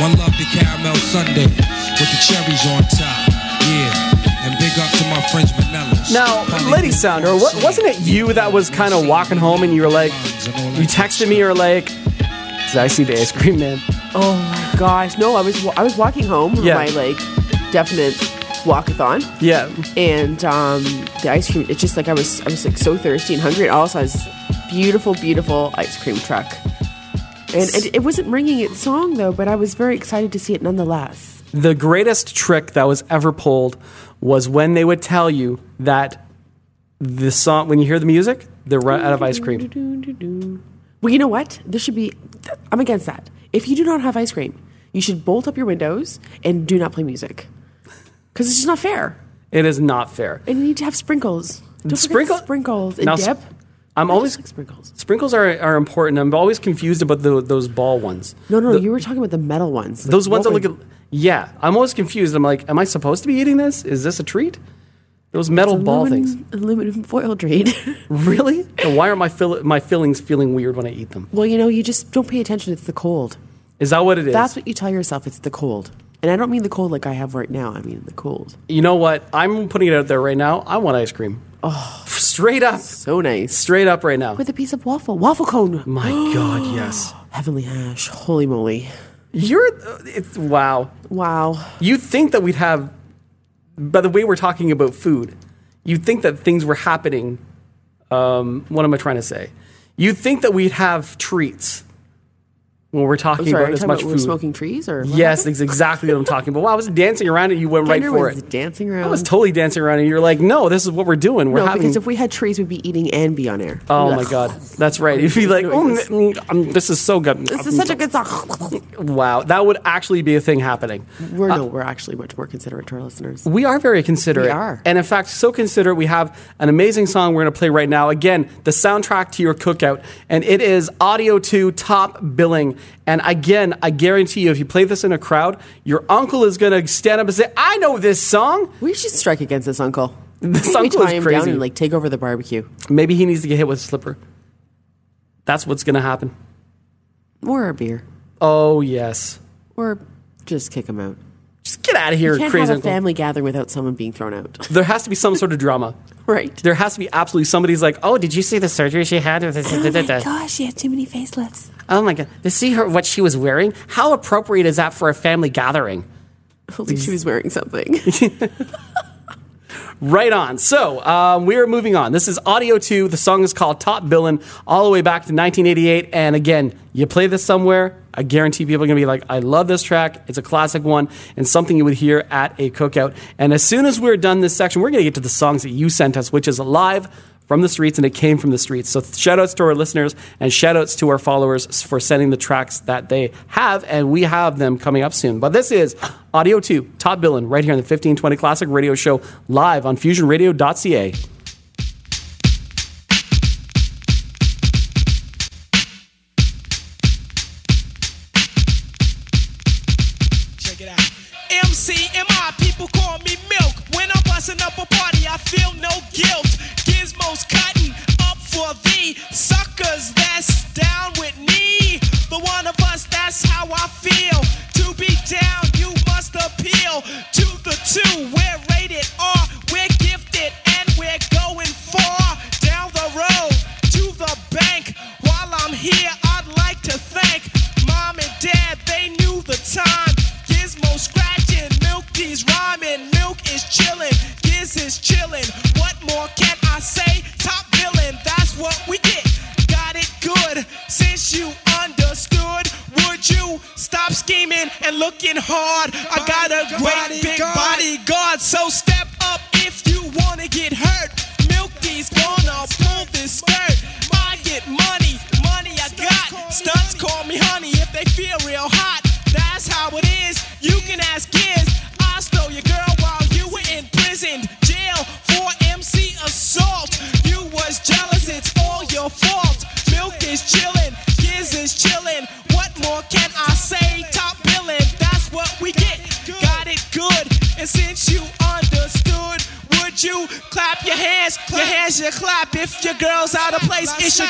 S35: One love to caramel sundae with the cherries on top. Yeah. And big up to my French vanillas.
S2: Now, Lady Sounder, wa- wasn't it you that was kind of walking home and you were like, you texted me, you were like, did I see the ice cream man.
S3: Oh my gosh! No, I was I was walking home from
S2: Yeah.
S3: my like definite walkathon.
S2: Yeah.
S3: And um, the ice cream. It's just like I was I was like so thirsty and hungry. And all I saw was this beautiful, beautiful ice cream truck. And, and it wasn't ringing its song though, but I was very excited to see it nonetheless.
S2: The greatest trick that was ever pulled was when they would tell you that the song, when you hear the music, they're run out of ice cream.
S3: Well, you know what? There should be. I'm against that. If you do not have ice cream, you should bolt up your windows and do not play music because it's just not fair.
S2: It is not fair.
S3: And you need to have sprinkles. Don't
S2: Sprinkle-
S3: sprinkles and
S2: Now,
S3: dip.
S2: I'm
S3: I
S2: always
S3: like sprinkles.
S2: Sprinkles are, are important. I'm always confused about the, those ball ones.
S3: No, no,
S2: The-
S3: you were talking about the metal ones.
S2: those ones that look at. Yeah, I'm always confused. I'm like, am I supposed to be eating this? Is this a treat? Those metal ball things.
S3: Aluminum foil treat. [laughs]
S2: Really? And why are my fill- my fillings feeling weird when I eat them?
S3: well, you know, you just don't pay attention. It's the cold.
S2: Is that what it is?
S3: That's what you tell yourself. It's the cold. And I don't mean the cold like I have right now. I mean the cold.
S2: You know what? I'm putting it out there right now. I want ice cream. Oh, straight up.
S3: So nice.
S2: Straight up right now.
S3: With a piece of waffle. Waffle cone.
S2: My [gasps] God, yes.
S3: Heavenly hash. Holy moly.
S2: You're. uh, It's wow.
S3: Wow.
S2: You'd think that we'd have, by the way we're talking about food, you'd think that things were happening. Um, what am I trying to say? You'd think that we'd have treats when we're talking
S3: sorry,
S2: about as much
S3: about
S2: food.
S3: smoking trees or what
S2: Yes, that's exactly what I'm talking about. Wow, I was dancing around it. you went right for
S3: was
S2: it.
S3: dancing around.
S2: I was totally dancing around and you're like, no, this is what we're doing. We're
S3: no,
S2: having.
S3: because if we had trees, we'd be eating and be on air.
S2: Oh my god, that's right. You'd be like, oh, mm, mm, this is so good.
S3: This is such a good song.
S2: Wow, that would actually be a thing happening.
S3: We're no, we're actually much more considerate to our listeners.
S2: We are very considerate.
S3: We are.
S2: And in fact, so considerate, we have an amazing song we're going to play right now. Again, the soundtrack to your cookout. And it is Audio 2 Top Billing. And again, I guarantee you, if you play this in a crowd, your uncle is going to stand up and say, I know this song.
S3: We should strike against this uncle. [laughs]
S2: This
S3: Maybe
S2: uncle
S3: tie
S2: is
S3: him
S2: crazy.
S3: down and like take over the barbecue,
S2: Maybe he needs to get hit with a slipper. That's what's going to happen.
S3: or a beer,
S2: Oh, yes.
S3: or just kick him out.
S2: Just get out of here,
S3: you can't
S2: crazy
S3: have a
S2: uncle.
S3: family gathering without someone being thrown out.
S2: There has to be some sort of drama. [laughs]
S3: right.
S2: There has to be absolutely somebody's like, oh, did you see the surgery she had?
S3: Oh my gosh, she had too many facelifts.
S2: Oh my god! To see her what she was wearing, how appropriate is that for a family gathering?
S3: Only she was wearing something. [laughs]
S2: Right on. So um, we are moving on. This is Audio 2. The song is called Top Billin', all the way back to 1988. And again, you play this somewhere, I guarantee people are going to be like, I love this track. It's a classic one and something you would hear at a cookout. And as soon as we're done this section, we're going to get to the songs that you sent us, which is live from the streets and it came from the streets. So shout outs to our listeners and shout outs to our followers for sending the tracks that they have. And we have them coming up soon. But this is Audio 2, Top Billin', right here on the 1520 Classic Radio Show, live on fusionradio.ca.
S37: that's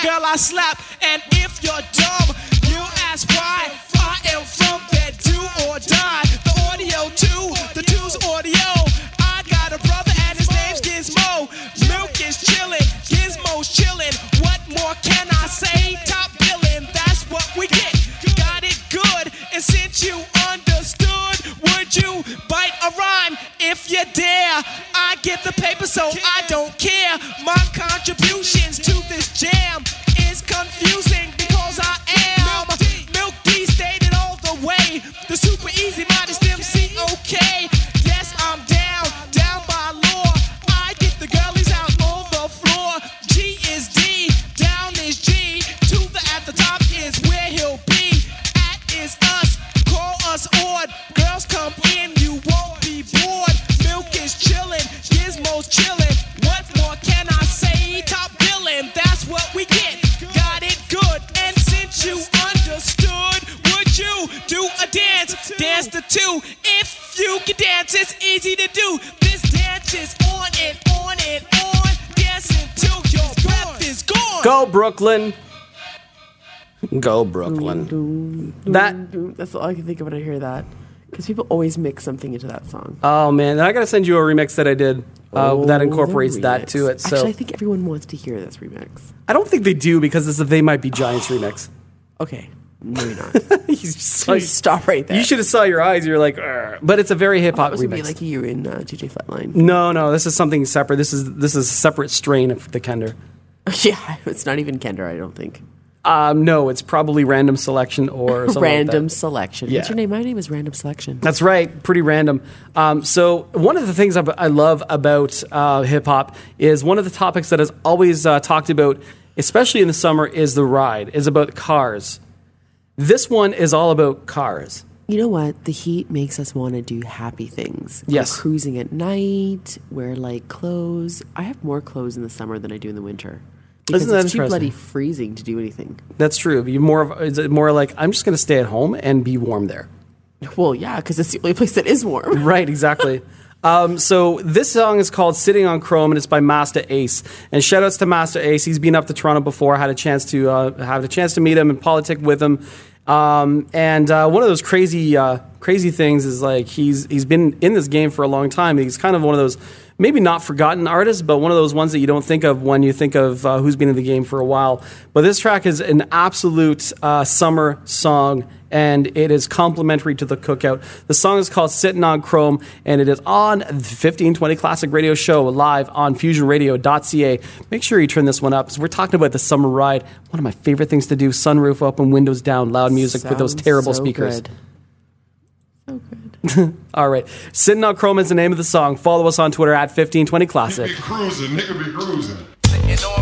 S37: girl I slap.
S2: Brooklyn. Go Brooklyn. That
S3: That's all I can think of when I hear that. Because people always mix something into that song.
S2: Oh man, I gotta send you a remix that I did uh,
S3: Oh,
S2: that incorporates that to it. So
S3: Actually, I think everyone wants to hear this remix.
S2: I don't think they do because this is a They Might Be Giants remix. [sighs]
S3: Okay, maybe not.
S2: He's just like,
S3: stop right there.
S2: You should have saw your eyes. You're like, but it's a very hip hop
S3: gonna
S2: remix.
S3: be like you in uh, DJ Flatline.
S2: no, no, this is something separate. This is this is a separate strain of the Kender. [laughs]
S3: yeah, it's not even Kender. I don't think.
S2: Um, no, it's probably random selection or [laughs] something like
S3: Random
S2: that.
S3: selection.
S2: Yeah.
S3: What's your name? My name is Random Selection.
S2: That's right, pretty random. Um, so one of the things I, I love about uh, hip hop is one of the topics that is always uh, talked about, especially in the summer, is the ride. Is about cars. This one is all about cars.
S3: You know what? The heat makes us want to do happy things.
S2: Yes.
S3: cruising at night, wear light clothes. I have more clothes in the summer than I do in the winter. Because
S2: Isn't that
S3: it's too bloody freezing to do anything.
S2: That's true. You more of is it more like I'm just going to stay at home and be warm there.
S3: Well, yeah, because it's the only place that is warm. [laughs]
S2: Right, exactly. Um, so this song is called "Sitting on Chrome" and it's by Masta Ace. And shout outs to Masta Ace. He's been up to Toronto before. Had a chance to uh, have a chance to meet him and politic with him. Um, and uh, one of those crazy, uh, crazy things is like he's he's been in this game for a long time. He's kind of one of those maybe not forgotten artists, but one of those ones that you don't think of when you think of uh, who's been in the game for a while. But this track is an absolute uh, summer song and it is complimentary to the cookout. The song is called Sitting on Chrome, and it is on the 1520 Classic Radio Show live on fusionradio.ca. Make sure you turn this one up. 'cause We're talking about the summer ride. One of my favorite things to do sunroof open, windows down, loud music with those terrible
S3: so
S2: speakers.
S3: good. [laughs]
S2: All right. Sitting on Chrome is the name of the song. Follow us on Twitter at 1520 Classic.
S21: Nigga be cruising.
S19: Sitting on chrome.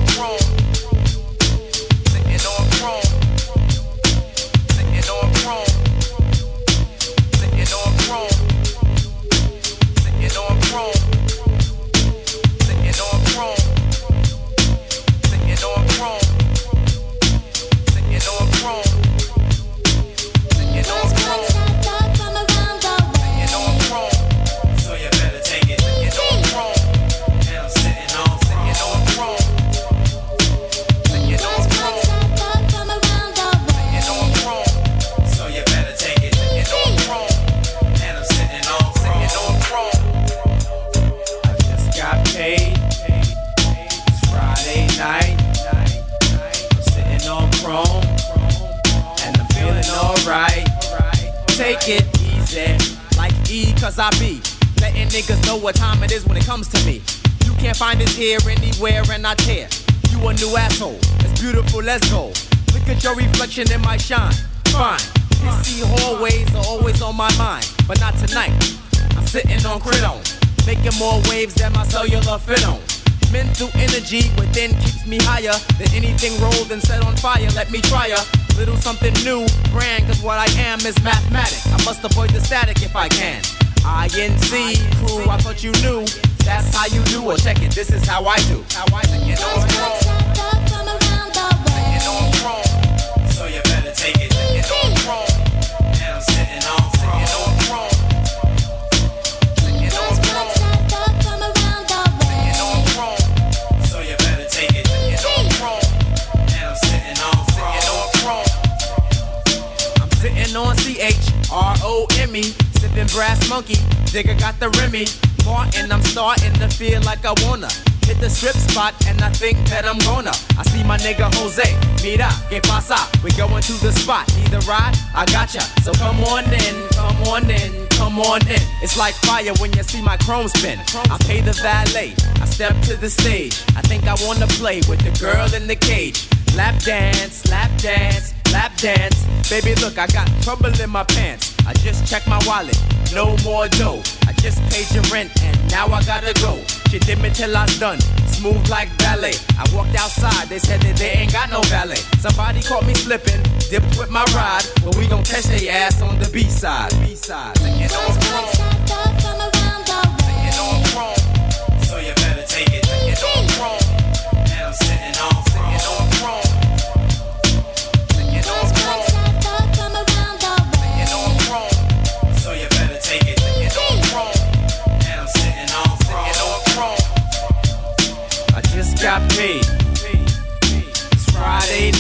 S19: Digger got the Remy. Martin, I'm starting to feel like I wanna Hit the strip spot and I think that I'm gonna. I see my nigga Jose. Mira, que pasa? We going to the spot. Need the ride? I gotcha. So come on in, come on in, come on in. It's like fire when you see my chrome spin. I pay the valet. I step to the stage. I think I wanna play with the girl in the cage. Lap dance, lap dance, lap dance. Baby, look, I got trouble in my pants. I just checked my wallet, no more dough. I just paid your rent and now I gotta go. She did me till I'm done, smooth like ballet. I walked outside, they said that they ain't got no valet. Somebody caught me slipping, dipped with my ride, but we gon' catch they ass on the B side. B side. Singing on chrome.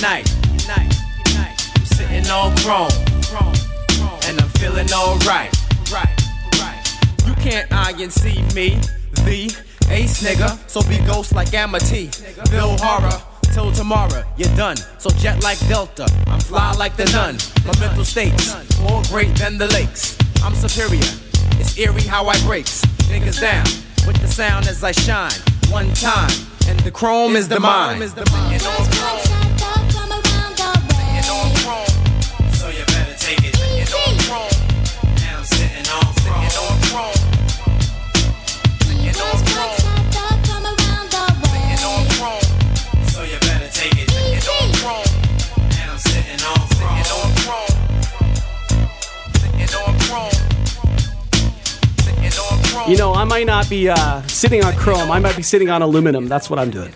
S19: Night. I'm sitting on chrome. And I'm feeling alright. You can't eye and see me, the ace nigga. So be ghost like Amity. Bill Horror. Till tomorrow, you're done. So jet like Delta, I'm fly like the nun. My mental states more great than the lakes. I'm superior. It's eerie how I breaks niggas down with the sound as I shine. One time, and the chrome is the mine. You
S2: know, I might not be uh, sitting on chrome. I might be sitting on aluminum. That's what I'm doing.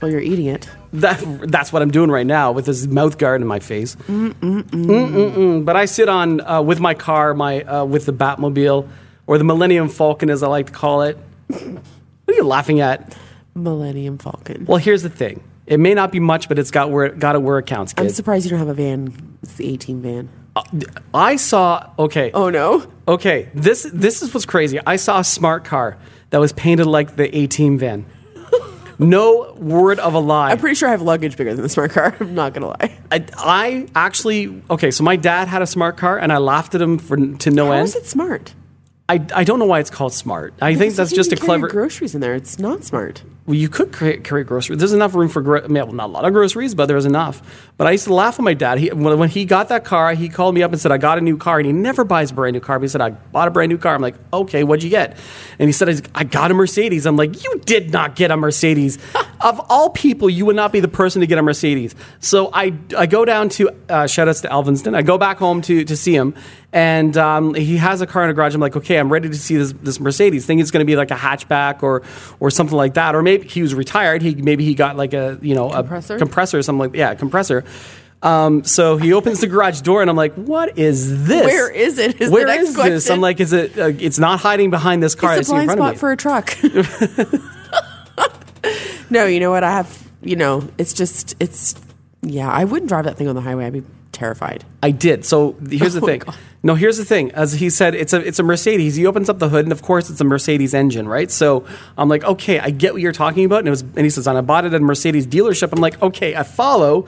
S3: Well, you're eating it.
S2: That, that's what I'm doing right now with this mouth guard in my face.
S3: Mm-mm-mm.
S2: Mm-mm-mm. But I sit on uh, with my car, my uh, with the Batmobile or the Millennium Falcon, as I like to call it. What are you laughing at?
S3: Millennium Falcon.
S2: Well, here's the thing. It may not be much, but it's got where got it where it counts.
S3: I'm surprised you don't have a van. It's the 18 van.
S2: Uh, I saw. Okay.
S3: Oh no.
S2: Okay. This this is what's crazy. I saw a smart car that was painted like the A Team van. [laughs] No word of a lie.
S3: I'm pretty sure I have luggage bigger than the smart car. [laughs] I'm not gonna lie.
S2: I, I actually okay. So my dad had a smart car, and I laughed at him for to no
S3: How
S2: end.
S3: is it smart?
S2: I, I don't know why it's called smart. I think that's just a clever.
S3: groceries in there. It's not smart.
S2: Well, you could create, carry groceries. There's enough room for gro- I mean, well, not a lot of groceries, but there's enough. But I used to laugh at my dad. He, when, when he got that car, he called me up and said, "I got a new car." And he never buys a brand new car. But he said, "I bought a brand new car." I'm like, "Okay, what'd you get?" And he said, "I got a Mercedes." I'm like, "You did not get a Mercedes. [laughs] of all people, you would not be the person to get a Mercedes." So I I go down to uh, shout outs to Alvinston. I go back home to to see him, and um, he has a car in a garage. I'm like, "Okay, I'm ready to see this this Mercedes. Think it's going to be like a hatchback or or something like that, or maybe he was retired. He maybe he got like a you know
S3: Compressor?
S2: a compressor or something like yeah, compressor. Um, so he opens the garage door, and I'm like, "What is this?
S3: Where is it? Is
S2: Where is this?" I'm like, "Is it? Uh, it's not hiding behind this car
S3: it's a
S2: in
S3: blind spot
S2: me."
S3: for a truck. [laughs] [laughs] no, you know what? I have. You know, it's just it's. Yeah, I wouldn't drive that thing on the highway. I'd be terrified.
S2: I did. So here's the [laughs]
S3: Oh,
S2: thing.
S3: God.
S2: No, here's the thing. As he said, it's a it's a Mercedes. He opens up the hood, and of course, it's a Mercedes engine, right? So I'm like, okay, I get what you're talking about. And it was, and he says, and I bought it at a Mercedes dealership. I'm like, okay, I follow,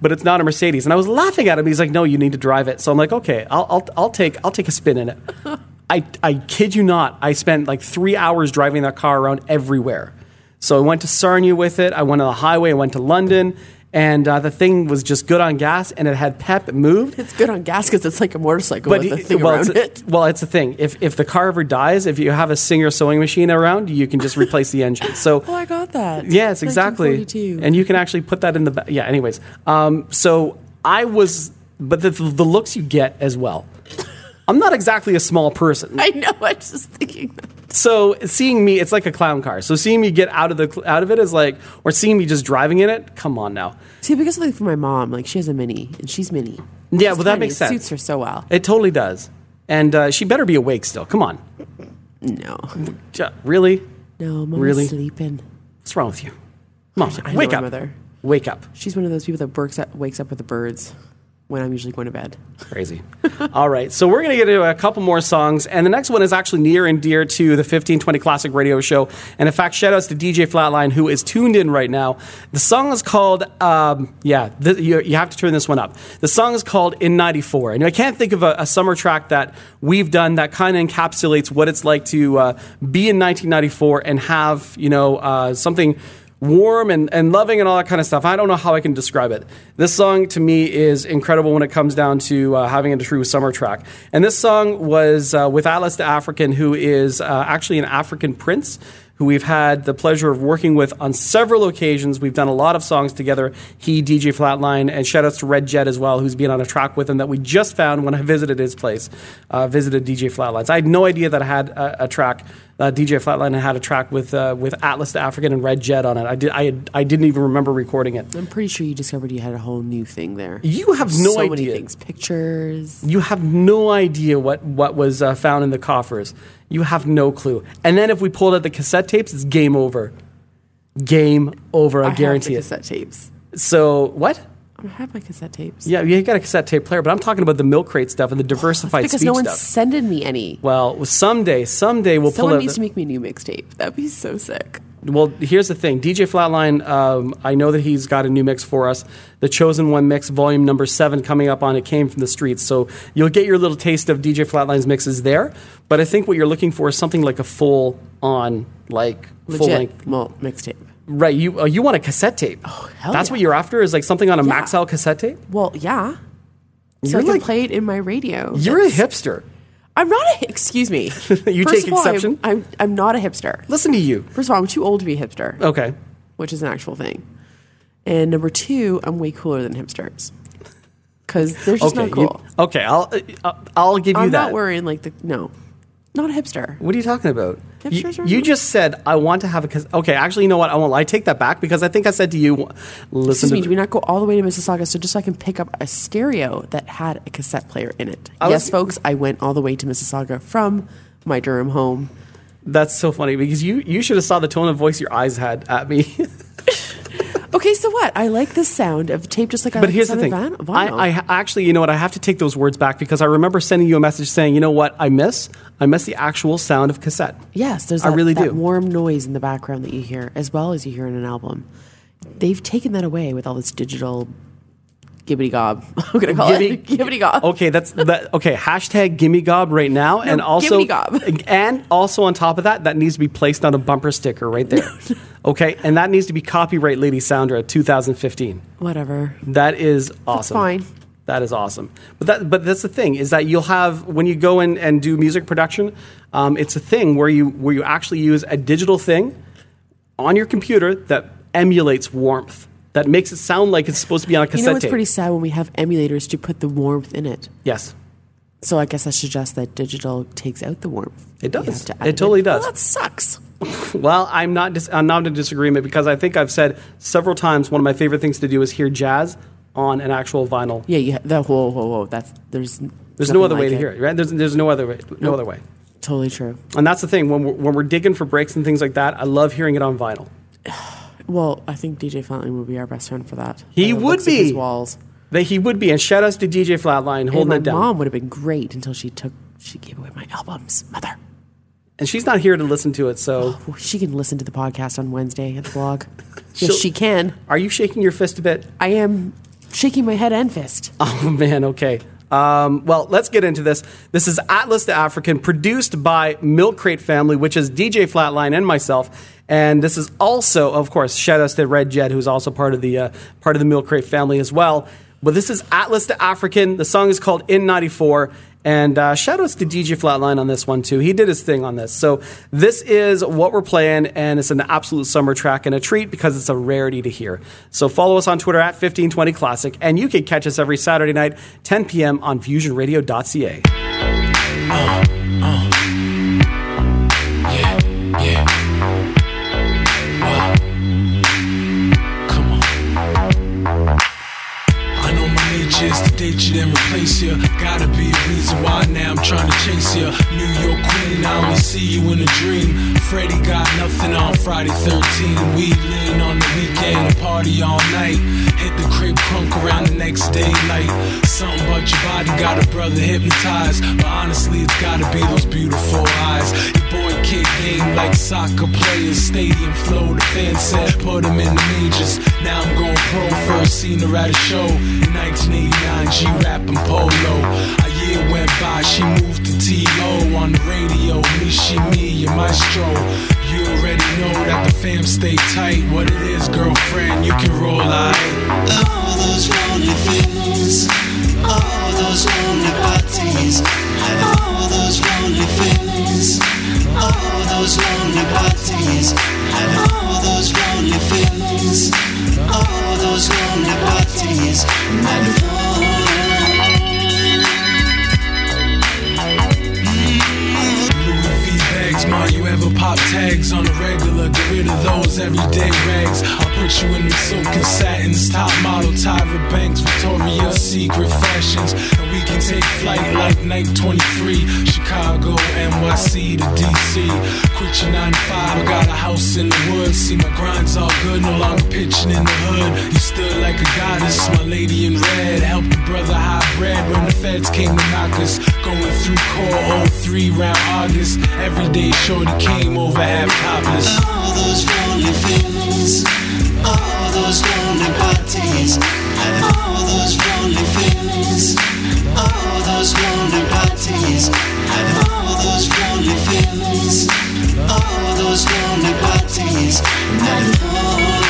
S2: but it's not a Mercedes. And I was laughing at him. He's like, no, you need to drive it. So I'm like, okay, I'll I'll, I'll take I'll take a spin in it. [laughs] I I kid you not. I spent like three hours driving that car around everywhere. So I went to Sarnia with it. I went on the highway. I went to London. And uh, the thing was just good on gas, and it had pep. It moved.
S3: It's good on gas because it's like a motorcycle
S2: But
S3: with a
S2: he-
S3: thing
S2: well,
S3: around
S2: it's,
S3: it.
S2: well, it's the thing. If if the car ever dies, if you have a Singer sewing machine around, you can just [laughs] replace the engine. So
S3: Oh, I got that.
S2: yes, exactly. And you can actually put that in the back. Yeah. Anyways, um, so I was, but the, the looks you get as well. I'm not exactly a small person. [laughs]
S3: I know. I was just thinking. That.
S2: So seeing me, it's like a clown car. So seeing me get out of the out of it is like, or seeing me just driving in it. Come on now.
S3: See, because something for my mom, like she has a mini and she's mini.
S2: Yeah,
S3: She's
S2: well, that
S3: tiny.
S2: makes
S3: It
S2: sense.
S3: Suits her so well.
S2: It totally does. And uh, she better be awake still. Come on.
S3: No.
S2: Really?
S3: No, mama's
S2: Really?
S3: sleeping.
S2: What's wrong with you? Mom,
S3: I
S2: wake up.
S3: mother.
S2: Wake up.
S3: She's one of those people that works up, wakes up with the birds. When I'm usually going to bed.
S2: Crazy. [laughs] All right, so we're going to get into a couple more songs, and the next one is actually near and dear to the 1520 Classic Radio Show. And in fact, shout outs to DJ Flatline, who is tuned in right now. The song is called, um, yeah, th- you, you have to turn this one up. The song is called In 94. And I can't think of a, a summer track that we've done that kind of encapsulates what it's like to uh, be in 1994 and have, you know, uh, something warm and, and loving and all that kind of stuff. I don't know how I can describe it. This song to me is incredible when it comes down to uh, having a true summer track. And this song was uh, with Atlas the African, who is uh, actually an African prince. Who we've had the pleasure of working with on several occasions. We've done a lot of songs together. He, DJ Flatline, and shout outs to Red Jet as well, who's been on a track with him that we just found when I visited his place, uh, visited DJ Flatlines. I had no idea that I had a, a track uh, DJ Flatline had a track with uh, with Atlas the African and Red Jet on it. I did I had, I didn't even remember recording it.
S3: I'm pretty sure you discovered you had a whole new thing there.
S2: You have no
S3: so
S2: idea.
S3: many things, pictures.
S2: You have no idea what what was uh, found in the coffers. You have no clue. And then if we pulled out the cassette tapes, it's game over. Game over. I,
S3: I have
S2: guarantee
S3: the
S2: it.
S3: cassette tapes.
S2: So what?
S3: I have my cassette tapes.
S2: Yeah, you got a cassette tape player, but I'm talking about the milk crate stuff and the diversified
S3: stuff
S2: because
S3: no one's
S2: stuff.
S3: sending me any.
S2: Well, someday, someday we'll
S3: Someone
S2: pull out.
S3: needs
S2: the-
S3: to make me a new mixtape. That'd be so sick.
S2: Well, here's the thing. DJ Flatline, um, I know that he's got a new mix for us. The Chosen One mix, volume number seven, coming up on It Came From the Streets. So you'll get your little taste of DJ Flatline's mixes there. But I think what you're looking for is something like a full on, like, full length.
S3: well, mixtape.
S2: Right. You, uh, you want a cassette tape.
S3: Oh, hell
S2: That's
S3: yeah.
S2: what you're after, is like something on a Maxell cassette tape?
S3: Well, yeah. So
S2: You're
S3: I can
S2: like-
S3: play it in my radio.
S2: You're a hipster.
S3: I'm not a. Excuse me. [laughs]
S2: You
S3: First
S2: take
S3: of all, I'm-
S2: exception?
S3: I'm, I'm not a hipster.
S2: Listen to you.
S3: First of all, I'm too old to be a hipster.
S2: Okay.
S3: Which is an actual thing. And number two, I'm way cooler than hipsters. Because they're just
S2: okay.
S3: not cool.
S2: you- okay. I'll, uh, I'll give you
S3: I'm
S2: that.
S3: not wearing like the no, not a hipster.
S2: What are you talking about? You,
S3: Hipsters are
S2: you just said I want to have a. cas- Okay, actually, you know what? I won't. I take that back because I think I said to you, listen
S3: Excuse
S2: to.
S3: me, do we not go all the way to Mississauga so just so I can pick up a stereo that had a cassette player in it?
S2: I was-
S3: yes, folks, I went all the way to Mississauga from my Durham home.
S2: That's so funny because you you should have saw the tone of voice your eyes had at me. [laughs]
S3: Okay, so what? I like the sound of tape just like I
S2: but
S3: like
S2: here's
S3: the
S2: the thing.
S3: of van- vinyl.
S2: I, I actually, you know what? I have to take those words back because I remember sending you a message saying, you know what? I miss. I miss the actual sound of cassette.
S3: Yes, there's
S2: I
S3: that,
S2: really
S3: that
S2: do.
S3: warm noise in the background that you hear, as well as you hear in an album. They've taken that away with all this digital gibbity gob. [laughs] I'm gonna call
S2: Gimme-
S3: it gibbity gob.
S2: Okay, that's that. Okay, hashtag gimme gob right now, and also
S3: gob.
S2: and also on top of that, that needs to be placed on a bumper sticker right there. [laughs] okay, and that needs to be copyright Lady Sandra 2015.
S3: Whatever.
S2: That is awesome.
S3: fine.
S2: That is awesome. But that but that's the thing is that you'll have when you go in and do music production, um, it's a thing where you where you actually use a digital thing on your computer that emulates warmth. That makes it sound like it's supposed to be on a cassette
S3: You know
S2: tape.
S3: pretty sad when we have emulators to put the warmth in it.
S2: yes.
S3: So I guess I suggest that digital takes out the warmth.
S2: It does.
S3: to
S2: It totally
S3: in.
S2: does.
S3: Well, that sucks. [laughs]
S2: Well, I'm not. Dis- I'm not in disagreement because I think I've said several times one of my favorite things to do is hear jazz on an actual vinyl.
S3: Yeah, you ha- the whoa, whoa, whoa. That's there's
S2: There's no other way
S3: like
S2: to hear it, right? There's, there's no other way. No
S3: Nope.
S2: other way.
S3: Totally true.
S2: And that's the thing when we're, when we're digging for breaks and things like that. I love hearing it on vinyl. [sighs] [sighs]
S3: Well, I think DJ Flatline would be our best friend for that.
S2: He would
S3: of his
S2: be.
S3: walls.
S2: That he would be. And shout outs to DJ Flatline holding
S3: and my
S2: it down.
S3: mom would have been great until she took she gave away my albums. Mother.
S2: And she's not here to listen to it, so
S3: Well, she can listen to the podcast on Wednesday at the blog. [laughs] Yes, she can.
S2: are you shaking your fist a bit?
S3: I am shaking my head and fist. [laughs]
S2: Oh man, okay. Um, well, let's get into this. This is Atlas the African, produced by Milk Crate Family, which is DJ Flatline and myself. And this is also, of course, shout outs to Red Jet, who's also part of the uh, part of the Milk Crate family as well. But this is Atlas the African. The song is called In '94. And uh, shout outs to DJ Flatline on this one too. He did his thing on this. So this is what we're playing, and it's an absolute summer track and a treat because it's a rarity to hear. So follow us on Twitter at 1520 Classic, and you can catch us every Saturday night, 10 p.m. on FusionRadio.ca.
S35: Yeah. I'm trying to chase you. New York queen
S36: 16, I only see you in a dream. Freddie got nothing on Friday 13. We lean on the weekend party all night. Hit the crib crunk around the next day light. Something about your body got a brother hypnotized. But honestly, it's gotta be those beautiful eyes. Your boy kick game like soccer players. Stadium flow, the fans said put him in the majors. Now I'm going pro first, seen her at a show. In 1989, G rapping polo. A year went by, she moved to T.O. on the radio. Me, she, me, your maestro. You already know that the fam stay tight. What it is, girlfriend, you can roll like.
S38: All those lonely feelings, all those lonely parties, all those lonely feelings, all those lonely parties, all those lonely feelings, all those lonely parties, and
S36: bags, ma, you ever pop tags on the regular? Get rid of those everyday rags. I'll put you in the silk and satins, top model, Tyra Banks, Victoria's Secret fashions, and we can take flight like night 23, Chicago, NYC to DC. Quit your 9 to 5, I got a house in the woods. See my grind's all good, no longer pitching in the hood. You stood like a goddess, my lady in red. Helped the brother high bread when the feds came to knock us. Going through core 03 round August. Every day shorty came over half topless.
S38: all those lonely feelings, all those lonely parties, and all those lonely feelings, all those lonely parties, and all those lonely feelings, all those lonely parties, and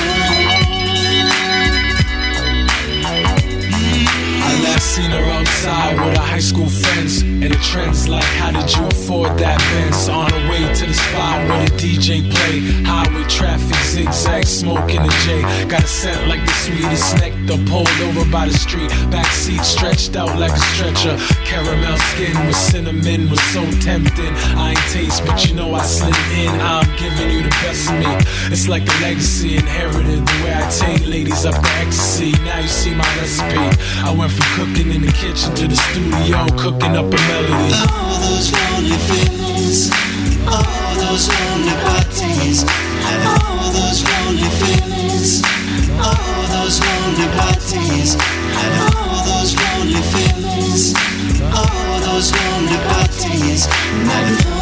S36: I seen her outside with her high school friends. And the trends like, how did you afford that Benz? On her way to the spot where the DJ play. Highway traffic, zigzag, smoking a J. Got a scent like the sweetest nectar. Pulled over by the street, back seat stretched out like a stretcher. Caramel skin with cinnamon was so tempting. I ain't taste, but you know I slid in. I'm giving you the best of me. It's like a legacy inherited. The way I take ladies up to ecstasy. Now you see my recipe. I went from cooking in the kitchen to the studio, cooking up a melody.
S38: all those lonely feelings, all those lonely parties, and all those lonely feelings, all those lonely parties, and all those lonely feelings, all those lonely parties, and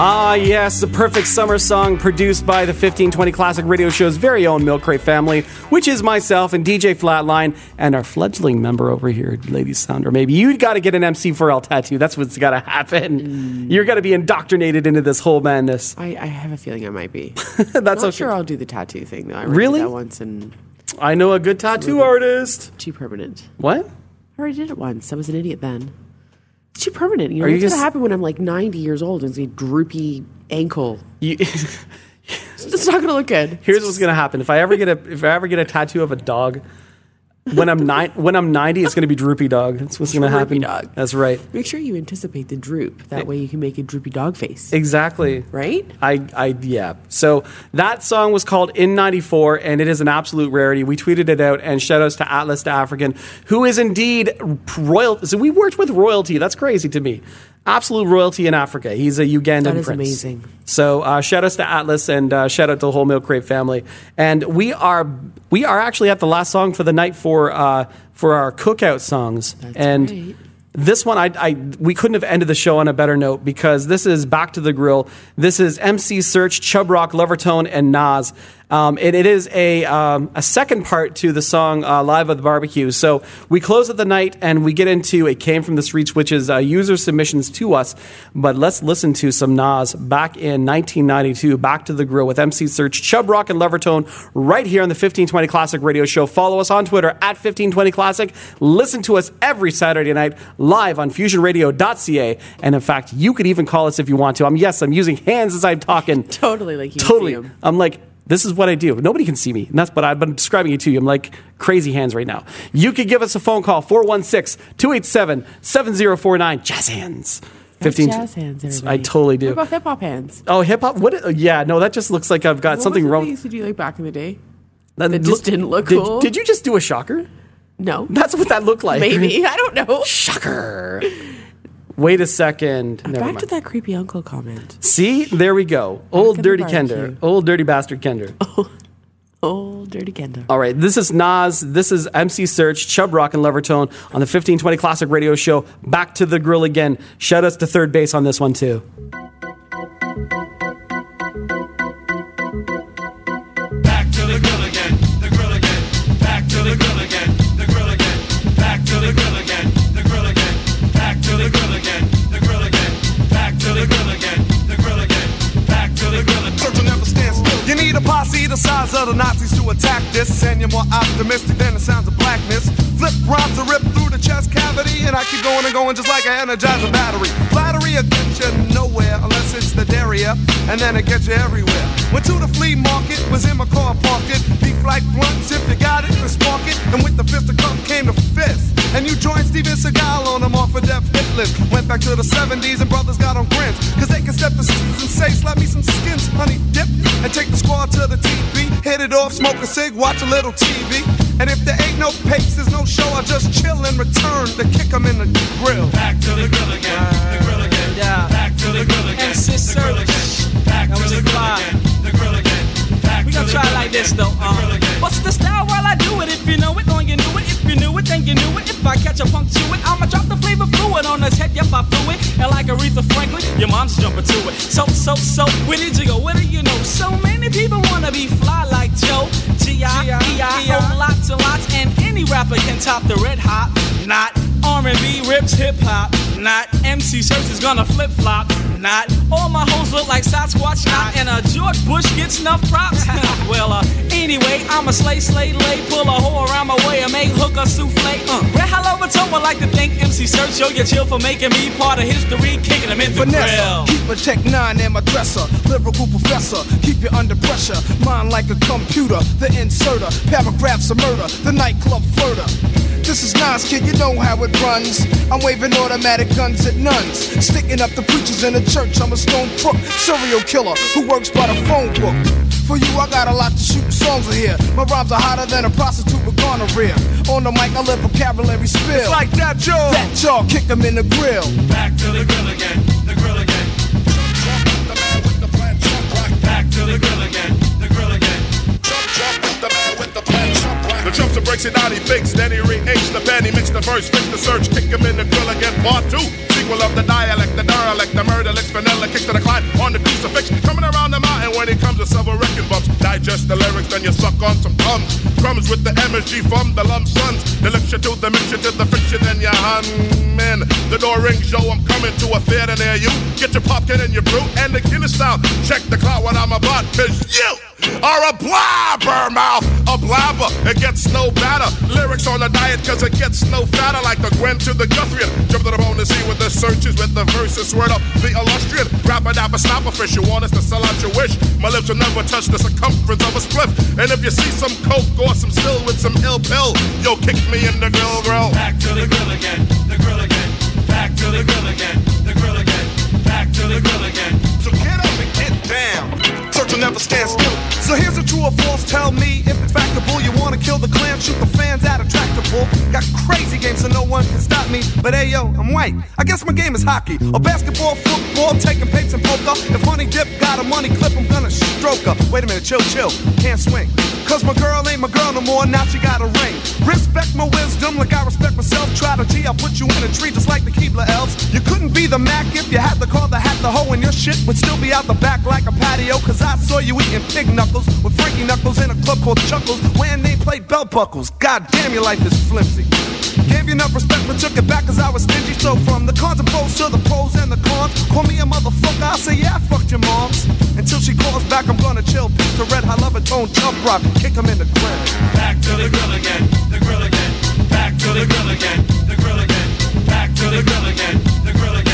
S2: Ah, yes, the perfect summer song produced by the 1520 Classic Radio Show's very own Milk Crate family, which is myself and DJ Flatline and our fledgling member over here, Lady Sounder. Maybe you got to get an MC4L tattoo. That's what's got to happen. You're going to be indoctrinated into this whole madness.
S3: I, I have a feeling I might be. [laughs]
S2: That's
S3: Not
S2: okay.
S3: sure I'll do the tattoo thing though. I
S2: Really?
S3: did that once and
S2: I know a good tattoo artist.
S3: too permanent.
S2: What?
S3: I already did it once. I was an idiot then. It's too permanent. You know
S2: Are
S3: what's
S2: just-
S3: gonna happen when I'm like 90 years old and it's a droopy ankle?
S2: You, [laughs]
S3: it's not gonna look good.
S2: Here's what's gonna happen. If I ever get a if I ever get a tattoo of a dog, when I'm nine when I'm 90, it's gonna be droopy dog. That's what's gonna
S3: Droopy
S2: happen.
S3: dog.
S2: That's right.
S3: Make sure you anticipate the droop. That way you can make a droopy dog face.
S2: Exactly.
S3: Right?
S2: I, I, yeah. So that song was called In 94, and it is an absolute rarity. We tweeted it out, and shout outs to Atlas to African, who is indeed royal. So we worked with royalty. That's crazy to me. Absolute royalty in Africa. He's a Ugandan
S3: That is
S2: prince.
S3: amazing.
S2: So uh, shout outs to Atlas and uh, shout out to the whole Milk Crate family. And we are we are actually at the last song for the night for uh, for our cookout songs. and
S3: right.
S2: this one, I, I we couldn't have ended the show on a better note because this is Back to the Grill. This is MC Serch, Chubb Rock, Lovertone, and Nas. Um, and it is a um, a second part to the song uh, "Live at the Barbecue." So we close at the night and we get into "It Came from the Streets," which is uh, user submissions to us. But let's listen to some Nas back in 1992. Back to the Grill with MC Serch, Chubb Rock, and Lovertone right here on the 1520 Classic Radio Show. Follow us on Twitter at 1520 Classic. Listen to us every Saturday night live on FusionRadio.ca. And in fact, you could even call us if you want to. I'm yes, I'm using hands as I'm talking.
S3: Totally like you
S2: totally. I'm like, this is what I do. Nobody can see me. And that's what I've been describing it to you. I'm like crazy hands right now. You could give us a phone call, 416 287 7049. Jazz hands. 15
S3: jazz hands.
S2: I totally do.
S3: What about hip hop hands?
S2: Oh, hip hop. What? Yeah, no, that just looks like I've got
S3: What
S2: something wrong.
S3: They used to do like back in the day.
S2: That
S3: That just didn't look
S2: did,
S3: cool.
S2: Did you just do a shocker?
S3: No,
S2: That's what that looked like. [laughs]
S3: maybe I don't know.
S2: Shocker. [laughs] Wait a second. Never
S3: Back
S2: mind.
S3: to that creepy uncle comment.
S2: See, there we go. Old dirty
S3: barbecue.
S2: Kender. Old dirty bastard Kender. [laughs]
S3: Old dirty Kendo.
S2: All right, this is Nas. This is MC Serch, Chubb Rock, and Lovertone on the 1520 Classic Radio Show. Back to the grill again. Shout outs to third base on this one, too.
S28: Posse the size of the Nazis to attack this, and you're more optimistic than the sounds of blackness. Flip rhymes to rip through the chest cavity, and I keep going and going just like an energizer battery. Flattery will get you nowhere unless it's the derriere, and then it gets you everywhere. Went to the flea market, was in my car parked. Beef like blunts, if you got it, then spark it. And with the fist of come came the fist. And you joined Steven Seagal on them off a death hit list. Went back to the 70s and brothers got on grins. Cause they can step the sisters and say, slap me some skins, honey dip. And take the squad to the TV. Hit it off, smoke a cig, watch a little TV. And if there ain't no papes, there's no show, I just chill and return to kick 'em in the grill.
S1: Back to the grill again, the grill again.
S13: Yeah.
S1: Back to the grill again,
S13: MC
S1: the grill again.
S13: Serch.
S1: Back to the grill again, the grill again.
S13: We gonna try like this though. Uh, what's the style while I do it? If you know it, then you knew it. If you knew it, then you knew it. If I catch a punk to it, I'ma drop the flavor fluid on his head. Yep, I flew it. And like Aretha Franklin, your mom's jumping to it. So, so, so, where did you go? Where do you know? So many people wanna be fly like Joe. G-I-E-I, lots and lots. And any rapper can top the red hot. Not R&B rips hip hop. Not MC Serch is gonna flip flop. Not all my hoes look like Sasquatch. Not and a George Bush gets enough props. [laughs] [laughs] well, uh, anyway, I'm a slay, slay, lay, pull a hoe around my way and make hook a souffle. Uh, Red Hello Tone would like to thank MC Serch. Yo, you chill for making me part of history, kicking them in the grill.
S34: keep a tech nine in my dresser. Lyrical professor, keep you under pressure. Mind like a computer, the inserter. Paragraphs of murder, the nightclub flirter. This is Nas, kid, you know how it runs. I'm waving automatic guns at nuns. Sticking up the preachers in the church. I'm a stone crook, serial killer who works by the phone book. For you, I got a lot to shoot songs of here. My rhymes are hotter than a prostitute with gonorrhea. On the mic, I let vocabulary spill.
S28: It's like that, Joe.
S34: That jaw, kick 'em in the grill.
S1: Back to the grill again, the grill again. Back to the grill again, the grill again.
S21: Jump, jump with The chumps breaks it out, he thinks, then he the pen, he mix the verse, fix the search, kick him in the grill again, part two. Sequel of the dialect, the derelict, the murder licks, vanilla kicks to the climb on the crucifix. Coming around the mountain when he comes to several wrecking bumps. Digest the lyrics, then you suck on some crumbs. Crumbs with the MSG from the lump sons. The lecture to the mixture to the fiction, then you man. The door rings, yo, I'm coming to a theater near you. Get your popcorn and your brew and the Guinness style. Check the clock when I'm about, cause you are a blabber mouth, a blabber. It gets no better. Lyrics on the diet cause it gets no fatter like the Gwen to the Guthrie. Jump to the bone to see what the search is with the verses. Word up the illustrious rapper dapper snapper fish. You want us to sell out your wish. My lips will never touch the circumference of a spliff. And if you see some coke or some still with some ill pill, yo, kick me in the grill grill.
S1: Back to the grill again, the grill again. Back to the grill again, the grill again. Back to the grill again.
S28: So get up and get down. Serch will never stand still. So here's a true or false. Tell me if it's factable. You wanna kill the clan, shoot the fans at a tractable. Got crazy games so no one can stop me. But hey yo, I'm white. I guess my game is hockey. Or basketball, football, taking paints and poker. If honey dip got a money clip, I'm gonna stroke her. Wait a minute, chill, chill. Can't swing. Cause my girl ain't my girl no more, now she got a ring. Respect my wisdom like I respect myself. Try to G, I'll put you in a tree just like the Keebler elves. You couldn't be the Mac if you had the car, the hat, the hoe, and your shit would still be out the back like a patio. Cause I saw you eating pig knuckles with Frankie Knuckles in a club called Chuckles when they played belt buckles. God damn, your life is flimsy. Gave you enough respect, but took it back cause I was stingy. So from the cons and pros to the pros and the cons, call me a motherfucker. I say, yeah, I fucked your moms. Until she calls back, I'm gonna chill. Piss the red, high lover tone, Chubb Rock, kick him in the grill.
S1: Back to the grill again, the grill again. Back to the grill again, the grill again. Back to the grill again, the grill again.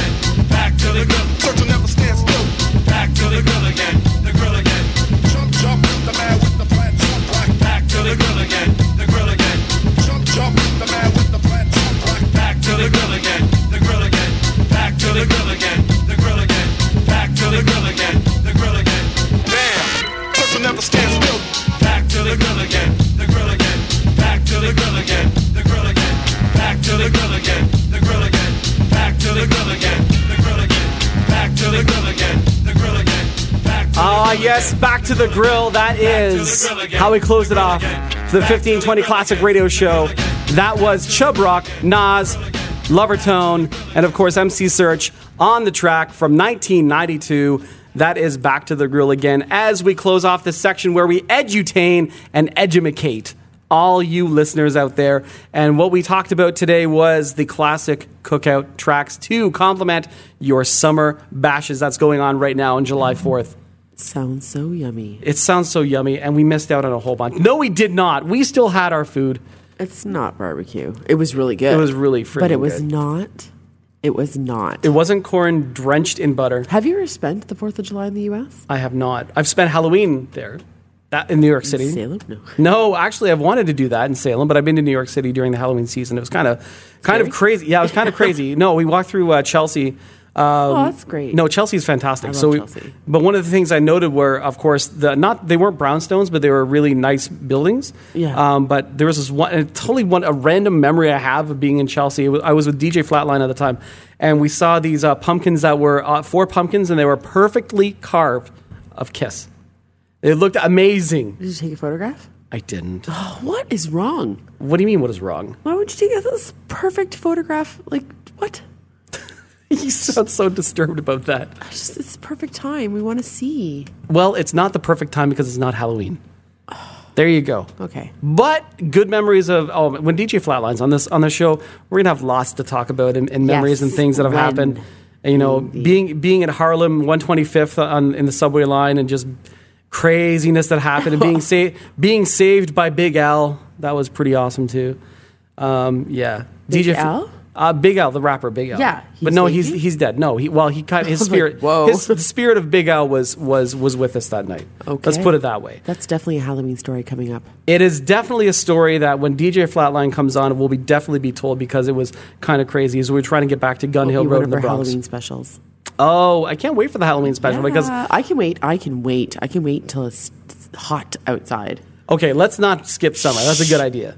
S1: Back to the grill
S28: again. The grill again. Jump, jump the man with the.
S1: Back to the grill again. The grill again.
S21: Jump, jump the man with the.
S1: Back to the grill again. The grill again.
S21: Back to the grill again. The grill again.
S1: Back to the grill again. The grill again. Never still. Back to the grill again.
S39: The grill again. Back to the grill again. The grill again. Back to the grill again. The grill again. Back to the grill again the grill again, the grill again,
S2: Ah, yes, back to the grill. That is how we closed it off. The 1520 Classic Radio Show. That was Chubb Rock, Nas, Lovertone, and of course MC Serch on the track from 1992. That is back to the grill again as we close off this section where we edutain and edumacate all you listeners out there. And what we talked about today was the classic cookout tracks to complement your summer bashes that's going on right now on July mm-hmm. 4th.
S3: Sounds so yummy.
S2: It sounds so yummy, and we missed out on a whole bunch. No, we did not. We still had our food.
S3: It's not barbecue. It was really good.
S2: It was really good,
S3: But it was
S2: good.
S3: not. It was not.
S2: It wasn't corn drenched in butter.
S3: Have you ever spent the 4th of July in the U.S.?
S2: I have not. I've spent Halloween there. That in New York City.
S3: Salem? No.
S2: No, actually, I've wanted to do that in Salem, but I've been to New York City during the Halloween season. It was kind of, kind of crazy. Yeah, it was kind of [laughs] crazy. No, we walked through uh, Chelsea. Um,
S3: Oh, that's great.
S2: No, Chelsea's fantastic. So, we,
S3: Chelsea.
S2: but one of the things I noted were, of course, the not they weren't brownstones, but they were really nice buildings.
S3: Yeah.
S2: Um, but there was this one, and totally one a random memory I have of being in Chelsea. Was- I was with DJ Flatline at the time, and we saw these uh, pumpkins that were uh, four pumpkins, and they were perfectly carved of Kiss. It looked amazing.
S3: Did you take a photograph?
S2: I didn't. [gasps]
S3: What is wrong?
S2: What do you mean? What is wrong?
S3: Why would you take this perfect photograph? Like, what? [laughs]
S2: you sound so disturbed about that.
S3: It's just it's perfect time. We want to see.
S2: Well, it's not the perfect time because it's not Halloween. [sighs] There you go.
S3: Okay.
S2: But good memories of oh, when DJ Flatlines on this on the show, we're gonna have lots to talk about and, and memories and things that have
S3: when.
S2: happened. And, you know, being being at Harlem 125th on in the subway line and just craziness that happened and being [laughs] saved being saved by Big Al. That was pretty awesome too. Um, yeah,
S3: Big
S2: F-
S3: Al?
S2: Uh, Big Al, the rapper, Big Al.
S3: Yeah,
S2: but no, he's he's dead. No, he well he kind his
S3: was [laughs] like,
S2: spirit.
S3: whoa.
S2: His, the spirit of Big Al was was was with us that night.
S3: Okay.
S2: Let's put it that way.
S3: That's definitely a Halloween story coming up.
S2: It is definitely a story that when DJ Flatline comes on, it will be definitely be told because it was kind of crazy. As we're trying to get back to Gun Hill Road in the Bronx.
S3: Halloween specials.
S2: Oh, I can't wait for the Halloween special because
S3: I can wait. I can wait. I can wait until it's hot outside.
S2: Okay, let's not skip summer. That's a good idea.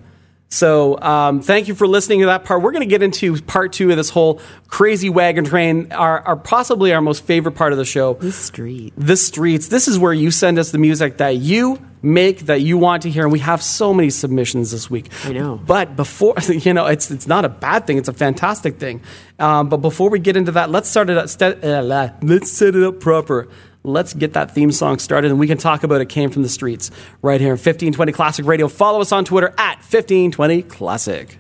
S2: So, um, thank you for listening to that part. We're going to get into part two of this whole crazy wagon train, our, our possibly our most favorite part of the show. The
S3: street.
S2: The streets. This is where you send us the music that you make, that you want to hear, and we have so many submissions this week.
S3: I know.
S2: But before, [laughs] you know, it's it's not a bad thing. It's a fantastic thing. Um, but before we get into that, let's start it up. St- uh, let's set it up proper. Let's get that theme song started, and we can talk about it. Came from the streets right here in 1520 Classic Radio. Follow us on Twitter at 1520 Classic.